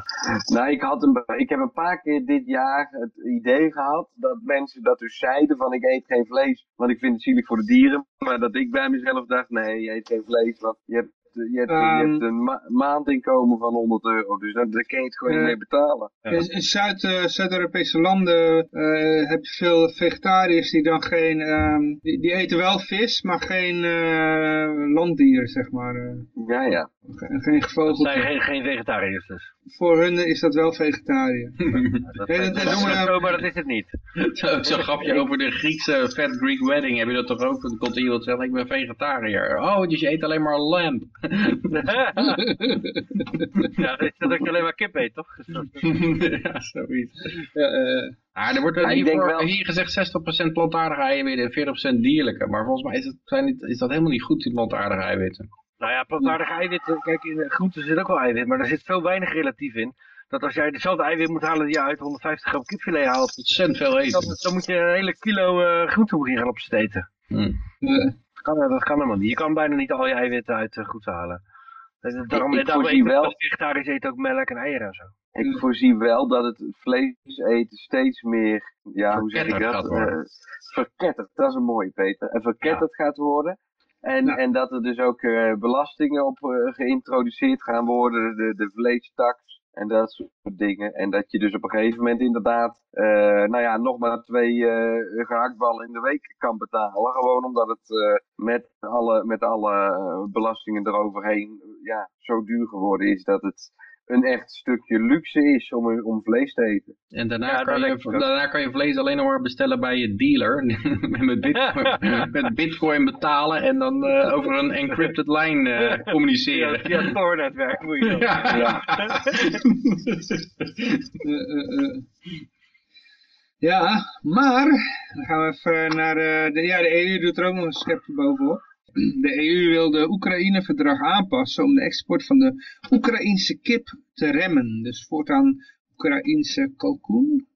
Nou, ik, had een, ik heb een paar keer dit jaar het idee gehad dat mensen dat dus zeiden van ik eet geen vlees, want ik vind het zielig voor de dieren. Maar dat ik bij mezelf dacht, nee, je eet geen vlees, want je hebt, je hebt, je Ehm. hebt een ma- maandinkomen van 100 euro. Dus daar, daar kun je het gewoon niet mee betalen. Ja. In, in Zuid, eh, Zuid-Europese landen eh, heb je veel vegetariërs die dan geen, ehm, die, die eten wel vis, maar geen eh, landdieren, zeg maar. eh. Ja, ja. Ge- geen dat gevogelte. zijn geen, geen vegetariërs dus. Voor hun is dat wel vegetariër. Dat, Nee, is we- zo, maar dat is het niet. Zo- Zo'n grapje over de Griekse Fat Greek Wedding. Heb je dat toch ook? Dan komt iemand zeggen, ik ben vegetariër. Oh, dus je eet alleen maar lamb. ja, dat is dat ik alleen maar kip eet, toch? Ja, zoiets. Ja, eh, Ah, er wordt Ja, ik hier, denk voor- wel- hier gezegd 60% plantaardige eiwitten en 40% dierlijke. Maar volgens mij is, het, zijn niet, is dat helemaal niet goed, die plantaardige eiwitten. Nou ja, plantaardige eiwitten, kijk, in groenten zit ook wel eiwit, maar er zit zo weinig relatief in. Dat als jij dezelfde eiwit moet halen die je uit 150 gram kipfilet haalt, Ontzettend veel dan, eten. dan moet je een hele kilo eh groente gaan opsteten. Hm. eh, Dat kan, dat kan helemaal niet. Je kan bijna niet al je eiwitten uit uh, groenten halen. Dus Daarom, ik daarom voorzie wel- vegetarisch eten ook melk en eieren en zo. Ik voorzie wel dat het vlees eten steeds meer, ja, hoe zeg ik dat? gaat worden. Eh, verketterd, dat is een mooie Peter. En verketterd gaat worden. En, en dat er dus ook eh, belastingen op eh, geïntroduceerd gaan worden, de, de vleestaks en dat soort dingen. En dat je dus op een gegeven moment inderdaad, eh, nou ja, nog maar twee eh gehaktballen in de week kan betalen. Gewoon omdat het met alle, met alle belastingen eroverheen ja, zo duur geworden is dat het een echt stukje luxe is om, om vlees te eten. En daarna, Ja, kan je, daarna kan je vlees alleen nog maar bestellen bij je dealer. met, bitcoin, met bitcoin betalen en dan eh, over een encrypted lijn eh, communiceren. via het Tor-netwerk moet je dat. Ja. Ja. eh. Ja, maar dan gaan we even naar eh, de, ja, de EU doet er ook nog een schepje bovenop. De EU wil de Oekraïne-verdrag aanpassen om de export van de Oekraïnse kip te remmen. Dus voortaan Oekraïnse kalkoen.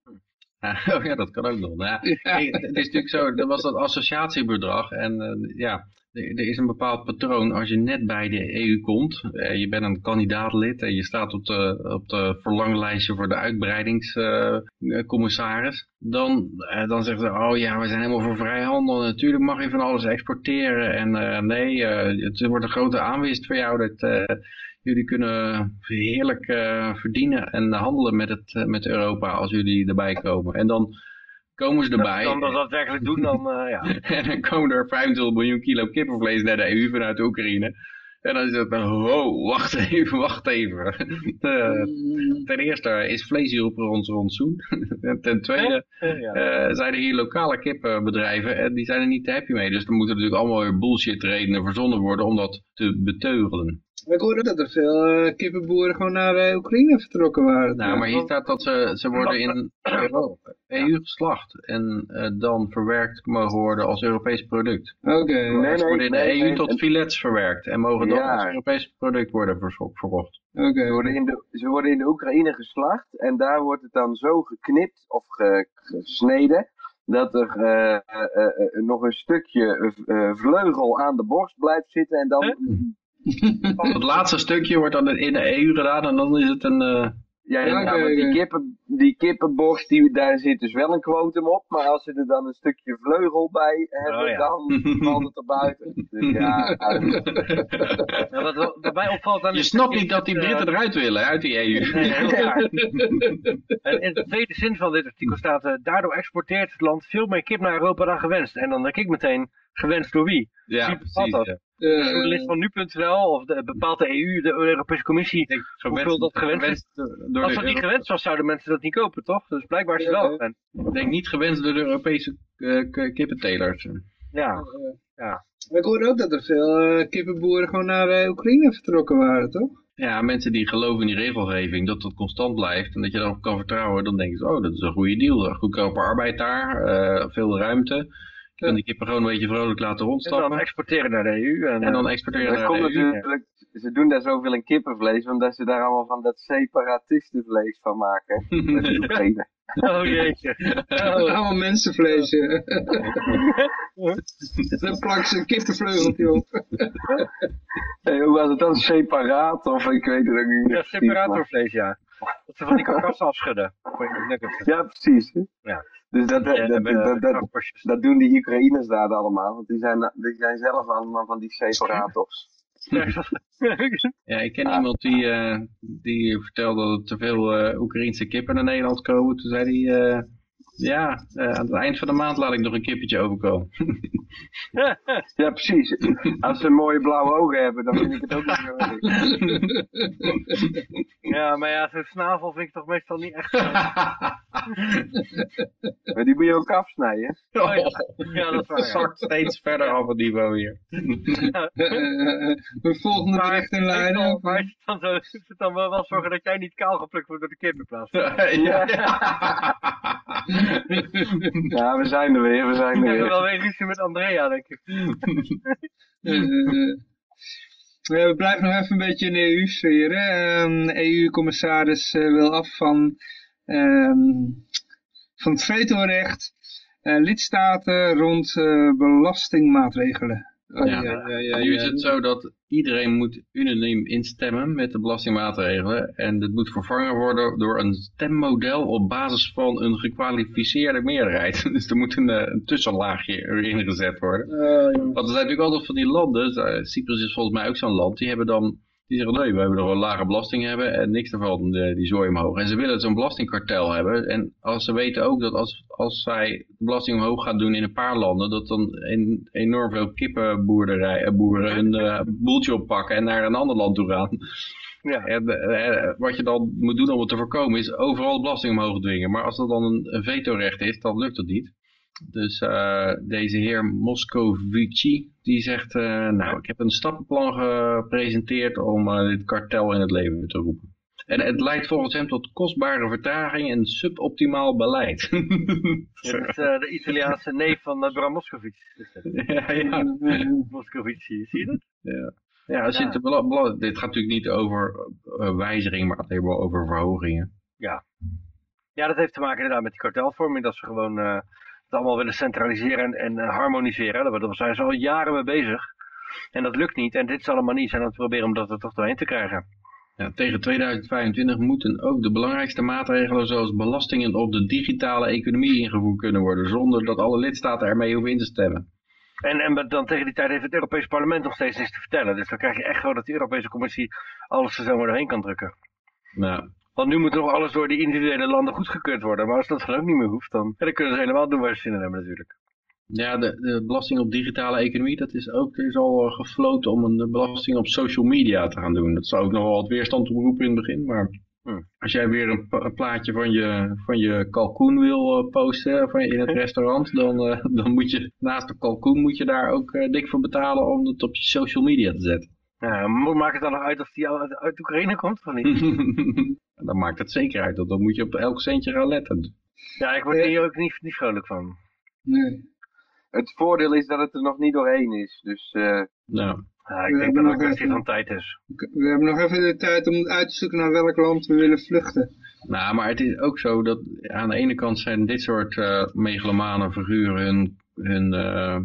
Ja, oh ja, dat kan ook nog. Nou, ja, het is natuurlijk zo, dat was dat associatiebedrag. En eh, ja, er is een bepaald patroon. Als je net bij de EU komt, eh, je bent een kandidaatlid en je staat op de, op de verlanglijstje voor de uitbreidingscommissaris, dan, eh, dan zeggen ze, oh ja, we zijn helemaal voor vrijhandel. Natuurlijk mag je van alles exporteren. En eh, nee, het wordt een grote aanwinst voor jou dat jullie kunnen heerlijk verdienen en handelen met, het, met Europa als jullie erbij komen. En dan komen ze erbij. Als dat daadwerkelijk doen, dan eh, ja. En dan komen er 25 miljoen kilo kippenvlees naar de EU vanuit Oekraïne. En dan is het, oh, wacht even, wacht even. Eh, ten eerste is vlees hier op ons rantsoen. en ten tweede zijn er hier lokale kippenbedrijven en die zijn er niet te happy mee. Dus er moeten natuurlijk allemaal weer bullshit redenen verzonnen worden om dat te beteugelen. Ik hoorde dat er veel eh, kippenboeren gewoon naar eh, Oekraïne vertrokken waren. Nou, maar hier staat dat ze, ze worden in Europa, EU geslacht en eh, dan verwerkt mogen worden als Europees product. Oké. Nee, Ze worden in de nee, EU nee, tot filets verwerkt en mogen dan Ja. als Europees product worden verkocht. Oké. Ze worden, in de, ze worden in de Oekraïne geslacht en daar wordt het dan zo geknipt of ge- gesneden dat er eh, eh, eh, nog een stukje eh, vleugel aan de borst blijft zitten en dan... Het laatste stukje wordt dan in de EU gedaan en dan is het een... eh, Ja, oké, want die, oké. kippen, die kippenborst, die, daar zit dus wel een quotum op. Maar als ze er dan een stukje vleugel bij hebben, Oh, ja. dan valt het er buiten. Dus ja, Ja, wat, opvalt Je snapt niet dat die is, eh, Britten eruit willen, uit die EU. Nee, heel raar. En in de tweede zin van dit artikel staat, eh, daardoor exporteert het land veel meer kip naar Europa dan gewenst. En dan denk ik meteen, gewenst door wie? Ja, Wie bepaalt precies. dat? ja. De journalist van nu.nl of de, bepaalt de EU, de Europese Commissie, hoeveel dat gewenst is? door Als de dat niet gewend was, zouden mensen dat niet kopen, toch? Dus blijkbaar is het wel gewend. Ik denk niet gewenst door de Europese eh, k- kippentelers. Ja, ik hoorde ook dat er veel eh, kippenboeren gewoon naar eh, Oekraïne vertrokken waren, toch? Ja, mensen die geloven in die regelgeving, dat dat constant blijft en dat je daarop kan vertrouwen, dan denken ze, oh, dat is een goede deal. Goedkope arbeid daar, eh, veel ruimte. Je kan die kippen gewoon een beetje vrolijk laten en dan rondstappen. exporteren naar de EU. En, En dan eh, exporteren naar komt de EU. natuurlijk, ze doen daar zoveel in kippenvlees, omdat ze daar allemaal van dat separatistenvlees van maken. Dat is Oekraïne. oh jeetje. Oh, Allemaal mensenvlees. eh. Dan plakken ze een kippenvleugeltje op. Hey, hoe was het dan? Separaat? Of ik weet het ook niet. ja, separatorvlees, ja. Dat ze van die karkassen afschudden. Ja, precies. Ja. Dus dat, dat, Ja, dat, dat, dat, krachtpasjes. dat doen die Oekraïners daar allemaal. Want die zijn, die zijn zelf allemaal van die separators. Ja, ik ken iemand die, eh, die vertelde dat er te veel eh Oekraïnse kippen naar Nederland komen. Toen zei hij, eh, ja, eh, aan het eind van de maand laat ik nog een kippetje overkomen. Ja, precies. Als ze mooie blauwe ogen hebben, dan vind ik het ook niet erg. Ja, maar ja, zo'n snavel vind ik toch meestal niet echt... Maar die moet je ook afsnijden. Oh, ja. Ja, dat ja. zakt steeds verder af het niveau hier. We volgende Maar, bericht inleiden. meestal- maar het dan, zo, dan wel, wel zorgen dat jij niet kaal geplukt wordt door de kippenplaats? ja. Ja, we zijn er weer, we zijn Ik er heb weer. wel weer ruzie met Andrea, denk ik. Eh, eh, we blijven nog even een beetje in de EU-sfeer. EU-commissaris wil af van, ehm, van het vetorecht eh, lidstaten rond eh, belastingmaatregelen. Oh, Ja. Nu is het zo dat iedereen moet unaniem instemmen met de belastingmaatregelen. En dit moet vervangen worden door een stemmodel op basis van een gekwalificeerde meerderheid. Dus er moet een, eh, een tussenlaagje erin gezet worden. Oh, Want er zijn natuurlijk altijd van die landen, eh, Cyprus is volgens mij ook zo'n land, die hebben dan, die zeggen nee, we hebben nog een lage belasting hebben en niks daarvan, eh, die zooi omhoog. En ze willen zo'n belastingkartel hebben en als ze weten ook dat als, als zij de belasting omhoog gaan doen in een paar landen, dat dan een, enorm veel kippenboerderij, eh, boeren hun eh, boeltje oppakken en naar een ander land toe gaan. Ja. En, wat je dan moet doen om het te voorkomen is overal de belasting omhoog dwingen. Maar als dat dan een, een vetorecht is, dan lukt dat niet. Dus eh, deze heer Moscovici, die zegt, eh, nou, ik heb een stappenplan gepresenteerd om eh, dit kartel in het leven te roepen. En het leidt volgens hem tot kostbare vertraging en suboptimaal beleid. Ja, dat is de Italiaanse neef van Bram Moscovici. ja, ja. Moscovici, zie je dat? ja, als Ja. het dit gaat natuurlijk niet over wijziging, maar alleen maar over verhogingen. Ja, dat heeft te maken inderdaad met die kartelvorming. Dat ze gewoon het allemaal willen centraliseren en, en eh, harmoniseren. Daar zijn ze al jaren mee bezig. En dat lukt niet. En dit is allemaal niet. Zijn aan het proberen om dat er toch doorheen te krijgen. Ja, tegen 2025 moeten ook de belangrijkste maatregelen zoals belastingen op de digitale economie ingevoerd kunnen worden, zonder dat alle lidstaten ermee hoeven in te stemmen. En, en dan tegen die tijd heeft het Europese parlement nog steeds niets te vertellen. Dus dan krijg je echt gewoon dat de Europese commissie alles er zomaar doorheen kan drukken. Ja. Want nu moet nog alles door die individuele landen goedgekeurd worden. Maar als dat dan ook niet meer hoeft, dan, ja, dan kunnen ze helemaal doen waar ze zin in hebben natuurlijk. Ja, de, de belasting op digitale economie, dat is ook er is al eh, gefloten om een belasting op social media te gaan doen. Dat zou ook nog wel wat weerstand oproepen in het begin, maar Hm. als jij weer een, plaatje van je, van je kalkoen wil eh, posten van, in het restaurant, dan, eh, dan moet je naast de kalkoen moet je daar ook eh, dik voor betalen om het op je social media te zetten. Ja, maar maakt het dan nog uit of die uit, uit Oekraïne komt of niet? dan maakt het zeker uit, want dan moet je op elk centje gaan letten. Ja, ik word er hier ook niet, niet vrolijk van. Nee. Het voordeel is dat het er nog niet doorheen is. Dus eh, Nou, Ja, ik We denk dat het nog een kwestie van tijd is. We hebben nog even de tijd om uit te zoeken naar welk land we willen vluchten. Nou, maar het is ook zo dat aan de ene kant zijn dit soort eh megalomane figuren hun, hun, eh,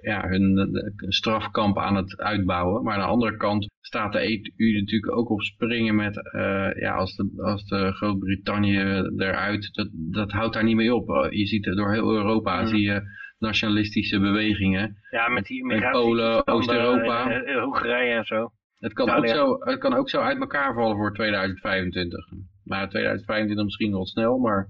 ja, hun eh, strafkamp aan het uitbouwen. Maar aan de andere kant staat de EU natuurlijk ook op springen met, eh, ja, als de, als de Groot-Brittannië eruit, dat, dat houdt daar niet mee op. Je ziet door heel Europa, zie je nationalistische bewegingen. Ja, met die immigratie. Polen, Oost-Europa. Hongarije en zo. Het kan, ook zo, het kan ook zo uit elkaar vallen voor 2025. Maar 2025 misschien wel snel, maar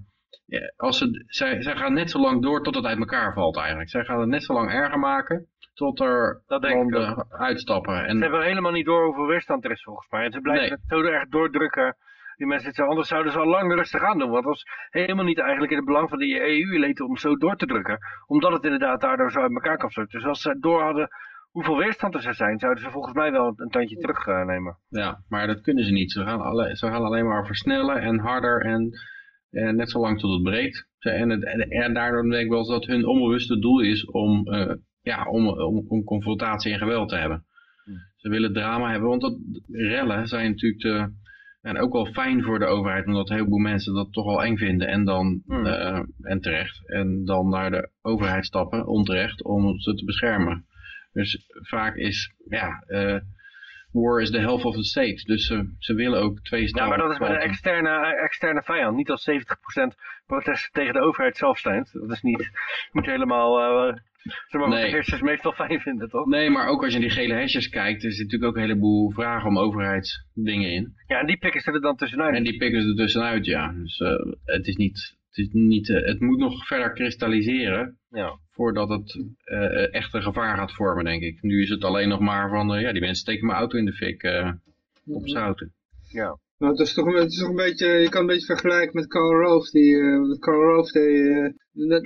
als ze, zij, zij gaan net zo lang door tot het uit elkaar valt eigenlijk. Zij gaan het net zo lang erger maken tot er Dat denk ik landen uitstappen. En, Ze hebben helemaal niet door hoeveel weerstand er is volgens mij. En ze blijven Nee. het zo erg doordrukken. Die mensen zitten, anders zouden ze al lang rustig aan doen. Want dat is helemaal niet eigenlijk in het belang van de EU-leden om zo door te drukken. Omdat het inderdaad daardoor zo uit elkaar kan stukken. Dus als ze door hadden hoeveel weerstand er zou zijn, zouden ze volgens mij wel een tandje terugnemen. ja, maar dat kunnen ze niet. Ze gaan, alle, ze gaan alleen maar versnellen en harder en, en net zo lang tot het breekt. En, het, en, daardoor denk ik wel dat hun onbewuste doel is om, eh, ja, om, om, om confrontatie en geweld te hebben. Ze willen drama hebben, want dat, rellen zijn natuurlijk te, en ook wel fijn voor de overheid, omdat een heleboel mensen dat toch wel eng vinden en dan, Hmm. eh, en terecht, en dan naar de overheid stappen, onterecht, om ze te beschermen. Dus vaak is, ja, eh, war is the health of the state. Dus ze, ze willen ook twee Ja, stappen. maar dat is bij de externe, externe vijand. Niet als 70% protesten tegen de overheid zelf zijn. Dat is niet, niet helemaal, eh zeg maar, wat Nee. meestal fijn vinden, toch? Nee, maar ook als je in die gele hesjes kijkt, er zitten natuurlijk ook een heleboel vragen om overheidsdingen in. Ja, en die pikken ze er dan tussenuit. En die pikken ze er tussenuit, ja. Dus eh, het is niet, het is niet, eh, het moet nog verder kristalliseren Ja. Voordat het eh, echt een gevaar gaat vormen, denk ik. Nu is het alleen nog maar van, eh, ja, die mensen steken mijn auto in de fik eh, op zouten. ja. Nou, het, is toch, een- het is toch een beetje, je kan een beetje vergelijken met Karl Rove. Die, eh, wat Karl Rove deed, eh, dat,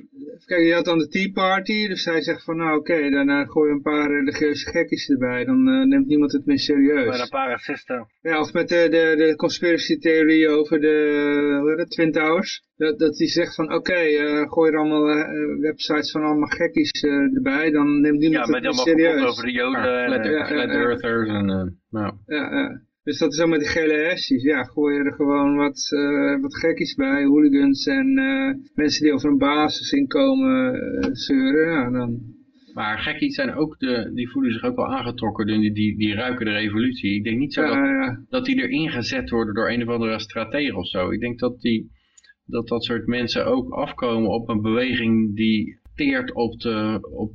kijk, je had dan de Tea Party, dus hij zegt van nou oké, eh, gooi je een paar religieuze gekkies erbij, dan eh, neemt niemand het meer serieus. Bij een paar racisten. Ja, of met de, de, de conspiracy theorie over de, hoe heet het, Twin Towers. Dat, dat die zegt van oké, eh, gooi er allemaal websites van allemaal gekkies eh, erbij, dan neemt Ja, niemand met het meer allemaal complot serieus. over de joden. Ja, en, ja, flat ja. earthers en. Ja, ja. Dus dat is ook met die gele hesjes. Ja, gooi je er gewoon wat, eh, wat gekkies bij, hooligans en eh, mensen die over een basisinkomen eh, zeuren. Ja, dan... Maar gekkies zijn ook de, die voelen zich ook wel aangetrokken, die, die, die ruiken de revolutie. Ik denk niet zo dat, Ja, dat die erin gezet worden door een of andere stratege of zo. Ik denk dat die, dat, dat soort mensen ook afkomen op een beweging die teert op, de, op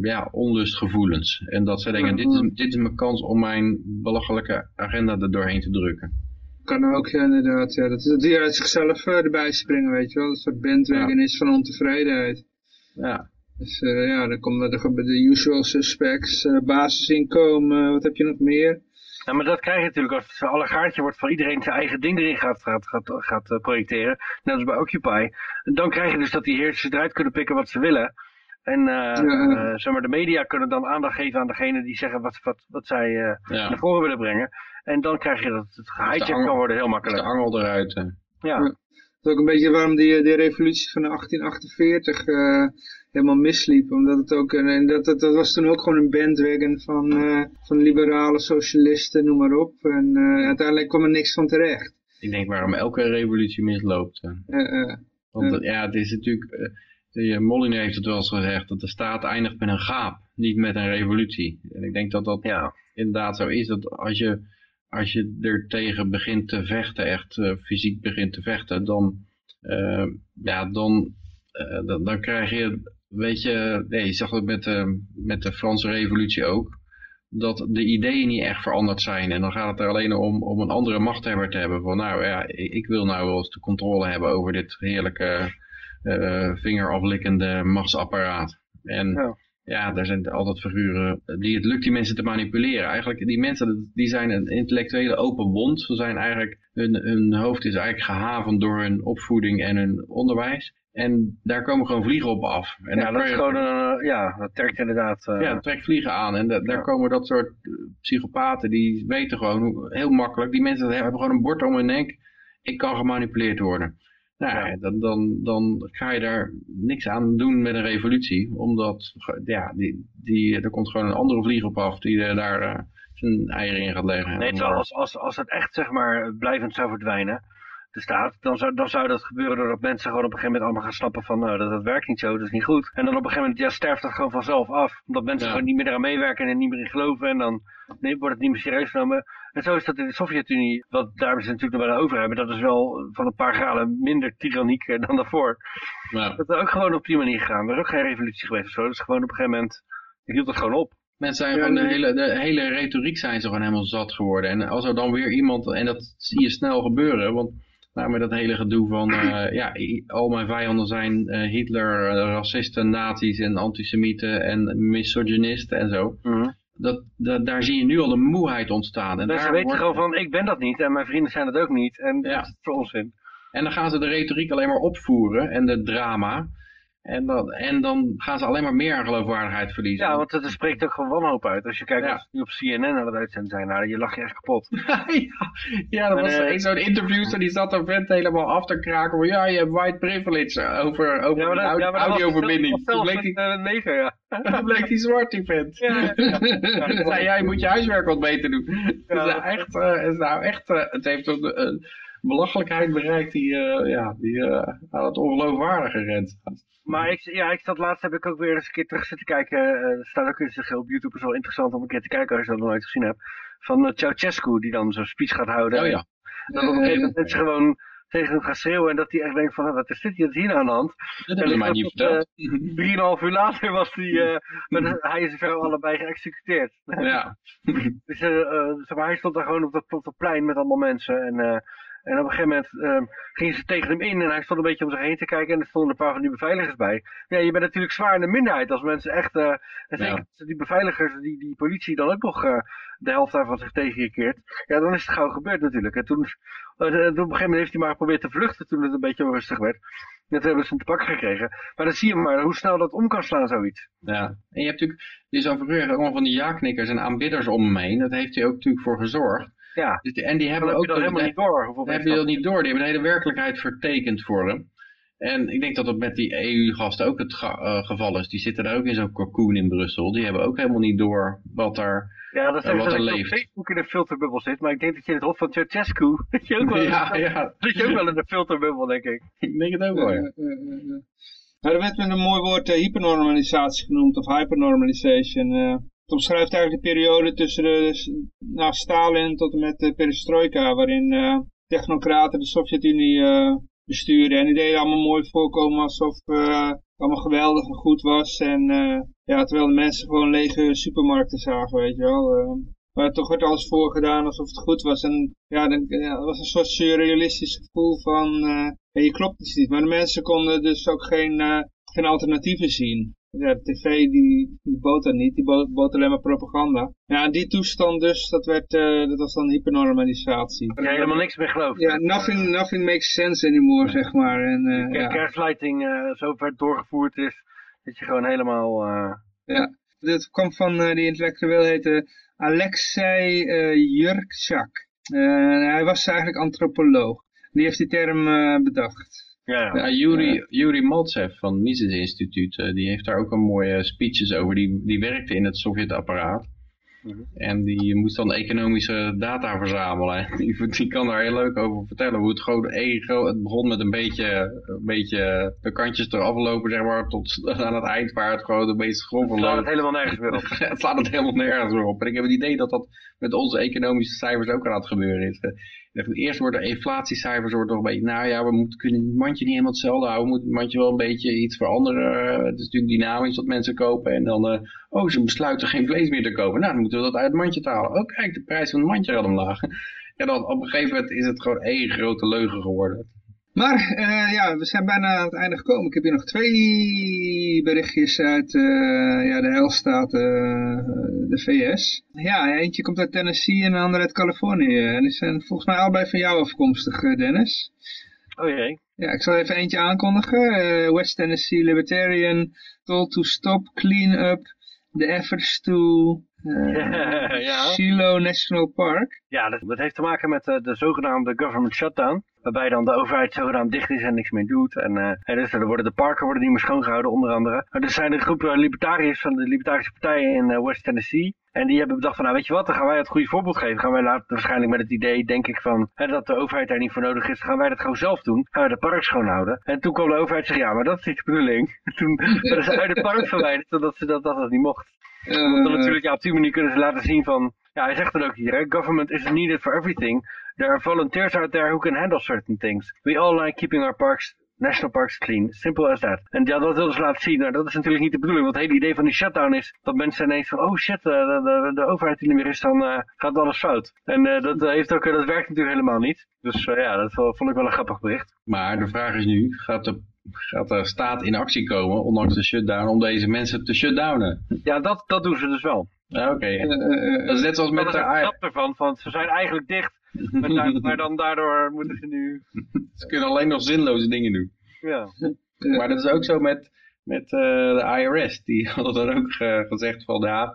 ja, onlustgevoelens. En dat ze denken, dit is, dit is mijn kans om mijn belachelijke agenda er doorheen te drukken. Kan ook ja, inderdaad. Ja. Dat, dat die uit zichzelf eh, erbij springen, weet je wel. Een soort bandwagon is van ontevredenheid. Ja, Dus eh, ja, dan komen de, de usual suspects, eh, basisinkomen, wat heb je nog meer? Ja, maar dat krijg je natuurlijk als het alle gaartje wordt van iedereen zijn eigen ding erin gaat, gaat, gaat, gaat eh, projecteren. Net als bij Occupy. En dan krijg je dus dat die heersers eruit kunnen pikken wat ze willen. En eh, Ja. eh, zeg maar, de media kunnen dan aandacht geven aan degene die zeggen wat, wat, wat zij eh, ja. naar voren willen brengen. En dan krijg je dat het gehijacked kan worden heel Is de makkelijk. angel eruit. eh. Ja. Dat is ook een beetje waarom die, die revolutie van 1848 eh, helemaal misliep. Omdat het ook, en dat, dat, dat was toen ook gewoon een bandwagon van, eh, van liberale socialisten, noem maar op. En eh, uiteindelijk kwam er niks van terecht. Ik denk waarom elke revolutie misloopt. Want Ja. ja, het is natuurlijk, eh, die Molyneux heeft het wel eens gezegd, dat de staat eindigt met een gaap, niet met een revolutie. En ik denk dat dat Ja. inderdaad zo is, dat als je, als je er tegen begint te vechten, echt eh, fysiek begint te vechten, dan, eh, ja, dan, eh, dan, dan krijg je, weet je, nee, je zag het met, de met de Franse revolutie ook, dat de ideeën niet echt veranderd zijn. En dan gaat het er alleen om, om een andere machthebber te hebben. Van nou ja, ik ik wil nou wel eens de controle hebben over dit heerlijke eh vingeraflikkende machtsapparaat. En Ja. ja. daar zijn altijd figuren die het lukt die mensen te manipuleren. Eigenlijk, die mensen die zijn een intellectuele open wond. Ze zijn eigenlijk, hun, hun hoofd is eigenlijk gehavend door hun opvoeding en hun onderwijs. En daar komen gewoon vliegen op af. En ja, dat is gewoon een, eh, ja, dat trekt inderdaad. eh, ja, het trekt vliegen aan. En da- daar Ja. komen dat soort eh, psychopaten, die weten gewoon heel makkelijk. Die mensen hebben gewoon een bord om hun nek. Ik kan gemanipuleerd worden. Nou, Ja. dan, dan, dan ga je daar niks aan doen met een revolutie. Omdat, ja, die, die, er komt gewoon een andere vlieg op af die daar eh, zijn eieren in gaat leggen. Nee, als, als, als het echt zeg maar blijvend zou verdwijnen, de staat, dan zou, dan zou dat gebeuren doordat mensen gewoon op een gegeven moment allemaal gaan snappen van nou, dat, dat werkt niet zo, dat is niet goed. En dan op een gegeven moment ja, sterft dat gewoon vanzelf af. Omdat mensen Ja. gewoon niet meer eraan meewerken en niet meer in geloven en dan nee, wordt het niet meer serieus genomen. En zo is dat in de Sovjet-Unie, wat daar hebben ze natuurlijk nog wel over hebben, dat is wel van een paar graden minder tyranniek eh, dan daarvoor. Ja. Dat is ook gewoon op die manier gegaan. Er is ook geen revolutie geweest of zo. Dat is gewoon op een gegeven moment, je hield het gewoon op. Mensen zijn Ja, gewoon de hele, de hele retoriek zijn ze gewoon helemaal zat geworden. En als er dan weer iemand, en dat zie je snel gebeuren, want nou, met dat hele gedoe van, eh, ja, al mijn vijanden zijn eh, Hitler, racisten, nazi's en antisemieten en misogynisten en zo. Dat, dat, daar zie je nu al de moeheid ontstaan. En, daar weten wordt- gewoon van, ik ben dat niet en mijn vrienden zijn dat ook niet. En Ja. dat is voor onzin. en dan gaan ze de retoriek alleen maar opvoeren en de drama. En dan, en dan gaan ze alleen maar meer aan geloofwaardigheid verliezen. Ja, want het spreekt ook gewoon wanhoop uit. Als je kijkt Ja. als ze nu op CNN aan het uitzenden zijn, nou, je lacht je echt kapot. ja, ja, dat was En, een zo'n interviewster die zat een vent helemaal af te kraken. Van, ja, je hebt white privilege over, over Ja, maar dat- ja, dat audioverbinding. dat Toen bleek die, eh, neger, ja. toen bleek die zwart, die vent. Ja, ja, jij, moet je huiswerk wat beter doen. Ja. Het, is nou echt, is nou echt, eh, het heeft een uh, belachelijkheid bereikt die, ja, die aan het ongeloofwaardige rent. Maar ik, ja, ik zat laatst, heb ik ook weer eens een keer terug zitten kijken. eh, er staat ook eens op YouTube, is wel interessant om een keer te kijken als je dat nog nooit gezien hebt. Van uh, Ceausescu, die dan zo'n speech gaat houden. Oh ja. Dat op een gegeven moment mensen gewoon tegen hem gaan schreeuwen en dat hij echt denkt van, wat is dit hier, wat is hier aan de hand? Dat hebben ze mij niet verteld. Drieënhalf uur later was die, eh, met, hij en zijn vrouw allebei geëxecuteerd. ja. Dus eh, eh, zeg maar, hij stond daar gewoon op dat, op dat plein met allemaal mensen. En, eh, en op een gegeven moment ehm, gingen ze tegen hem in en hij stond een beetje om zich heen te kijken. En er stonden een paar van die beveiligers bij. Ja, je bent natuurlijk zwaar in de minderheid als mensen echt... eh, en zeker Ja. die beveiligers, die, die politie dan ook nog eh, de helft daarvan zich tegen je keert. Ja, dan is het gauw gebeurd natuurlijk. En toen, eh, de- op een gegeven moment heeft hij maar geprobeerd te vluchten toen het een beetje onrustig werd. Toen hebben ze hem te pakken gekregen. Maar dan zie je maar hoe snel dat om kan slaan, zoiets. Ja, en je hebt natuurlijk, die figuur heeft allemaal van die ja-knikkers en aanbidders om hem heen. Dat heeft hij ook natuurlijk voor gezorgd. Ja, Dus die- en die hebben heb ook je dat helemaal niet door. Hoeveel heb je dat niet door. Die hebben de hele werkelijkheid vertekend voor hem. En ik denk dat dat met die EU-gasten ook het eh, geval is. Die zitten daar ook in zo'n cocoon in Brussel. Die hebben ook helemaal niet door wat daar... Ja, dat is wat er leeft. Facebook in een filterbubbel zit, maar ik denk dat je in het hof van Ceausescu, dat je ook wel, Ja, ja, dat je ook wel in een filterbubbel, denk ik. ik denk het ook wel. ja. Maar er werd met een mooi woord eh, hypernormalisatie genoemd, of hypernormalization. Het omschrijft eigenlijk de periode tussen de, nou, Stalin tot en met de perestroika, waarin eh, technocraten de Sovjet-Unie eh, bestuurden. En die deden allemaal mooi voorkomen alsof eh, het allemaal geweldig en goed was. En ja, terwijl de mensen gewoon lege supermarkten zagen, weet je wel. maar toch werd alles voorgedaan alsof het goed was. En ja, dan, het was een soort surrealistisch gevoel van, je klopt iets niet. Maar de mensen konden dus ook geen, geen alternatieven zien. Ja, de tv die, die bood dat niet, die bood, bood alleen maar propaganda. Ja, en die toestand dus, dat, werd, eh, dat was dan hypernormalisatie. Je helemaal niks meer gelooft. Ja, nothing, nothing makes sense anymore, zeg maar. En, eh, Ker- ja. Kerstlighting eh, zo ver doorgevoerd is, dat je gewoon helemaal... eh, Ja, dit kwam van uh, die intellectueel heette Alexei uh, Jurkchak. Uh, hij was eigenlijk antropoloog. Die heeft die term uh, bedacht. Ja, ja. Yuri, Yuri Maltsev van Mises Instituut, eh, die heeft daar ook een mooie speeches over. Die, die werkte in het Sovjet-apparaat. Mhm. En die moest dan economische data verzamelen. Die, die kan daar heel leuk over vertellen. Hoe het ego, het begon met een beetje, een beetje de kantjes eraf lopen, zeg maar, tot aan het eind waar het gewoon de meest grove Het slaat het loopt. helemaal nergens meer op. Het slaat het helemaal nergens meer op. En ik heb het idee dat dat met onze economische cijfers ook aan het gebeuren is. Eerst worden de inflatiecijfers wordt nog een beetje, nou ja, we moeten, kunnen het mandje niet helemaal hetzelfde houden. We moeten het mandje wel een beetje iets veranderen. Eh, Het is natuurlijk dynamisch wat mensen kopen. En dan, eh, oh, ze besluiten geen vlees meer te kopen. Nou, dan moeten we dat uit het mandje halen. Oh, kijk, de prijs van het mandje gaat omlaag. En dan op een gegeven moment is het gewoon één grote leugen geworden. Maar eh, ja, we zijn bijna aan het einde gekomen. Ik heb hier nog twee berichtjes uit eh, ja, de helstaat, eh, de VS. Ja, eentje komt uit Tennessee en de andere uit Californië. En die zijn volgens mij allebei van jou afkomstig, Dennis. Oh jee. Ja, ik zal even eentje aankondigen. West Tennessee Libertarian told to stop clean up the efforts to Ja. Shiloh National Park. Ja, dat, dat heeft te maken met eh, de zogenaamde government shutdown. Waarbij dan de overheid zogenaamd dicht is en niks meer doet. En, eh, en dus er worden de parken worden niet meer schoongehouden, onder andere. Maar er zijn een groep eh, libertariërs van de Libertarische Partij in West Tennessee. En die hebben bedacht van, nou weet je wat, dan gaan wij het goede voorbeeld geven. Gaan wij laten, waarschijnlijk met het idee, denk ik, van hè, dat de overheid daar niet voor nodig is. gaan wij dat gewoon zelf doen. Gaan wij de park schoonhouden. En toen kwam de overheid zeggen, ja, maar dat is niet de bedoeling. Toen werden ze uit het park verwijderd, zodat ze dat, dat, dat niet mocht. Eh, natuurlijk, ja, op die manier kunnen ze laten zien van, ja, hij zegt het ook hier, hè, government isn't needed for everything. There are volunteers out there who can handle certain things. We all like keeping our parks, national parks clean. Simple as that. En ja, dat wilden ze laten zien. Nou, dat is natuurlijk niet de bedoeling, want het hele idee van die shutdown is dat mensen ineens van, oh shit, eh, de, overheid die niet meer is, dan eh, gaat alles fout. En eh, dat, heeft ook, dat werkt natuurlijk helemaal niet. Dus ja, dat vond ik wel een grappig bericht. Maar de vraag is nu, gaat de, gaat de staat in actie komen, ondanks de shutdown, om deze mensen te shutdownen? Ja, dat, dat doen ze dus wel. Ja, Oké, eh, eh, dat is net zoals Dat met is de... grap ervan, van ze zijn eigenlijk dicht. Maar, daar- maar dan daardoor moeten ze nu... Ze kunnen alleen nog zinloze dingen doen. Ja. Maar dat is ook zo met, met eh, de IRS. Die hadden dan ook eh, gezegd van ja,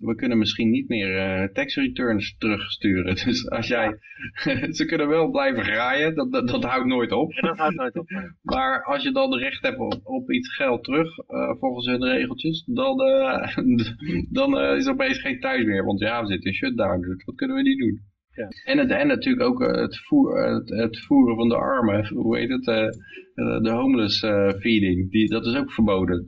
we kunnen misschien niet meer eh, tax returns terugsturen. Dus als jij, ze kunnen wel blijven graaien, dat, dat, dat houdt nooit op. En dat houdt nooit op. Maar als je dan recht hebt op, op iets geld terug, eh, volgens hun regeltjes, dan, eh, dan is er opeens geen thuis meer. Want ja, we zitten in shutdown, dus dat kunnen we niet doen. Ja. En, het, en natuurlijk ook het, voer, het, het voeren van de armen, hoe heet het, de homeless feeding, die, dat is ook verboden.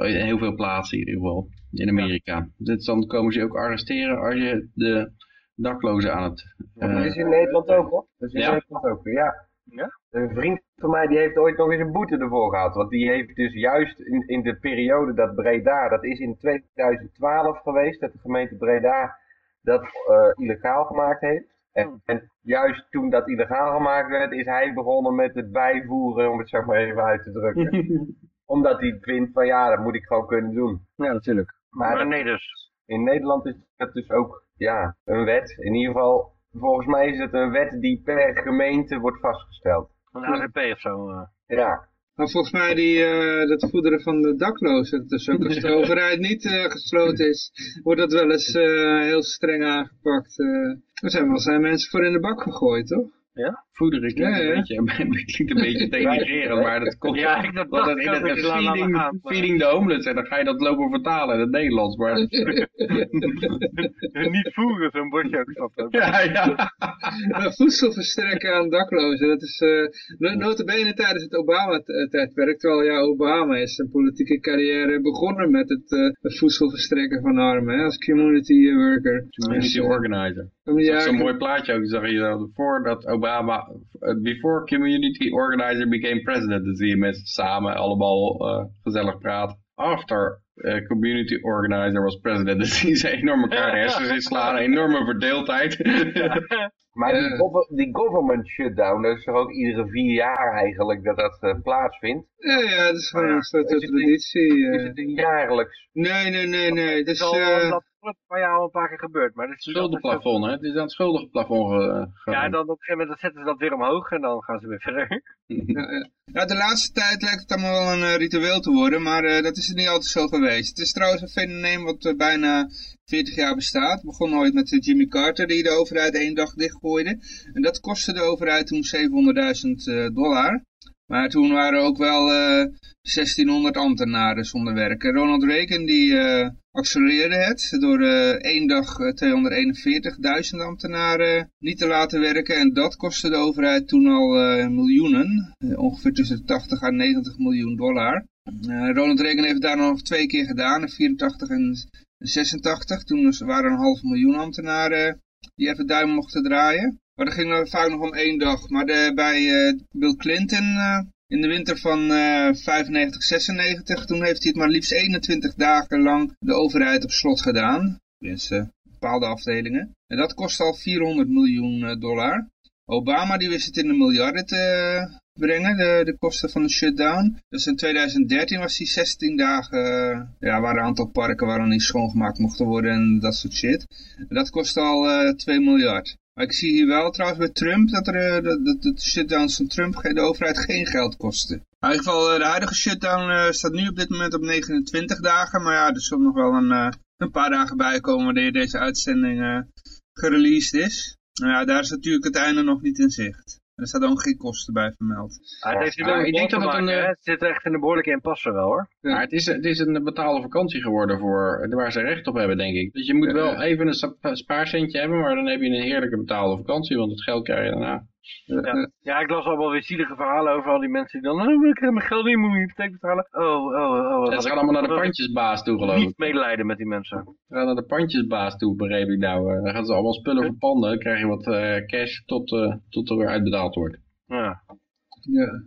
In heel veel plaatsen in ieder geval, in Amerika. Dus dan komen ze je ook arresteren als je de daklozen aan het... eh, Dat is in Nederland ook hoor. Dat is in Ja? Nederland ook, ja. Ja? Een vriend van mij die heeft ooit nog eens een boete ervoor gehad. Want die heeft dus juist in, in de periode dat Breda, dat is in 2012 geweest, dat de gemeente Breda dat eh, illegaal gemaakt heeft. En, Hmm. en juist toen dat illegaal gemaakt werd, is hij begonnen met het bijvoeren, om het zo maar even uit te drukken. Omdat hij vindt van ja, dat moet ik gewoon kunnen doen. Ja, natuurlijk. Maar, nee dus. in Nederland is dat dus ook ja, een wet. In ieder geval, volgens mij is het een wet die per gemeente wordt vastgesteld. Een AZP of zo. eh. Ja, Maar volgens mij die, eh, dat voederen van de daklozen, dus ook als de overheid niet eh, gesloten is, wordt dat wel eens eh, heel streng aangepakt. eh. er zijn wel zijn mensen voor in de bak gegooid, toch? Voederen klinkt, Ja, ja. Een, beetje, klinkt een beetje denigrerend, maar dat komt Ja, ik dat dat ik in het dat feeding, gaan, feeding the homeless en dan ga je dat lopen vertalen in het Nederlands. Maar, Niet voeren, zo'n bordje ook ja, ja. Maar voedsel verstrekken aan daklozen, dat is uh, notabene tijdens het Obama-tijdperk, terwijl ja, Obama is zijn politieke carrière begonnen met het, uh, het voedsel verstrekken van armen, hè, als community worker. Community organizer. Ja, Dat is zo'n mooi plaatje ook, zag je dat voordat Obama, uh, before community organizer became president, dan zie je mensen samen allemaal uh, gezellig praten. After uh, community organizer was president, dan zien ze enorm elkaar de hersens inslaan, enorme verdeeldheid. Maar die, gov die, government shutdown, dat is toch ook iedere vier jaar eigenlijk dat dat uh, plaatsvindt? Ja, ja, dat is gewoon een soort traditie. Is het een jaarlijks? Nee, nee, nee, nee. Het is dat jou al een paar keer gebeurd. Maar het is schuldenplafond, hè? Het is aan het schuldenplafond ge Ja, en dan op een gegeven moment dan zetten ze dat weer omhoog en dan gaan ze weer verder. ja, ja, de laatste tijd lijkt het allemaal wel een uh, ritueel te worden, maar uh, dat is het niet altijd zo geweest. Het is trouwens een fenomeen wat uh, bijna 40 jaar bestaat. Het begon ooit met Jimmy Carter die de overheid één dag dichtgooide. En dat kostte de overheid toen 700.000 dollar. Maar toen waren ook wel uh, 1600 ambtenaren zonder werk. En Ronald Reagan die, uh, accelereerde het door uh, één dag 241.000 ambtenaren niet te laten werken. En dat kostte de overheid toen al miljoenen, ongeveer tussen de 80 en 90 miljoen dollar. Ronald Reagan heeft daar nog twee keer gedaan, in 84 en 86. Toen waren er een half miljoen ambtenaren die even duim mochten draaien. Maar dat ging vaak nog om één dag. Maar bij Bill Clinton in de winter van 95, eh, 96, toen heeft hij het maar liefst 21 dagen lang de overheid op slot gedaan. Tenminste, bepaalde afdelingen. En dat kost al 400 miljoen eh, dollar. Obama die wist het in de miljarden te eh, brengen, de, kosten van de shutdown. Dus in 2013 was die 16 dagen, ja, waar een aantal parken waar dan niet schoongemaakt mochten worden en dat soort shit. En dat kost al uh, 2 miljard. Maar ik zie hier wel trouwens bij Trump dat, er, eh, dat, de shutdowns van Trump de overheid geen geld kosten. in ieder geval, eh, de huidige shutdown uh, staat nu op dit moment op 29 dagen. Maar ja, er zullen nog wel een, een paar dagen bij komen wanneer deze uitzending gereleased is. Nou ja, daar is natuurlijk het einde nog niet in zicht. Er staat ook geen kosten bij vermeld. Ah, het ik denk dat het een... het zit echt in de behoorlijke impasse wel hoor. Ja. het, is, het is een betaalde vakantie geworden voor, waar ze recht op hebben denk ik. Dus je moet wel even een spaarcentje hebben, maar dan heb je een heerlijke betaalde vakantie, want het geld krijg je daarna. Ja. ja, ik las allemaal weer zielige verhalen over al die mensen die dan, oh, ik heb mijn geld niet, moet je hypotheek betalen. Oh, oh, oh. Ze gaan allemaal naar de pandjesbaas toe, geloof ik. Niet medelijden met die mensen. Ze gaan naar de pandjesbaas toe, begreep ik nou. Dan gaan ze allemaal spullen verpanden, dan krijg je wat uh, cash tot, uh, tot er weer uitbetaald wordt. Ja. Ja.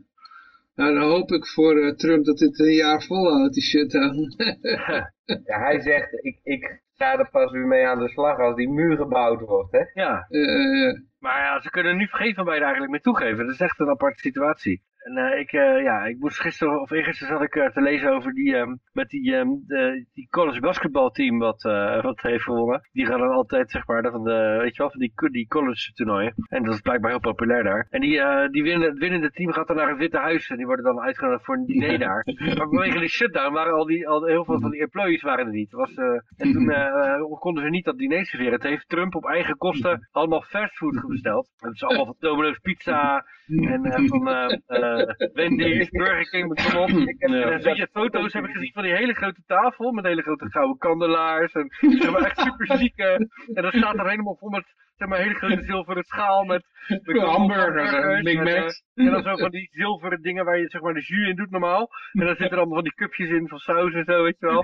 Nou, dan hoop ik voor uh, Trump dat dit een jaar volhoudt, die shutdown. ja, hij zegt, ik, ik ga er pas weer mee aan de slag als die muur gebouwd wordt, hè? Ja. Uh, maar ja, ze kunnen nu geen van beiden eigenlijk meer toegeven. Dat is echt een aparte situatie. En uh, ik, uh, ja, ik moest gisteren of eergisteren zat ik uh, te lezen over die, um, met die, um, de, die college basketbalteam wat, wat heeft gewonnen. Die gaan dan altijd, zeg maar, van de, weet je wel, van die, die college toernooien. En dat is blijkbaar heel populair daar. En die, die winnen, het winnende team gaat dan naar het Witte Huis en die worden dan uitgenodigd voor een diner daar. Maar vanwege die shutdown waren al die, al, heel veel van die employees waren er niet. Was, en toen konden ze niet dat diner serveren. Het heeft Trump op eigen kosten allemaal fastfood besteld. Het is allemaal van Domino's Pizza en van... Wendy's, Burger King, kom op. Ik heb ja. foto's heb ik gezien van die hele grote tafel met hele grote gouden kandelaars. En zeg maar echt super zieke. En dan staat er helemaal vol met zeg maar, hele grote zilveren schaal met, met hamburgers en Big Macs. En, dan zo van die zilveren dingen waar je zeg maar de jus in doet normaal. En dan zitten er allemaal van die cupjes in van saus en zo, weet je wel.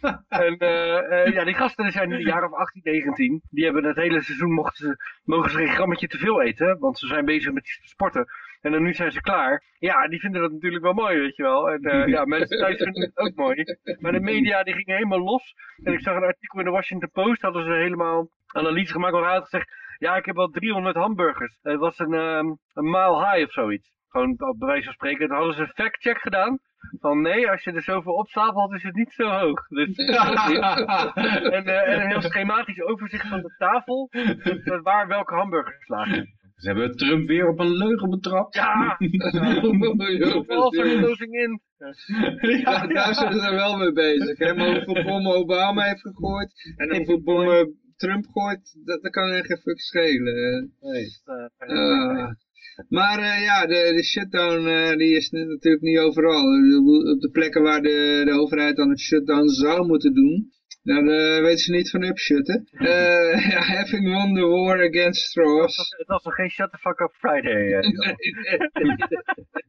en uh, uh, ja, die gasten zijn in de jaren of 18, 19. Die hebben het hele seizoen mochten ze, mogen ze geen grammetje te veel eten. Want ze zijn bezig met sporten. En dan nu zijn ze klaar. Ja, die vinden dat natuurlijk wel mooi, weet je wel. En uh, ja, mensen thuis vinden het ook mooi. Maar de media die gingen helemaal los. En ik zag een artikel in de Washington Post, hadden ze helemaal analyse gemaakt waar had gezegd, ja, ik heb al 300 hamburgers. Het was een, um, een mile high of zoiets. Gewoon op wijze van spreken. Dan hadden ze een fact-check gedaan. Van nee, als je er zoveel opstapelt is het niet zo hoog. Dus, en, uh, en, een heel schematisch overzicht van de tafel. Dus, waar welke hamburgers lagen. Ze hebben Trump weer op een leugen betrapt. Ja, vals verlozing in. Ja, daar zijn ze wel mee bezig. Hè? Maar hoeveel bommen Obama heeft gegooid en hoeveel bommen Trump gooit, dat, dat kan er geen fuck schelen. Nee. Uh, maar uh, ja, de, de shutdown uh, die is natuurlijk niet overal. Op de plekken waar de, de overheid dan een shutdown zou moeten doen, daar uh, weten ze niet van upshutten. Uh, ja, having won the war against straws. Het was nog geen shut the fuck up Friday. Uh,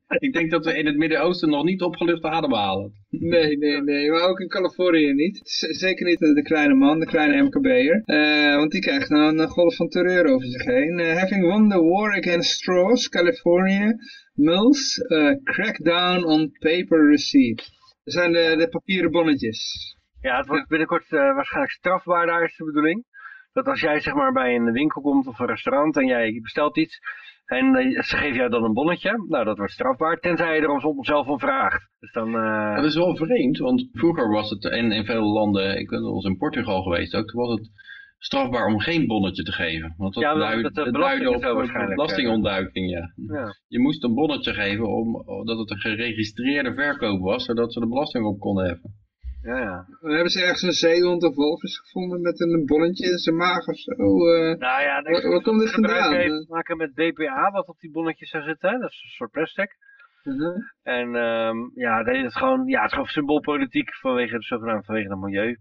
Ik denk dat we in het Midden-Oosten nog niet opgelucht ademhalen. Nee, nee, nee. Maar ook in Californië niet. zeker niet de kleine man, de kleine MKB'er. Uh, want die krijgt nou een golf van terreur over zich heen. having won the war against straws, California, Mills, crackdown on paper receipt. Dat zijn de, de papieren bonnetjes. Ja, het wordt binnenkort uh, waarschijnlijk strafbaar, daar is de bedoeling. Dat als jij zeg maar bij een winkel komt of een restaurant en jij bestelt iets en uh, ze geven jou dan een bonnetje, nou dat wordt strafbaar, tenzij je er ons zelf om vraagt. Dus dan, uh... Dat is wel vreemd, want vroeger was het, en in veel landen, ik ben wel in Portugal geweest ook, toen was het strafbaar om geen bonnetje te geven. Want dat, ja, duid, dat duidde op belastingontduiking, ja. ja. Je moest een bonnetje geven omdat het een geregistreerde verkoop was, zodat ze de belasting op konden heffen. Ja, ja. Dan hebben ze ergens een zeehond of walvis gevonden met een bonnetje in zijn maag of zo. Uh, nou ja, waar, komt dit vandaan? Het heeft te maken met BPA, wat op die bonnetjes zou zitten. Dat is een soort plastic. Uh -huh. En um, ja, dat is gewoon, ja, het is gewoon symboolpolitiek vanwege, zogenaamd vanwege het milieu.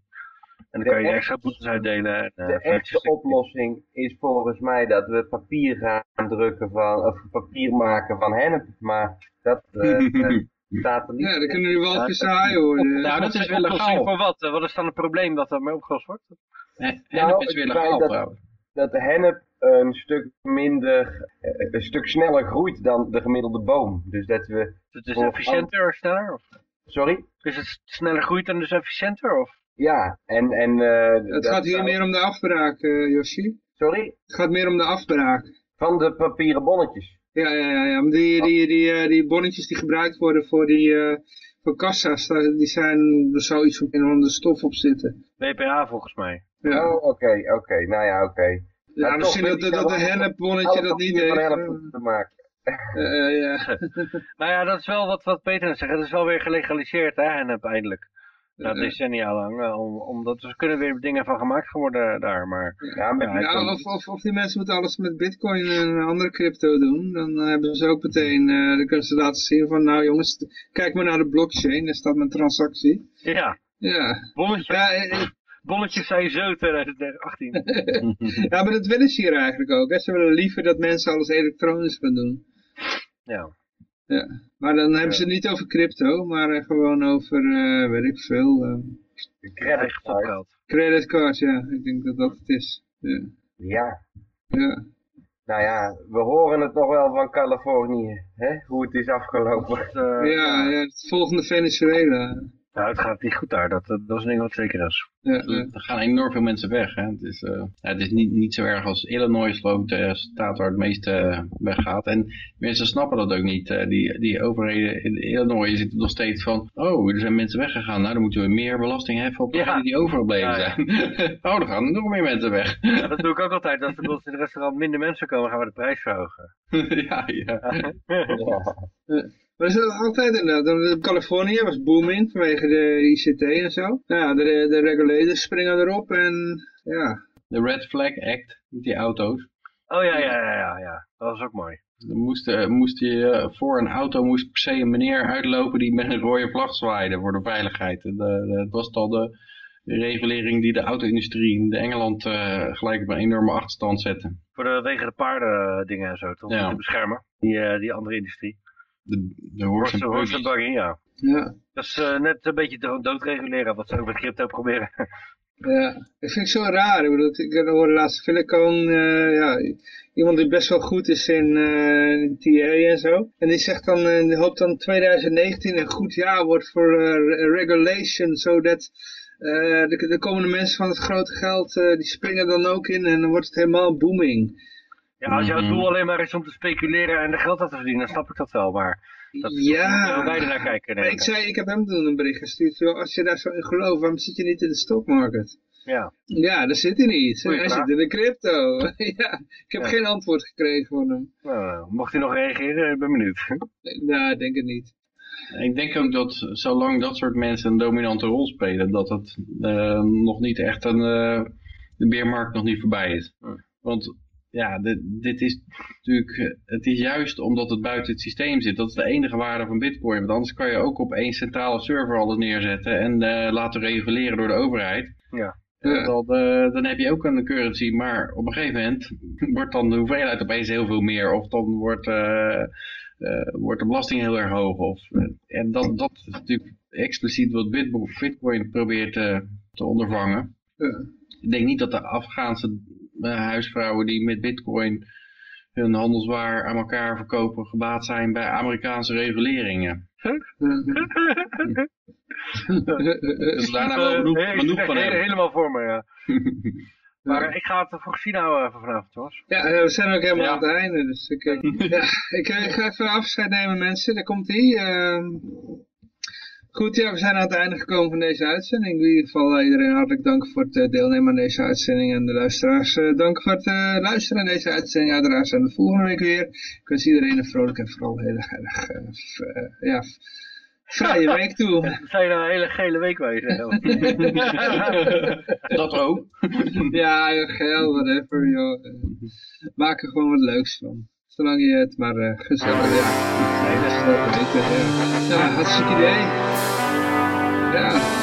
En dan kan je De extra boetes uitdelen. En, eh, De echte oplossing is volgens mij dat we papier gaan drukken van, of papier maken van hennep. Maar dat eh, staat er niet. Ja, dan kunnen die walvis haaien worden. Nou, dat is wel Oplossing legaal. voor wat? Eh, Wat is dan het probleem dat daarmee opgelost wordt? En Nou, het is weer legaal dat- trouwens. Dat de hennep een stuk minder, eh, een stuk sneller groeit dan de gemiddelde boom. Dus dat we, Het is efficiënter of sneller? Of sorry? is het sneller groeit en dus efficiënter? Of? Ja, en... en eh, Het gaat hier zou- meer om de afbraak, eh Yoshi. Sorry? Het gaat meer om de afbraak. Van de papieren bonnetjes. Ja, ja, ja. ja. Maar die, die, die, eh, die bonnetjes die gebruikt worden voor die eh, voor kassa's, daar- die zijn, er zou iets van een andere stof op zitten. BPA volgens mij. Ja, Oh, oké, oké. Nou ja, oké. ja maar misschien toch dat, dat, dat de hennepbonnetje dat niet heeft. van hennep te maken. Eh, eh, ja. Nou ja, dat is wel wat, wat Peter net zegt. Het is wel weer gelegaliseerd, hè, hennep eindelijk. Ja. decennia lang. eh, Om, omdat er kunnen weer dingen van gemaakt worden daar. Maar Ja, of, of, of die mensen moeten alles met bitcoin en andere crypto doen. Dan eh, hebben ze ook meteen, eh, dan kunnen ze laten zien van, nou jongens, kijk maar naar de blockchain, daar staat mijn transactie. ja, Ja, bonnetjes, ja, eh, eh, zo 2018. ja maar dat willen ze hier eigenlijk ook. Hè. Ze willen liever dat mensen alles elektronisch gaan doen. ja. Ja. Maar dan hebben ze het niet over crypto, maar eh, gewoon over, eh, weet ik veel, eh, credit Eigen card. topgeld. creditcard, ja. Ik denk dat dat het is. Ja. Ja. ja. Nou ja, we horen het nog wel van Californië, hè? hoe het is afgelopen. Eh, Ja, ja, het volgende Venezuela. Nou, het gaat niet goed daar. Dat, dat, is een ding wat zeker is. Ja, Er er gaan enorm veel mensen weg. Hè. Het is, eh, het is niet, niet zo erg als Illinois, geloof ik, de staat waar het meeste eh, weggaat. En mensen snappen dat ook niet. eh, die, die overheden in Illinois zitten nog steeds van, oh, er zijn mensen weggegaan. Nou, dan moeten we meer belasting heffen op Ja. degenen die overgebleven Ja, ja. zijn. oh, er gaan nog meer mensen weg. Dat doe ik ook altijd. Als er in het restaurant minder mensen komen, gaan we de prijs verhogen. ja, ja. Maar dat is het altijd inderdaad. Want Californië was booming vanwege de ICT en zo. Nou ja, de, de regulators springen erop en ja. De Red Flag Act, met die auto's. Oh ja, ja, ja, ja, ja. Dat was ook mooi. Dan moest, eh, moest je, eh, voor een auto moest per se een meneer uitlopen die met een rode vlag zwaaide voor de veiligheid. Eh, Het was al de, de regulering die de auto-industrie in Engeland eh, gelijk op een enorme achterstand zette. Voor de wegen de paarden eh, dingen en zo, toch? Ja. Om te beschermen. Die, eh, die andere industrie. De, de horse Horse, and horse and buggy. buggy, ja. Ja. Dat is eh, net een beetje do- doodreguleren, wat ze met crypto proberen. Ja, dat vind ik zo raar. Ik, bedoel, ik hoorde laatst Filicon, eh ja, iemand die best wel goed is in, eh, in TA en zo. En die zegt dan, eh, die hoopt dan 2019 een goed jaar wordt voor eh, re- regulation, zodat eh de, de komende mensen van het grote geld, eh, die springen dan ook in en dan wordt het helemaal booming. Ja, als jouw Mhm. doel alleen maar is om te speculeren en er geld aan te verdienen, dan snap ik dat wel. Maar dat Ja. wij ernaar kijken. Ik zei, ik heb hem toen een bericht gestuurd, joh, als je daar zo in gelooft, waarom zit je niet in de stockmarket? Ja. Ja, daar zit hij niet. Goeie hij vraag. zit in de crypto. ja, ik heb Ja. geen antwoord gekregen van hem. Nou, mocht hij nog reageren, ik ben benieuwd. Nou, ik denk het niet. Ik denk ook dat zolang dat soort mensen een dominante rol spelen, dat het eh, nog niet echt een, eh, de beermarkt nog niet voorbij is. Hmm. Want ja, dit, dit is natuurlijk, eh, het is juist omdat het buiten het systeem zit. Dat is de enige waarde van bitcoin. Want anders kan je ook op één centrale server alles neerzetten en eh, laten reguleren door de overheid. Ja. Ja. Dan, dan heb je ook een currency, maar op een gegeven moment wordt dan de hoeveelheid opeens heel veel meer. Of dan wordt, wordt de belasting heel erg hoog. Of, en dat, dat is natuurlijk expliciet wat Bitcoin probeert te ondervangen. Ik denk niet dat de Afghaanse huisvrouwen die met Bitcoin hun handelswaar aan elkaar verkopen gebaat zijn bij Amerikaanse reguleringen. Dus daarna wel genoeg, Eh, ik genoeg van helemaal voor me, ja. Maar eh, ik ga het voor gezien houden vanavond, Thomas. Ja, eh, we zijn ook helemaal Ja. aan het einde. Dus ik, eh, ja, ik, eh, ik ga even afscheid nemen mensen. Daar komt ie. ehm. Goed, ja, we zijn aan het einde gekomen van deze uitzending. In ieder geval eh, iedereen hartelijk dank voor het eh, deelnemen aan deze uitzending. En de luisteraars eh, dank voor het luisteren aan deze uitzending. Uiteraard zijn we de volgende week weer. Ik wens iedereen een vrolijk en vooral heel erg, erg f- ja, vrije week toe. Het zijn nou een hele gele week wezen. Dat ook. Ja, geld, whatever, joh. Maak er gewoon wat leuks van. Zolang je het maar eh, gezellig, ja. Nee, dat is wel beter, ja. Ja, hartstikke idee. Ja.